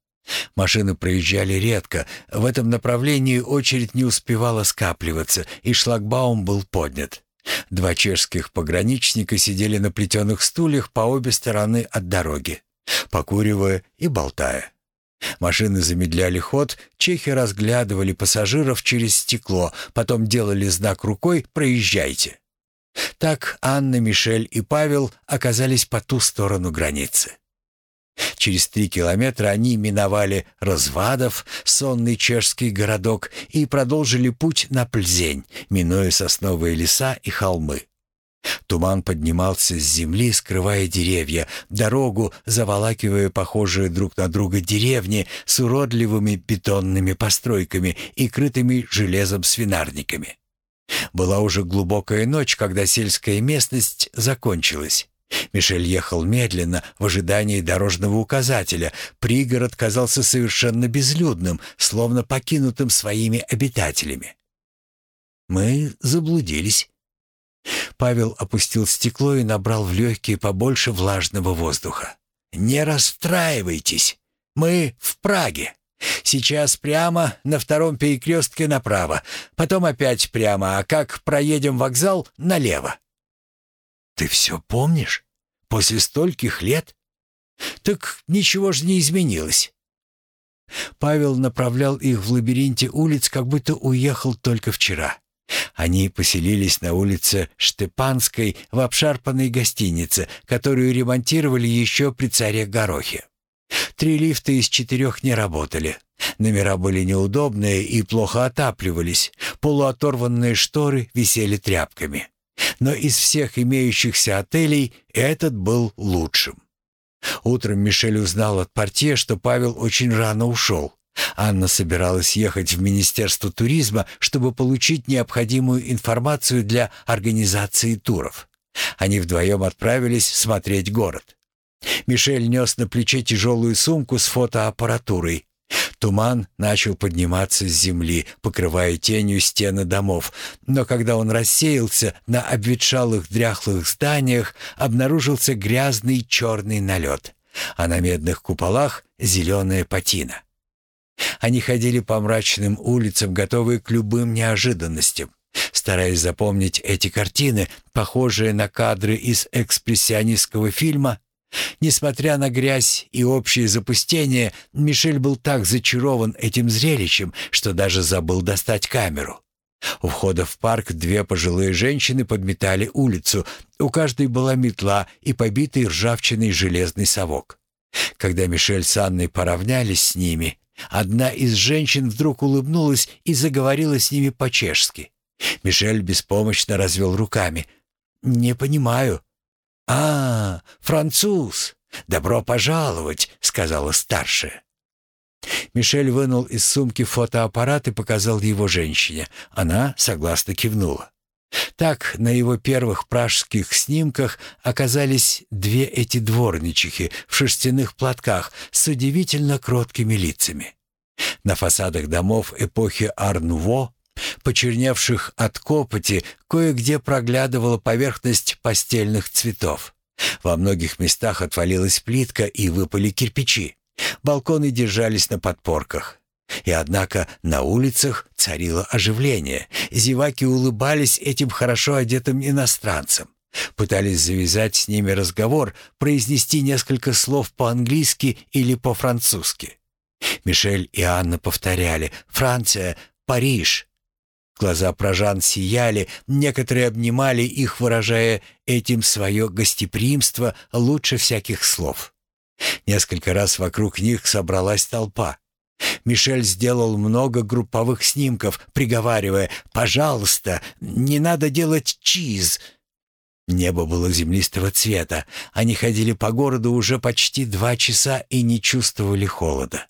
A: Машины проезжали редко, в этом направлении очередь не успевала скапливаться, и шлагбаум был поднят. Два чешских пограничника сидели на плетеных стульях по обе стороны от дороги, покуривая и болтая. Машины замедляли ход, чехи разглядывали пассажиров через стекло, потом делали знак рукой «Проезжайте». Так Анна, Мишель и Павел оказались по ту сторону границы. Через три километра они миновали Развадов, сонный чешский городок, и продолжили путь на Пльзень, минуя сосновые леса и холмы. Туман поднимался с земли, скрывая деревья, дорогу, заволакивая похожие друг на друга деревни с уродливыми бетонными постройками и крытыми железом свинарниками. Была уже глубокая ночь, когда сельская местность закончилась. Мишель ехал медленно, в ожидании дорожного указателя. Пригород казался совершенно безлюдным, словно покинутым своими обитателями. «Мы заблудились», Павел опустил стекло и набрал в легкие побольше влажного воздуха. «Не расстраивайтесь. Мы в Праге. Сейчас прямо на втором перекрестке направо, потом опять прямо, а как проедем вокзал, налево». «Ты все помнишь? После стольких лет?» «Так ничего же не изменилось». Павел направлял их в лабиринте улиц, как будто уехал только вчера. Они поселились на улице Штепанской в обшарпанной гостинице, которую ремонтировали еще при царе Горохе. Три лифта из четырех не работали. Номера были неудобные и плохо отапливались. Полуоторванные шторы висели тряпками. Но из всех имеющихся отелей этот был лучшим. Утром Мишель узнал от портье, что Павел очень рано ушел. Анна собиралась ехать в Министерство туризма, чтобы получить необходимую информацию для организации туров. Они вдвоем отправились смотреть город. Мишель нес на плече тяжелую сумку с фотоаппаратурой. Туман начал подниматься с земли, покрывая тенью стены домов, но когда он рассеялся, на обветшалых дряхлых зданиях обнаружился грязный черный налет, а на медных куполах — зеленая патина. Они ходили по мрачным улицам, готовые к любым неожиданностям. Стараясь запомнить эти картины, похожие на кадры из экспрессионистского фильма, несмотря на грязь и общее запустение, Мишель был так зачарован этим зрелищем, что даже забыл достать камеру. У входа в парк две пожилые женщины подметали улицу. У каждой была метла и побитый ржавчиной железный совок. Когда Мишель с Анной поравнялись с ними, Одна из женщин вдруг улыбнулась и заговорила с ними по-чешски. Мишель беспомощно развел руками. «Не понимаю». «А, француз! Добро пожаловать!» — сказала старшая. Мишель вынул из сумки фотоаппарат и показал его женщине. Она согласно кивнула. Так на его первых пражских снимках оказались две эти дворничихи в шерстяных платках с удивительно кроткими лицами. На фасадах домов эпохи Арнуво, почерневших от копоти, кое-где проглядывала поверхность постельных цветов. Во многих местах отвалилась плитка и выпали кирпичи. Балконы держались на подпорках. И однако на улицах царило оживление. Зеваки улыбались этим хорошо одетым иностранцам. Пытались завязать с ними разговор, произнести несколько слов по-английски или по-французски. Мишель и Анна повторяли «Франция, Париж». Глаза прожан сияли, некоторые обнимали их, выражая этим свое гостеприимство лучше всяких слов. Несколько раз вокруг них собралась толпа. Мишель сделал много групповых снимков, приговаривая «Пожалуйста, не надо делать чиз». Небо было землистого цвета. Они ходили по городу уже почти два часа и не чувствовали холода.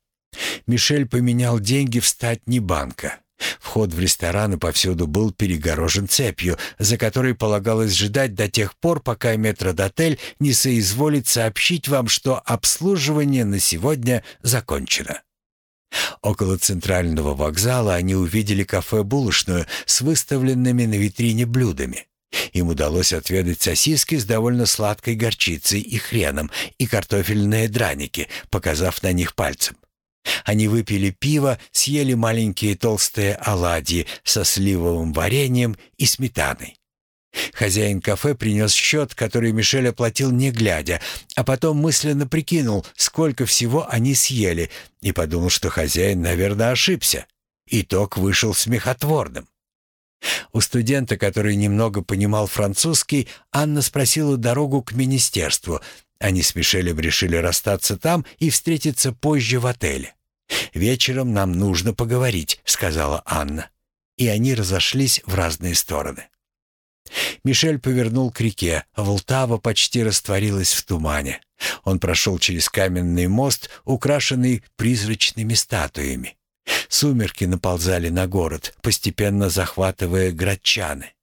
A: Мишель поменял деньги в статни банка. Вход в рестораны повсюду был перегорожен цепью, за которой полагалось ждать до тех пор, пока метродотель не соизволит сообщить вам, что обслуживание на сегодня закончено. Около центрального вокзала они увидели кафе-булочную с выставленными на витрине блюдами. Им удалось отведать сосиски с довольно сладкой горчицей и хреном и картофельные драники, показав на них пальцем. Они выпили пиво, съели маленькие толстые оладьи со сливовым вареньем и сметаной. Хозяин кафе принес счет, который Мишель оплатил не глядя, а потом мысленно прикинул, сколько всего они съели, и подумал, что хозяин, наверное, ошибся. Итог вышел смехотворным. У студента, который немного понимал французский, Анна спросила дорогу к министерству, Они с Мишелем решили расстаться там и встретиться позже в отеле. «Вечером нам нужно поговорить», — сказала Анна. И они разошлись в разные стороны. Мишель повернул к реке. Волтава почти растворилась в тумане. Он прошел через каменный мост, украшенный призрачными статуями. Сумерки наползали на город, постепенно захватывая градчаны.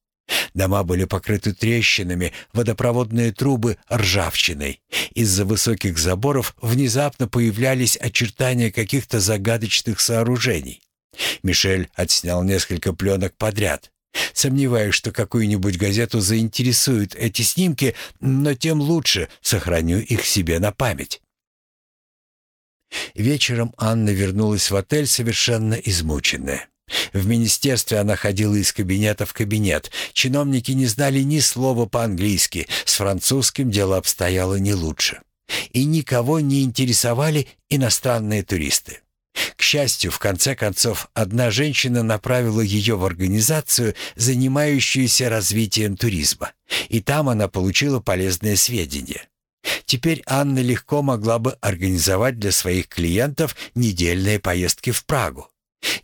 A: Дома были покрыты трещинами, водопроводные трубы — ржавчиной. Из-за высоких заборов внезапно появлялись очертания каких-то загадочных сооружений. Мишель отснял несколько пленок подряд. Сомневаюсь, что какую-нибудь газету заинтересуют эти снимки, но тем лучше сохраню их себе на память. Вечером Анна вернулась в отель совершенно измученная. В министерстве она ходила из кабинета в кабинет. Чиновники не знали ни слова по-английски, с французским дело обстояло не лучше. И никого не интересовали иностранные туристы. К счастью, в конце концов, одна женщина направила ее в организацию, занимающуюся развитием туризма, и там она получила полезные сведения. Теперь Анна легко могла бы организовать для своих клиентов недельные поездки в Прагу.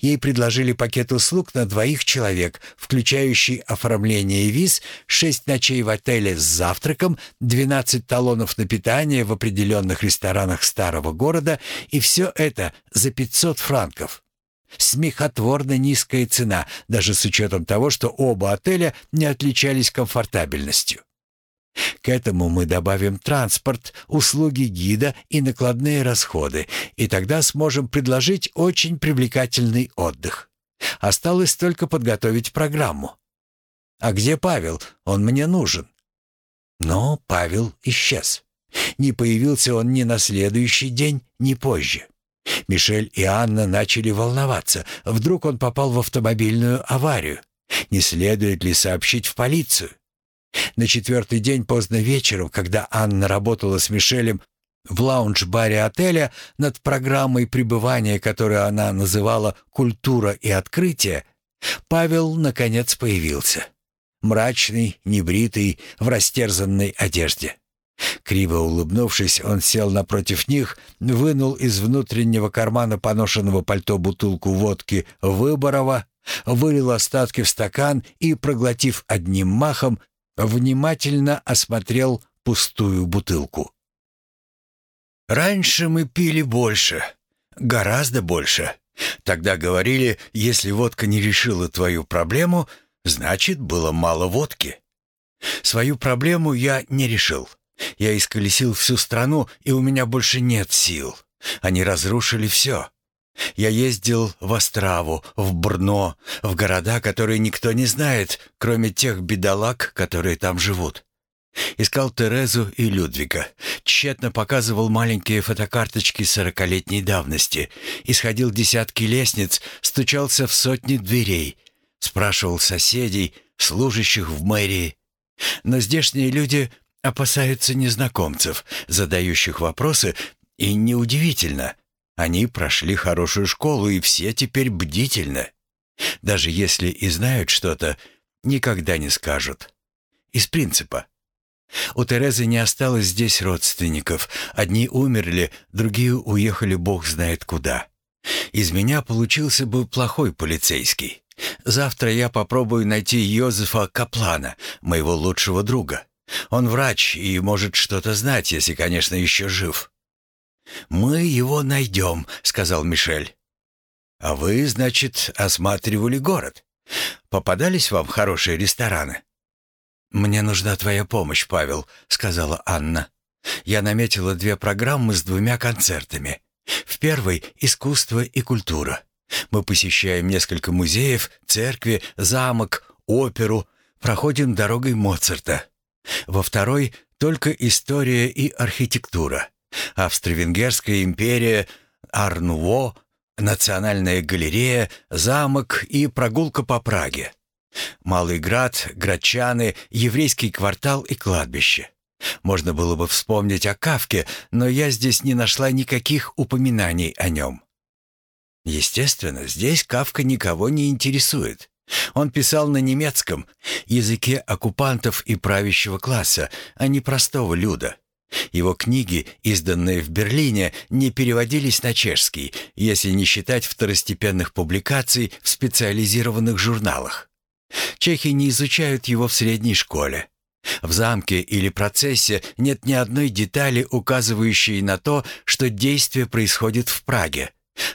A: Ей предложили пакет услуг на двоих человек, включающий оформление виз, шесть ночей в отеле с завтраком, 12 талонов на питание в определенных ресторанах старого города, и все это за 500 франков. Смехотворно низкая цена, даже с учетом того, что оба отеля не отличались комфортабельностью. К этому мы добавим транспорт, услуги гида и накладные расходы, и тогда сможем предложить очень привлекательный отдых. Осталось только подготовить программу. А где Павел? Он мне нужен. Но Павел исчез. Не появился он ни на следующий день, ни позже. Мишель и Анна начали волноваться. Вдруг он попал в автомобильную аварию. Не следует ли сообщить в полицию? На четвертый день поздно вечером, когда Анна работала с Мишелем в лаунж-баре отеля над программой пребывания, которую она называла «Культура и открытие», Павел, наконец, появился. Мрачный, небритый, в растерзанной одежде. Криво улыбнувшись, он сел напротив них, вынул из внутреннего кармана поношенного пальто бутылку водки Выборова, вылил остатки в стакан и, проглотив одним махом, внимательно осмотрел пустую бутылку. «Раньше мы пили больше, гораздо больше. Тогда говорили, если водка не решила твою проблему, значит, было мало водки. Свою проблему я не решил. Я исколесил всю страну, и у меня больше нет сил. Они разрушили все. Я ездил в Острову, в Брно, в города, которые никто не знает, кроме тех бедолаг, которые там живут. Искал Терезу и Людвига. Тщетно показывал маленькие фотокарточки сорокалетней давности. Исходил десятки лестниц, стучался в сотни дверей. Спрашивал соседей, служащих в мэрии. Но здешние люди опасаются незнакомцев, задающих вопросы, и неудивительно — они прошли хорошую школу, и все теперь бдительны. Даже если и знают что-то, никогда не скажут. Из принципа. У Терезы не осталось здесь родственников. Одни умерли, другие уехали бог знает куда. Из меня получился бы плохой полицейский. Завтра я попробую найти Йозефа Каплана, моего лучшего друга. Он врач и может что-то знать, если, конечно, еще жив. «Мы его найдем», — сказал Мишель. «А вы, значит, осматривали город? Попадались вам хорошие рестораны?» «Мне нужна твоя помощь, Павел», — сказала Анна. «Я наметила две программы с двумя концертами. В первой — искусство и культура. Мы посещаем несколько музеев, церкви, замок, оперу, проходим дорогой Моцарта. Во второй — только история и архитектура. Австро-Венгерская империя, Арнуво, Национальная галерея, замок и прогулка по Праге. Малый град, Грачаны, еврейский квартал и кладбище. Можно было бы вспомнить о Кавке, но я здесь не нашла никаких упоминаний о нем. Естественно, здесь Кавка никого не интересует. Он писал на немецком, языке оккупантов и правящего класса, а не простого люда. Его книги, изданные в Берлине, не переводились на чешский, если не считать второстепенных публикаций в специализированных журналах. Чехи не изучают его в средней школе. В замке или процессе нет ни одной детали, указывающей на то, что действие происходит в Праге.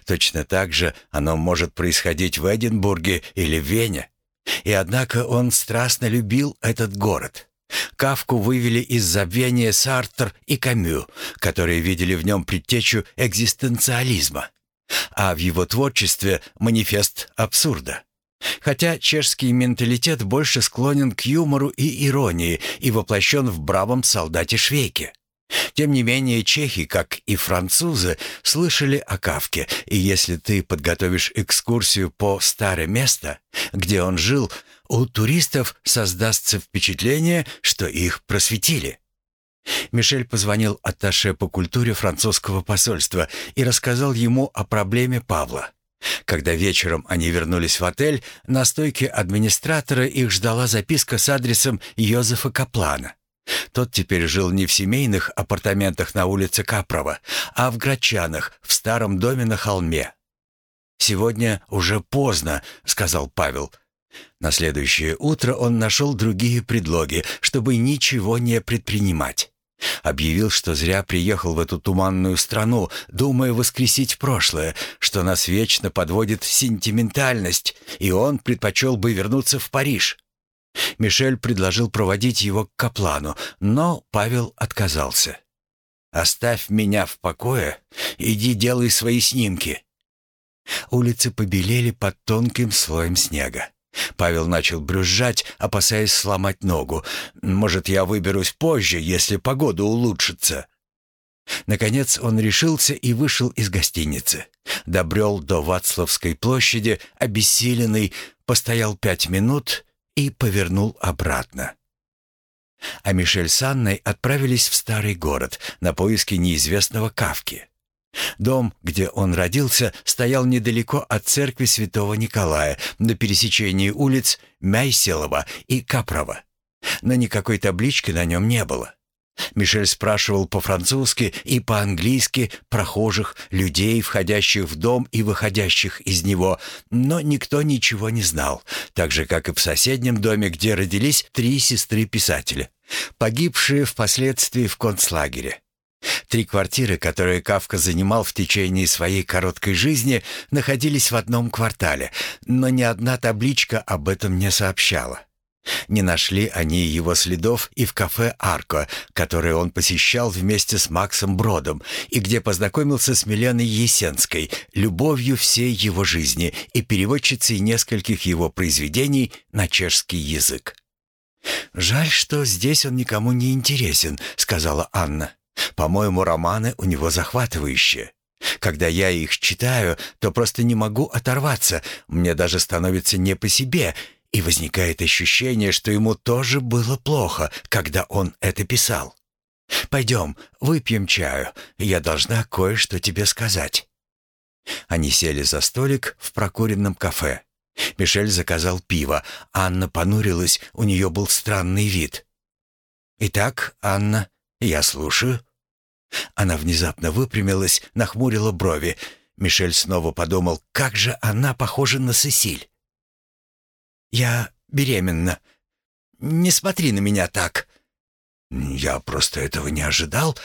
A: Точно так же оно может происходить в Эдинбурге или в Вене. И однако он страстно любил этот город. Кавку вывели из забвения Сартр и Камю, которые видели в нем предтечу экзистенциализма, а в его творчестве манифест абсурда. Хотя чешский менталитет больше склонен к юмору и иронии и воплощен в бравом солдате Швейке. Тем не менее, чехи, как и французы, слышали о Кавке, и если ты подготовишь экскурсию по старое место, где он жил, у туристов создастся впечатление, что их просветили. Мишель позвонил атташе по культуре французского посольства и рассказал ему о проблеме Павла. Когда вечером они вернулись в отель, на стойке администратора их ждала записка с адресом Йозефа Каплана. Тот теперь жил не в семейных апартаментах на улице Капрова, а в Грачанах, в старом доме на холме. «Сегодня уже поздно», — сказал Павел. На следующее утро он нашел другие предлоги, чтобы ничего не предпринимать. Объявил, что зря приехал в эту туманную страну, думая воскресить прошлое, что нас вечно подводит сентиментальность, и он предпочел бы вернуться в Париж. Мишель предложил проводить его к Каплану, но Павел отказался. «Оставь меня в покое, иди делай свои снимки». Улицы побелели под тонким слоем снега. Павел начал брюзжать, опасаясь сломать ногу. «Может, я выберусь позже, если погода улучшится?» Наконец он решился и вышел из гостиницы. Добрел до Вацлавской площади, обессиленный, постоял пять минут и повернул обратно. А Мишель с Анной отправились в старый город на поиски неизвестного Кавки. Дом, где он родился, стоял недалеко от церкви святого Николая, на пересечении улиц Мяйселова и Капрова. Но никакой таблички на нем не было. Мишель спрашивал по-французски и по-английски прохожих, людей, входящих в дом и выходящих из него, но никто ничего не знал, так же, как и в соседнем доме, где родились три сестры-писателя, погибшие впоследствии в концлагере. Три квартиры, которые Кавка занимал в течение своей короткой жизни, находились в одном квартале, но ни одна табличка об этом не сообщала. Не нашли они его следов и в кафе «Арко», которое он посещал вместе с Максом Бродом и где познакомился с Миленой Есенской, любовью всей его жизни и переводчицей нескольких его произведений на чешский язык. «Жаль, что здесь он никому не интересен», — сказала Анна. По-моему, романы у него захватывающие. Когда я их читаю, то просто не могу оторваться. Мне даже становится не по себе, и возникает ощущение, что ему тоже было плохо, когда он это писал. «Пойдем, выпьем чаю. Я должна кое-что тебе сказать». Они сели за столик в прокуренном кафе. Мишель заказал пиво. Анна понурилась, у нее был странный вид. «Итак, Анна, я слушаю». Она внезапно выпрямилась, нахмурила брови. Мишель снова подумал, как же она похожа на Сесиль. «Я беременна. Не смотри на меня так». «Я просто этого не ожидал.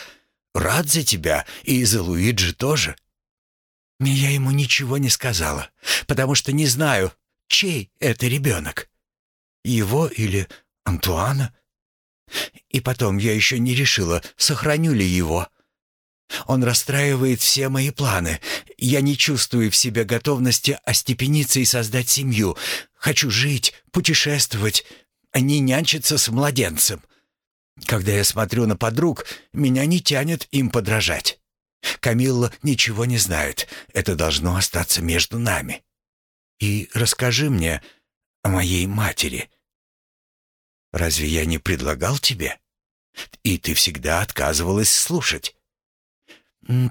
A: Рад за тебя, и за Луиджи тоже». Я ему ничего не сказала, потому что не знаю, чей это ребенок. Его или Антуана? И потом я еще не решила, сохраню ли его. Он расстраивает все мои планы. Я не чувствую в себе готовности остепениться и создать семью. Хочу жить, путешествовать, а не нянчиться с младенцем. Когда я смотрю на подруг, меня не тянет им подражать. Камилла ничего не знает. Это должно остаться между нами. И расскажи мне о моей матери. Разве я не предлагал тебе? И ты всегда отказывалась слушать.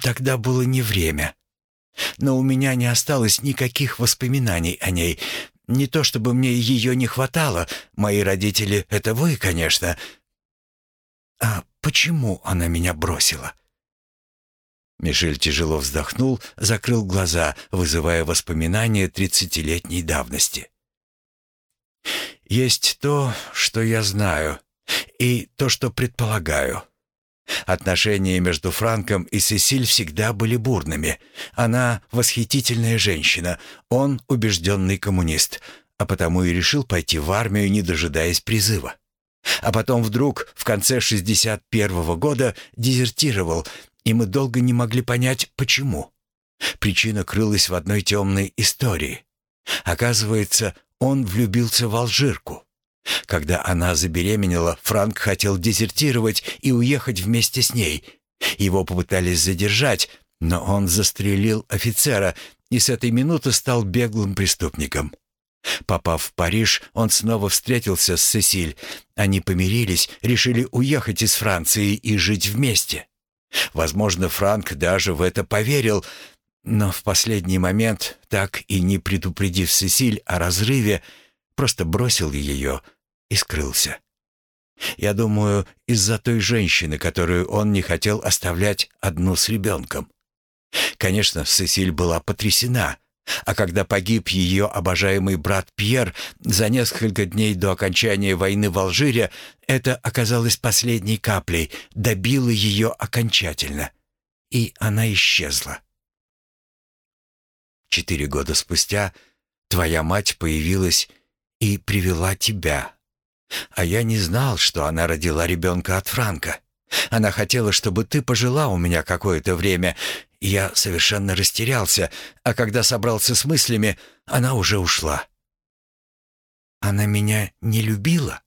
A: Тогда было не время. Но у меня не осталось никаких воспоминаний о ней. Не то чтобы мне ее не хватало. Мои родители — это вы, конечно. А почему она меня бросила?» Мишель тяжело вздохнул, закрыл глаза, вызывая воспоминания тридцатилетней давности. «Есть то, что я знаю, и то, что предполагаю. Отношения между Франком и Сесиль всегда были бурными. Она восхитительная женщина, он убежденный коммунист, а потому и решил пойти в армию, не дожидаясь призыва. А потом вдруг, в конце 61-го года, дезертировал, и мы долго не могли понять, почему. Причина крылась в одной темной истории. Оказывается, он влюбился в Алжирку. Когда она забеременела, Франк хотел дезертировать и уехать вместе с ней. Его попытались задержать, но он застрелил офицера и с этой минуты стал беглым преступником. Попав в Париж, он снова встретился с Сесиль. Они помирились, решили уехать из Франции и жить вместе. Возможно, Франк даже в это поверил, но в последний момент, так и не предупредив Сесиль о разрыве, просто бросил ее и скрылся. Я думаю, из-за той женщины, которую он не хотел оставлять одну с ребенком. Конечно, Сесиль была потрясена, а когда погиб ее обожаемый брат Пьер за несколько дней до окончания войны в Алжире, это оказалось последней каплей, добило ее окончательно. И она исчезла. Четыре года спустя твоя мать появилась и привела тебя. А я не знал, что она родила ребенка от Франка. Она хотела, чтобы ты пожила у меня какое-то время, я совершенно растерялся, а когда собрался с мыслями, она уже ушла. Она меня не любила?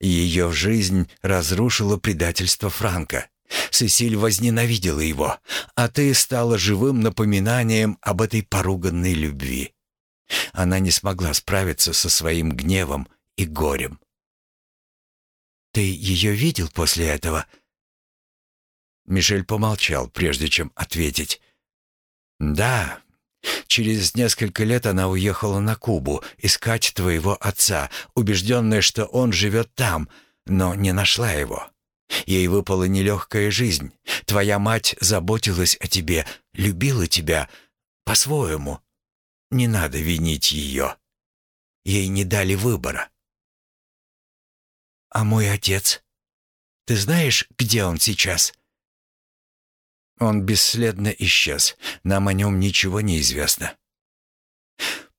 A: Ее жизнь разрушило предательство Франка. Сесиль возненавидела его, а ты стала живым напоминанием об этой поруганной любви. Она не смогла справиться со своим гневом и горем. «Ты ее видел после этого?» Мишель помолчал, прежде чем ответить. «Да, через несколько лет она уехала на Кубу искать твоего отца, убежденная, что он живет там, но не нашла его. Ей выпала нелегкая жизнь. Твоя мать заботилась о тебе, любила тебя по-своему. Не надо винить ее. Ей не дали выбора». «А мой отец? Ты знаешь, где он сейчас?» Он бесследно исчез. Нам о нем ничего не известно.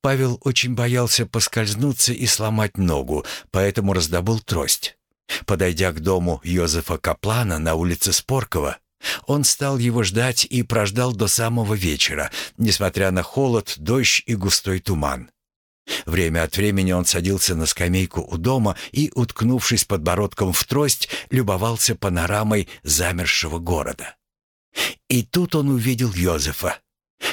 A: Павел очень боялся поскользнуться и сломать ногу, поэтому раздобыл трость. Подойдя к дому Йозефа Каплана на улице Споркова, он стал его ждать и прождал до самого вечера, несмотря на холод, дождь и густой туман. Время от времени он садился на скамейку у дома и, уткнувшись подбородком в трость, любовался панорамой замершего города. И тут он увидел Йозефа.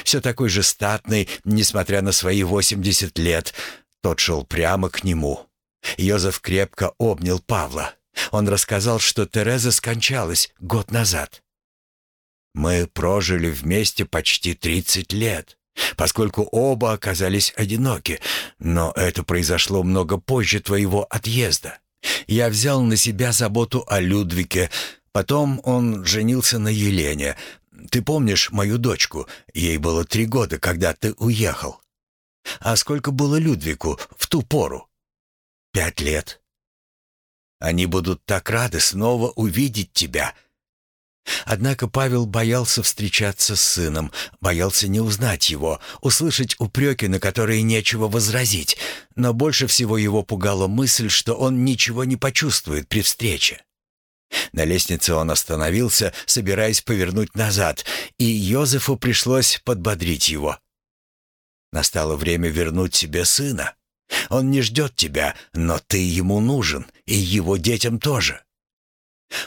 A: Все такой же статный, несмотря на свои восемьдесят лет. Тот шел прямо к нему. Йозеф крепко обнял Павла. Он рассказал, что Тереза скончалась год назад. «Мы прожили вместе почти тридцать лет, поскольку оба оказались одиноки, но это произошло много позже твоего отъезда. Я взял на себя заботу о Людвике, Потом он женился на Елене. Ты помнишь мою дочку? Ей было три года, когда ты уехал. А сколько было Людвику в ту пору? Пять лет. Они будут так рады снова увидеть тебя. Однако Павел боялся встречаться с сыном, боялся не узнать его, услышать упреки, на которые нечего возразить, но больше всего его пугала мысль, что он ничего не почувствует при встрече. На лестнице он остановился, собираясь повернуть назад, и Йозефу пришлось подбодрить его. Настало время вернуть себе сына. Он не ждет тебя, но ты ему нужен, и его детям тоже.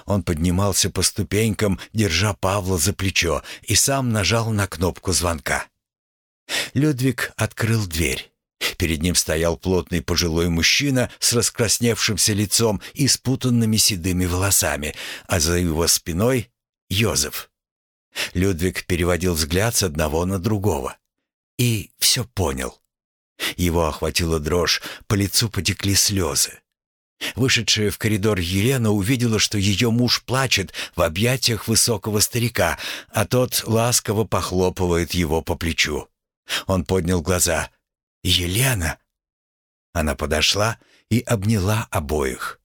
A: Он поднимался по ступенькам, держа Павла за плечо, и сам нажал на кнопку звонка. Людвиг открыл дверь. Перед ним стоял плотный пожилой мужчина с раскрасневшимся лицом и спутанными седыми волосами, а за его спиной — Йозеф. Людвиг переводил взгляд с одного на другого. И все понял. Его охватила дрожь, по лицу потекли слезы. Вышедшая в коридор Елена увидела, что ее муж плачет в объятиях высокого старика, а тот ласково похлопывает его по плечу. Он поднял глаза. «Елена!» Она подошла и обняла обоих.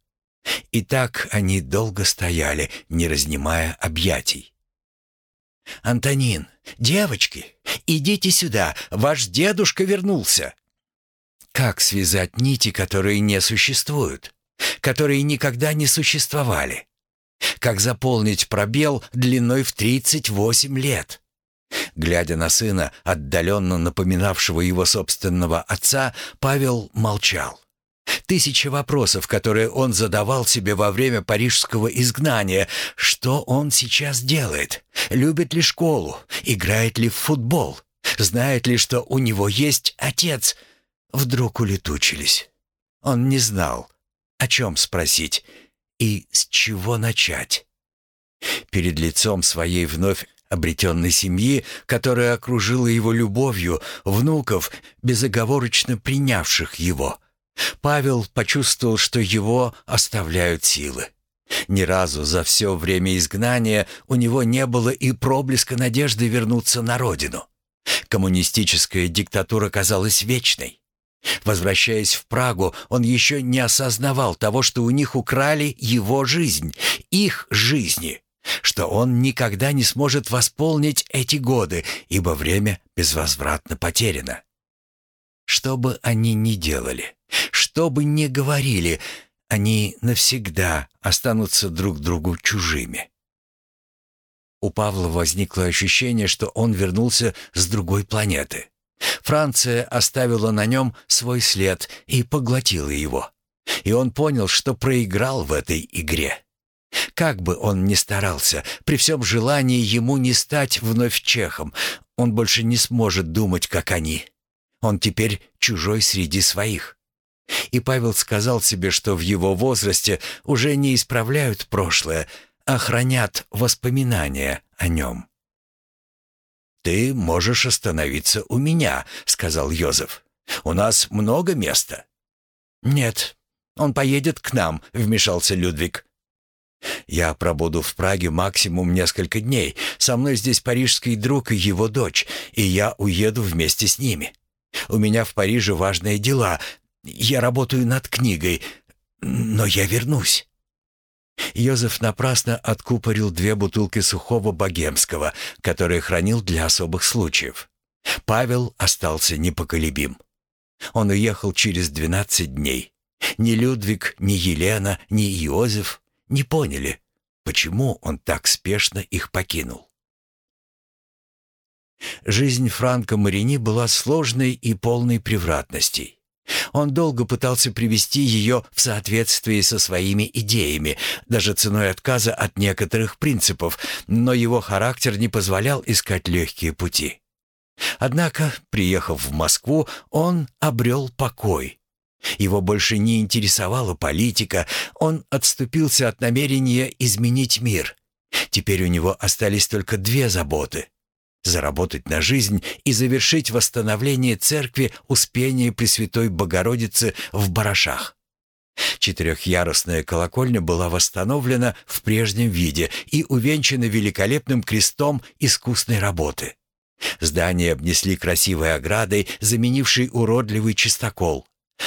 A: И так они долго стояли, не разнимая объятий. «Антонин, девочки, идите сюда, ваш дедушка вернулся!» Как связать нити, которые не существуют, которые никогда не существовали? Как заполнить пробел длиной в 38 лет? Глядя на сына, отдаленно напоминавшего его собственного отца, Павел молчал. Тысячи вопросов, которые он задавал себе во время парижского изгнания. Что он сейчас делает? Любит ли школу? Играет ли в футбол? Знает ли, что у него есть отец? Вдруг улетучились. Он не знал, о чем спросить и с чего начать. Перед лицом своей вновь обретенной семьи, которая окружила его любовью, внуков, безоговорочно принявших его. Павел почувствовал, что его оставляют силы. Ни разу за все время изгнания у него не было и проблеска надежды вернуться на родину. Коммунистическая диктатура казалась вечной. Возвращаясь в Прагу, он еще не осознавал того, что у них украли его жизнь, их жизни что он никогда не сможет восполнить эти годы, ибо время безвозвратно потеряно. Что бы они ни делали, что бы ни говорили, они навсегда останутся друг другу чужими. У Павла возникло ощущение, что он вернулся с другой планеты. Франция оставила на нем свой след и поглотила его. И он понял, что проиграл в этой игре. Как бы он ни старался, при всем желании ему не стать вновь чехом, он больше не сможет думать, как они. Он теперь чужой среди своих. И Павел сказал себе, что в его возрасте уже не исправляют прошлое, а хранят воспоминания о нем. «Ты можешь остановиться у меня», — сказал Йозеф. «У нас много места». «Нет, он поедет к нам», — вмешался Людвиг. Я пробуду в Праге максимум несколько дней. Со мной здесь парижский друг и его дочь, и я уеду вместе с ними. У меня в Париже важные дела. Я работаю над книгой, но я вернусь». Йозеф напрасно откупорил две бутылки сухого богемского, которые хранил для особых случаев. Павел остался непоколебим. Он уехал через двенадцать дней. Ни Людвиг, ни Елена, ни Иозеф не поняли, почему он так спешно их покинул. Жизнь Франка Марини была сложной и полной превратностей. Он долго пытался привести ее в соответствие со своими идеями, даже ценой отказа от некоторых принципов, но его характер не позволял искать легкие пути. Однако, приехав в Москву, он обрел покой, его больше не интересовала политика, он отступился от намерения изменить мир. Теперь у него остались только две заботы — заработать на жизнь и завершить восстановление церкви Успения Пресвятой Богородицы в Барашах. Четырехъярусная колокольня была восстановлена в прежнем виде и увенчана великолепным крестом искусной работы. Здание обнесли красивой оградой, заменившей уродливый чистокол.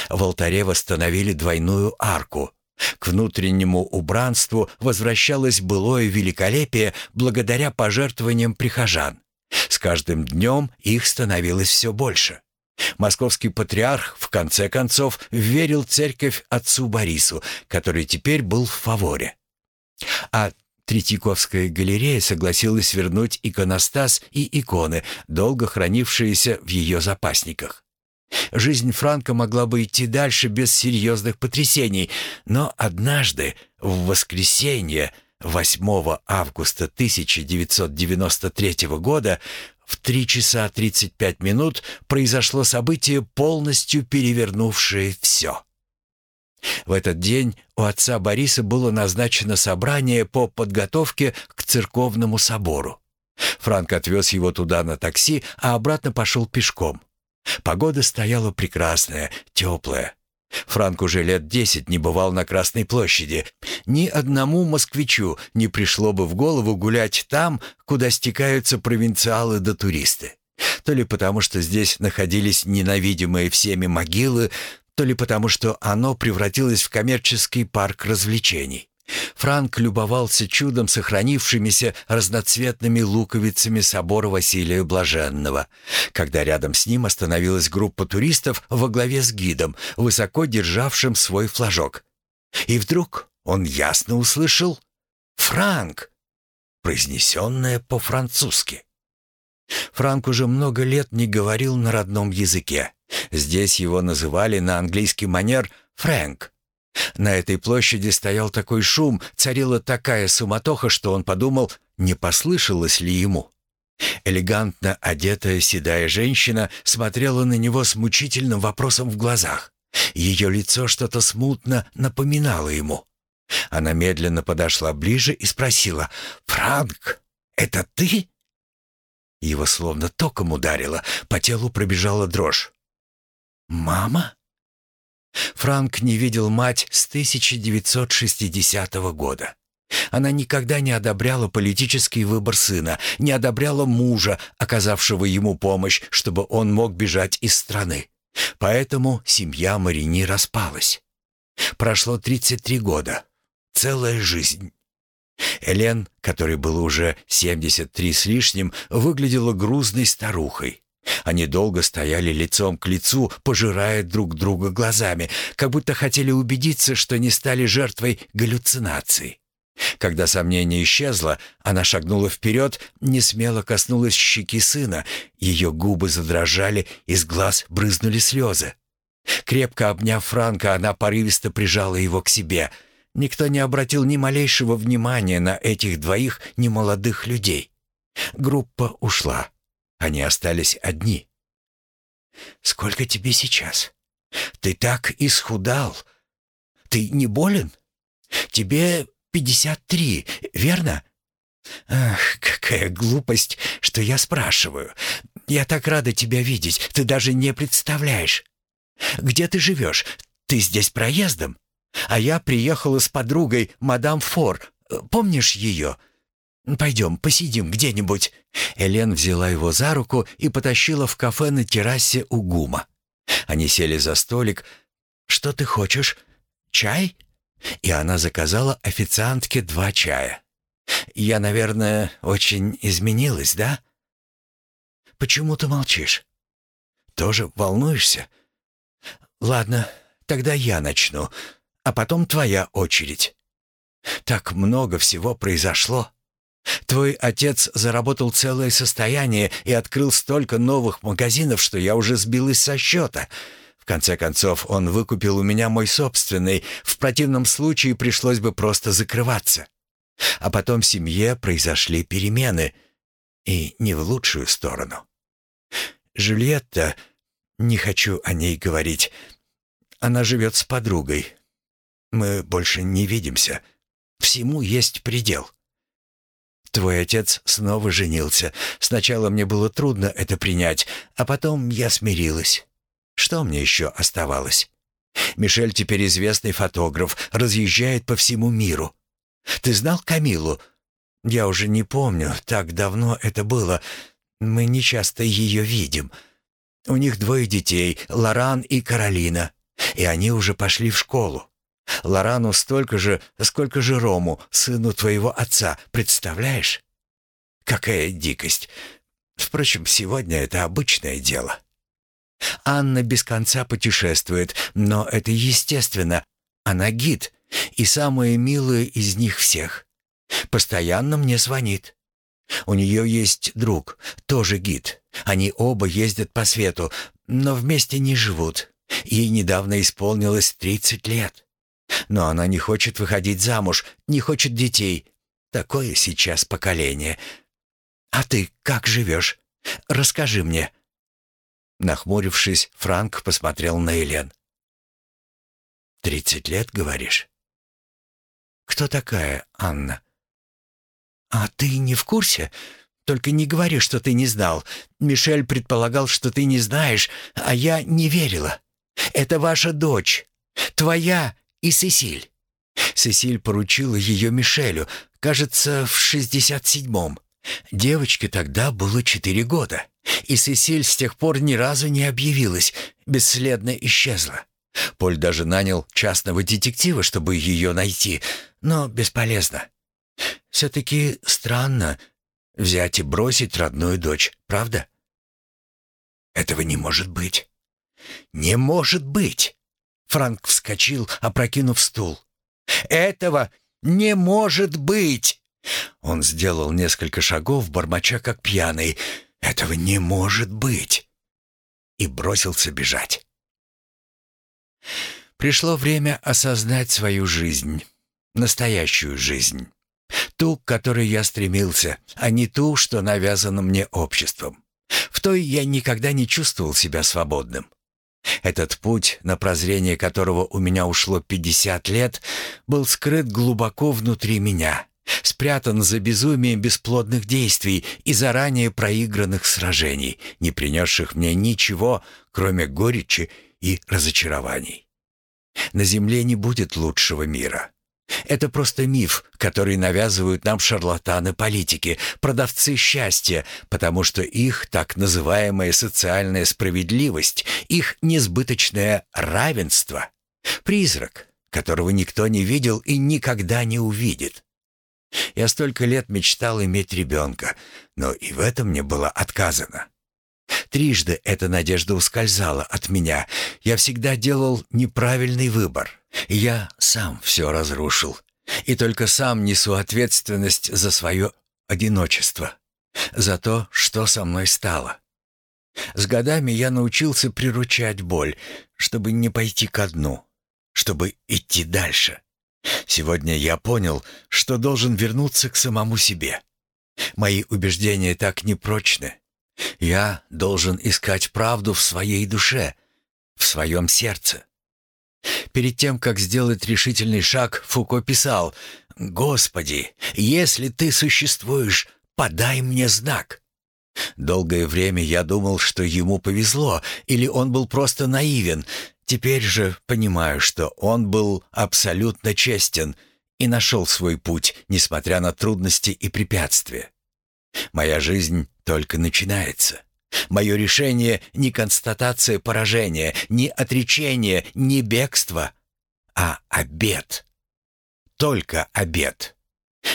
A: В алтаре восстановили двойную арку. К внутреннему убранству возвращалось былое великолепие благодаря пожертвованиям прихожан. С каждым днем их становилось все больше. Московский патриарх, в конце концов, верил церковь отцу Борису, который теперь был в фаворе. А Третьяковская галерея согласилась вернуть иконостас и иконы, долго хранившиеся в ее запасниках. Жизнь Франка могла бы идти дальше без серьезных потрясений, но однажды, в воскресенье, 8 августа 1993 года, в 3 часа 35 минут произошло событие, полностью перевернувшее все. В этот день у отца Бориса было назначено собрание по подготовке к церковному собору. Франк отвез его туда на такси, а обратно пошел пешком. Погода стояла прекрасная, теплая. Франк уже лет десять не бывал на Красной площади. Ни одному москвичу не пришло бы в голову гулять там, куда стекаются провинциалы да туристы. То ли потому, что здесь находились ненавидимые всеми могилы, то ли потому, что оно превратилось в коммерческий парк развлечений. Франк любовался чудом сохранившимися разноцветными луковицами собора Василия Блаженного, когда рядом с ним остановилась группа туристов во главе с гидом, высоко державшим свой флажок. И вдруг он ясно услышал «Франк», произнесенное по-французски. Франк уже много лет не говорил на родном языке. Здесь его называли на английский манер «Фрэнк». На этой площади стоял такой шум, царила такая суматоха, что он подумал, не послышалось ли ему. Элегантно одетая седая женщина смотрела на него с мучительным вопросом в глазах. Ее лицо что-то смутно напоминало ему. Она медленно подошла ближе и спросила, «Франк, это ты?» Его словно током ударило, по телу пробежала дрожь. «Мама?» Франк не видел мать с 1960 года. Она никогда не одобряла политический выбор сына, не одобряла мужа, оказавшего ему помощь, чтобы он мог бежать из страны. Поэтому семья Марини распалась. Прошло 33 года. Целая жизнь. Элен, которой было уже 73 с лишним, выглядела грузной старухой. Они долго стояли лицом к лицу, пожирая друг друга глазами, как будто хотели убедиться, что не стали жертвой галлюцинаций. Когда сомнение исчезло, она шагнула вперед, не смело коснулась щеки сына, ее губы задрожали, из глаз брызнули слезы. Крепко обняв Франка, она порывисто прижала его к себе. Никто не обратил ни малейшего внимания на этих двоих немолодых людей. Группа ушла. Они остались одни. «Сколько тебе сейчас? Ты так исхудал. Ты не болен? Тебе пятьдесят три, верно?» «Ах, какая глупость, что я спрашиваю. Я так рада тебя видеть, ты даже не представляешь. Где ты живешь? Ты здесь проездом? А я приехала с подругой, мадам Фор. Помнишь ее? «Пойдем, посидим где-нибудь». Элен взяла его за руку и потащила в кафе на террасе у ГУМа. Они сели за столик. «Что ты хочешь? Чай?» И она заказала официантке два чая. «Я, наверное, очень изменилась, да?» «Почему ты молчишь? Тоже волнуешься?» «Ладно, тогда я начну, а потом твоя очередь. Так много всего произошло». Твой отец заработал целое состояние и открыл столько новых магазинов, что я уже сбилась со счета. В конце концов, он выкупил у меня мой собственный. В противном случае пришлось бы просто закрываться. А потом в семье произошли перемены. И не в лучшую сторону. Жюльетта, не хочу о ней говорить, она живет с подругой. Мы больше не видимся. Всему есть предел. Твой отец снова женился. Сначала мне было трудно это принять, а потом я смирилась. Что мне еще оставалось? Мишель теперь известный фотограф, разъезжает по всему миру. Ты знал Камилу? Я уже не помню, так давно это было. Мы не часто ее видим. У них двое детей, Лоран и Каролина, и они уже пошли в школу. Лорану столько же, сколько же Рому, сыну твоего отца, представляешь? Какая дикость! Впрочем, сегодня это обычное дело. Анна без конца путешествует, но это естественно. Она гид, и самая милая из них всех. Постоянно мне звонит. У нее есть друг, тоже гид. Они оба ездят по свету, но вместе не живут. Ей недавно исполнилось 30 лет. Но она не хочет выходить замуж, не хочет детей. Такое сейчас поколение. А ты как живешь? Расскажи мне». Нахмурившись, Франк посмотрел на Елен. «Тридцать лет, говоришь?» «Кто такая Анна?» «А ты не в курсе? Только не говори, что ты не знал. Мишель предполагал, что ты не знаешь, а я не верила. Это ваша дочь, Твоя и Сесиль. Сесиль поручила ее Мишелю, кажется, в шестьдесят седьмом. Девочке тогда было четыре года, и Сесиль с тех пор ни разу не объявилась, бесследно исчезла. Поль даже нанял частного детектива, чтобы ее найти, но бесполезно. Все-таки странно взять и бросить родную дочь, правда? Этого не может быть. Не может быть! Франк вскочил, опрокинув стул. Этого не может быть! Он сделал несколько шагов, бормоча как пьяный. Этого не может быть! И бросился бежать. Пришло время осознать свою жизнь, настоящую жизнь. Ту, к которой я стремился, а не ту, что навязана мне обществом. В той я никогда не чувствовал себя свободным. Этот путь, на прозрение которого у меня ушло 50 лет, был скрыт глубоко внутри меня, спрятан за безумием бесплодных действий и заранее проигранных сражений, не принесших мне ничего, кроме горечи и разочарований. На земле не будет лучшего мира. Это просто миф, который навязывают нам шарлатаны-политики, продавцы счастья, потому что их так называемая социальная справедливость, их несбыточное равенство — призрак, которого никто не видел и никогда не увидит. Я столько лет мечтал иметь ребенка, но и в этом мне было отказано. Трижды эта надежда ускользала от меня. Я всегда делал неправильный выбор. Я сам все разрушил. И только сам несу ответственность за свое одиночество. За то, что со мной стало. С годами я научился приручать боль, чтобы не пойти ко дну, чтобы идти дальше. Сегодня я понял, что должен вернуться к самому себе. Мои убеждения так непрочны, я должен искать правду в своей душе, в своем сердце. Перед тем, как сделать решительный шаг, Фуко писал «Господи, если ты существуешь, подай мне знак». Долгое время я думал, что ему повезло, или он был просто наивен. Теперь же понимаю, что он был абсолютно честен и нашел свой путь, несмотря на трудности и препятствия. Моя жизнь только начинается. Мое решение — не констатация поражения, не отречение, не бегство, а обед. Только обед.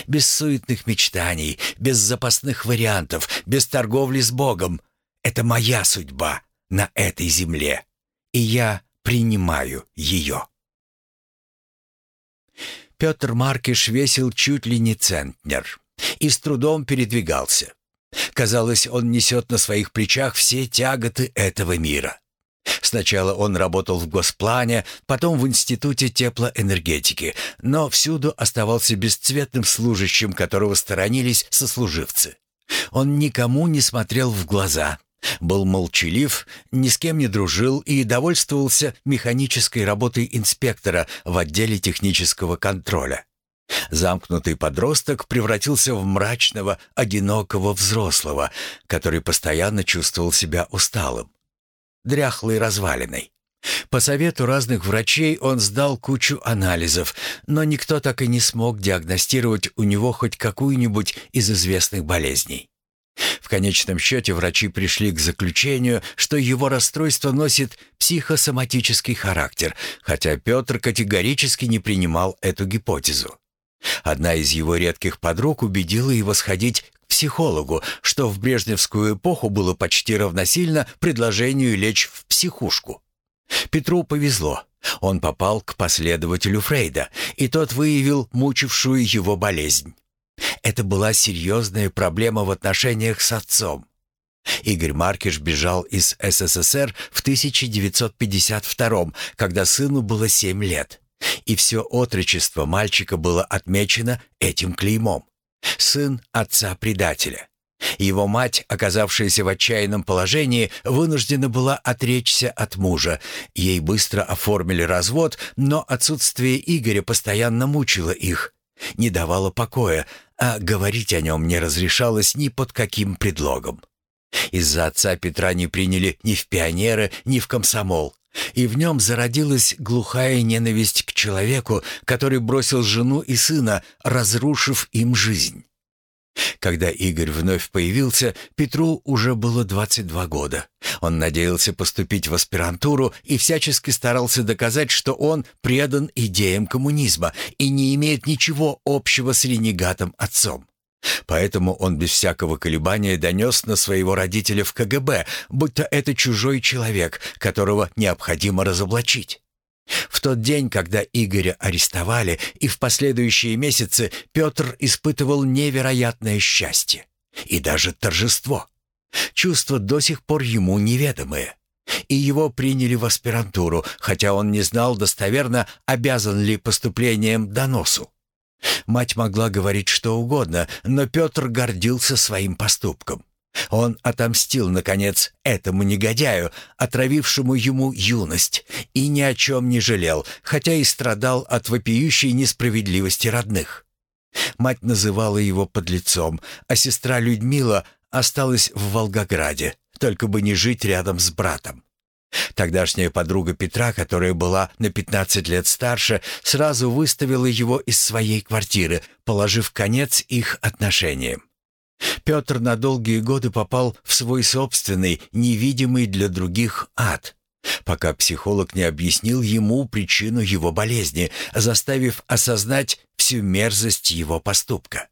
A: Без суетных мечтаний, без запасных вариантов, без торговли с Богом. Это моя судьба на этой земле, и я принимаю ее. Петр Маркиш весил чуть ли не центнер и с трудом передвигался. Казалось, он несет на своих плечах все тяготы этого мира. Сначала он работал в Госплане, потом в Институте теплоэнергетики, но всюду оставался бесцветным служащим, которого сторонились сослуживцы. Он никому не смотрел в глаза, был молчалив, ни с кем не дружил и довольствовался механической работой инспектора в отделе технического контроля. Замкнутый подросток превратился в мрачного, одинокого взрослого, который постоянно чувствовал себя усталым, дряхлой развалиной. По совету разных врачей он сдал кучу анализов, но никто так и не смог диагностировать у него хоть какую-нибудь из известных болезней. В конечном счете врачи пришли к заключению, что его расстройство носит психосоматический характер, хотя Петр категорически не принимал эту гипотезу. Одна из его редких подруг убедила его сходить к психологу, что в брежневскую эпоху было почти равносильно предложению лечь в психушку. Петру повезло. Он попал к последователю Фрейда, и тот выявил мучившую его болезнь. Это была серьезная проблема в отношениях с отцом. Игорь Маркиш бежал из СССР в 1952 когда сыну было 7 лет. И все отрочество мальчика было отмечено этим клеймом. Сын отца-предателя. Его мать, оказавшаяся в отчаянном положении, вынуждена была отречься от мужа. Ей быстро оформили развод, но отсутствие Игоря постоянно мучило их, не давало покоя, а говорить о нем не разрешалось ни под каким предлогом. Из-за отца Петра не приняли ни в пионеры, ни в комсомол. И в нем зародилась глухая ненависть к человеку, который бросил жену и сына, разрушив им жизнь. Когда Игорь вновь появился, Петру уже было 22 года. Он надеялся поступить в аспирантуру и всячески старался доказать, что он предан идеям коммунизма и не имеет ничего общего с ренегатом отцом. Поэтому он без всякого колебания донес на своего родителя в КГБ, будто это чужой человек, которого необходимо разоблачить. В тот день, когда Игоря арестовали, и в последующие месяцы Петр испытывал невероятное счастье и даже торжество. Чувства до сих пор ему неведомые. И его приняли в аспирантуру, хотя он не знал достоверно, обязан ли поступлением доносу. Мать могла говорить что угодно, но Петр гордился своим поступком. Он отомстил, наконец, этому негодяю, отравившему ему юность, и ни о чем не жалел, хотя и страдал от вопиющей несправедливости родных. Мать называла его подлецом, а сестра Людмила осталась в Волгограде, только бы не жить рядом с братом. Тогдашняя подруга Петра, которая была на 15 лет старше, сразу выставила его из своей квартиры, положив конец их отношениям. Петр на долгие годы попал в свой собственный, невидимый для других ад, пока психолог не объяснил ему причину его болезни, заставив осознать всю мерзость его поступка.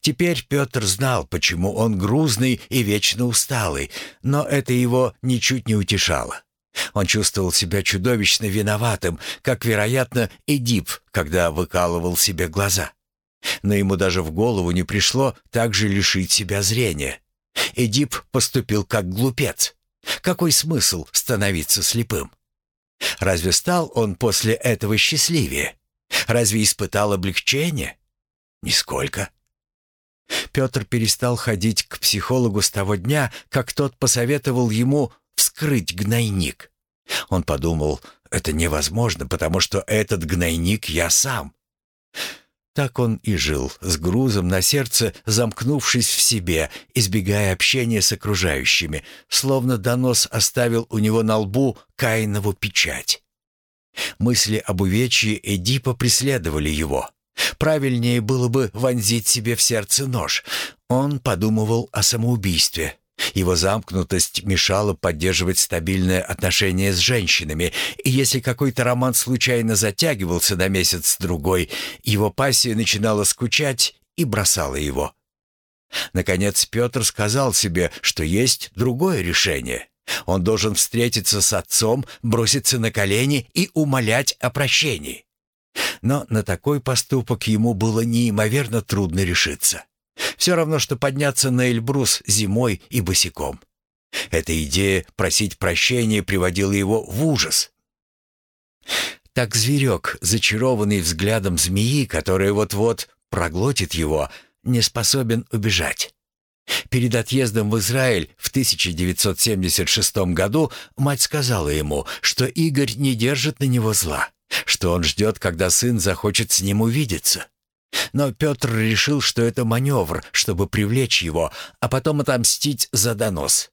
A: Теперь Петр знал, почему он грузный и вечно усталый, но это его ничуть не утешало. Он чувствовал себя чудовищно виноватым, как, вероятно, Эдип, когда выкалывал себе глаза. Но ему даже в голову не пришло также лишить себя зрения. Эдип поступил как глупец. Какой смысл становиться слепым? Разве стал он после этого счастливее? Разве испытал облегчение? Нисколько. Петр перестал ходить к психологу с того дня, как тот посоветовал ему вскрыть гнойник. Он подумал, это невозможно, потому что этот гнойник я сам. Так он и жил, с грузом на сердце, замкнувшись в себе, избегая общения с окружающими, словно донос оставил у него на лбу Каинову печать. Мысли об увечье Эдипа преследовали его. Правильнее было бы вонзить себе в сердце нож. Он подумывал о самоубийстве. Его замкнутость мешала поддерживать стабильное отношение с женщинами, и если какой-то роман случайно затягивался на месяц-другой, его пассия начинала скучать и бросала его. Наконец Петр сказал себе, что есть другое решение. Он должен встретиться с отцом, броситься на колени и умолять о прощении. Но на такой поступок ему было неимоверно трудно решиться. Все равно, что подняться на Эльбрус зимой и босиком. Эта идея просить прощения приводила его в ужас. Так зверек, зачарованный взглядом змеи, которая вот-вот проглотит его, не способен убежать. Перед отъездом в Израиль в 1976 году мать сказала ему, что Игорь не держит на него зла, что он ждет, когда сын захочет с ним увидеться. Но Петр решил, что это маневр, чтобы привлечь его, а потом отомстить за донос.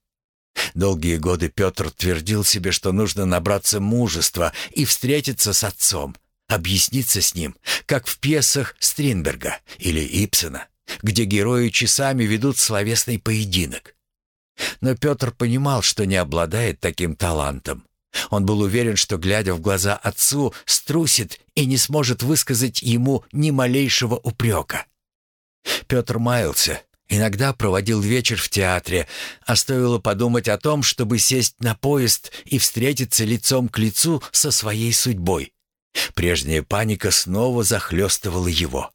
A: Долгие годы Петр твердил себе, что нужно набраться мужества и встретиться с отцом, объясниться с ним, как в пьесах Стринберга или Ипсена, где герои часами ведут словесный поединок. Но Петр понимал, что не обладает таким талантом. Он был уверен, что, глядя в глаза отцу, струсит и не сможет высказать ему ни малейшего упрека. Петр маялся, иногда проводил вечер в театре, а стоило подумать о том, чтобы сесть на поезд и встретиться лицом к лицу со своей судьбой. Прежняя паника снова захлестывала его.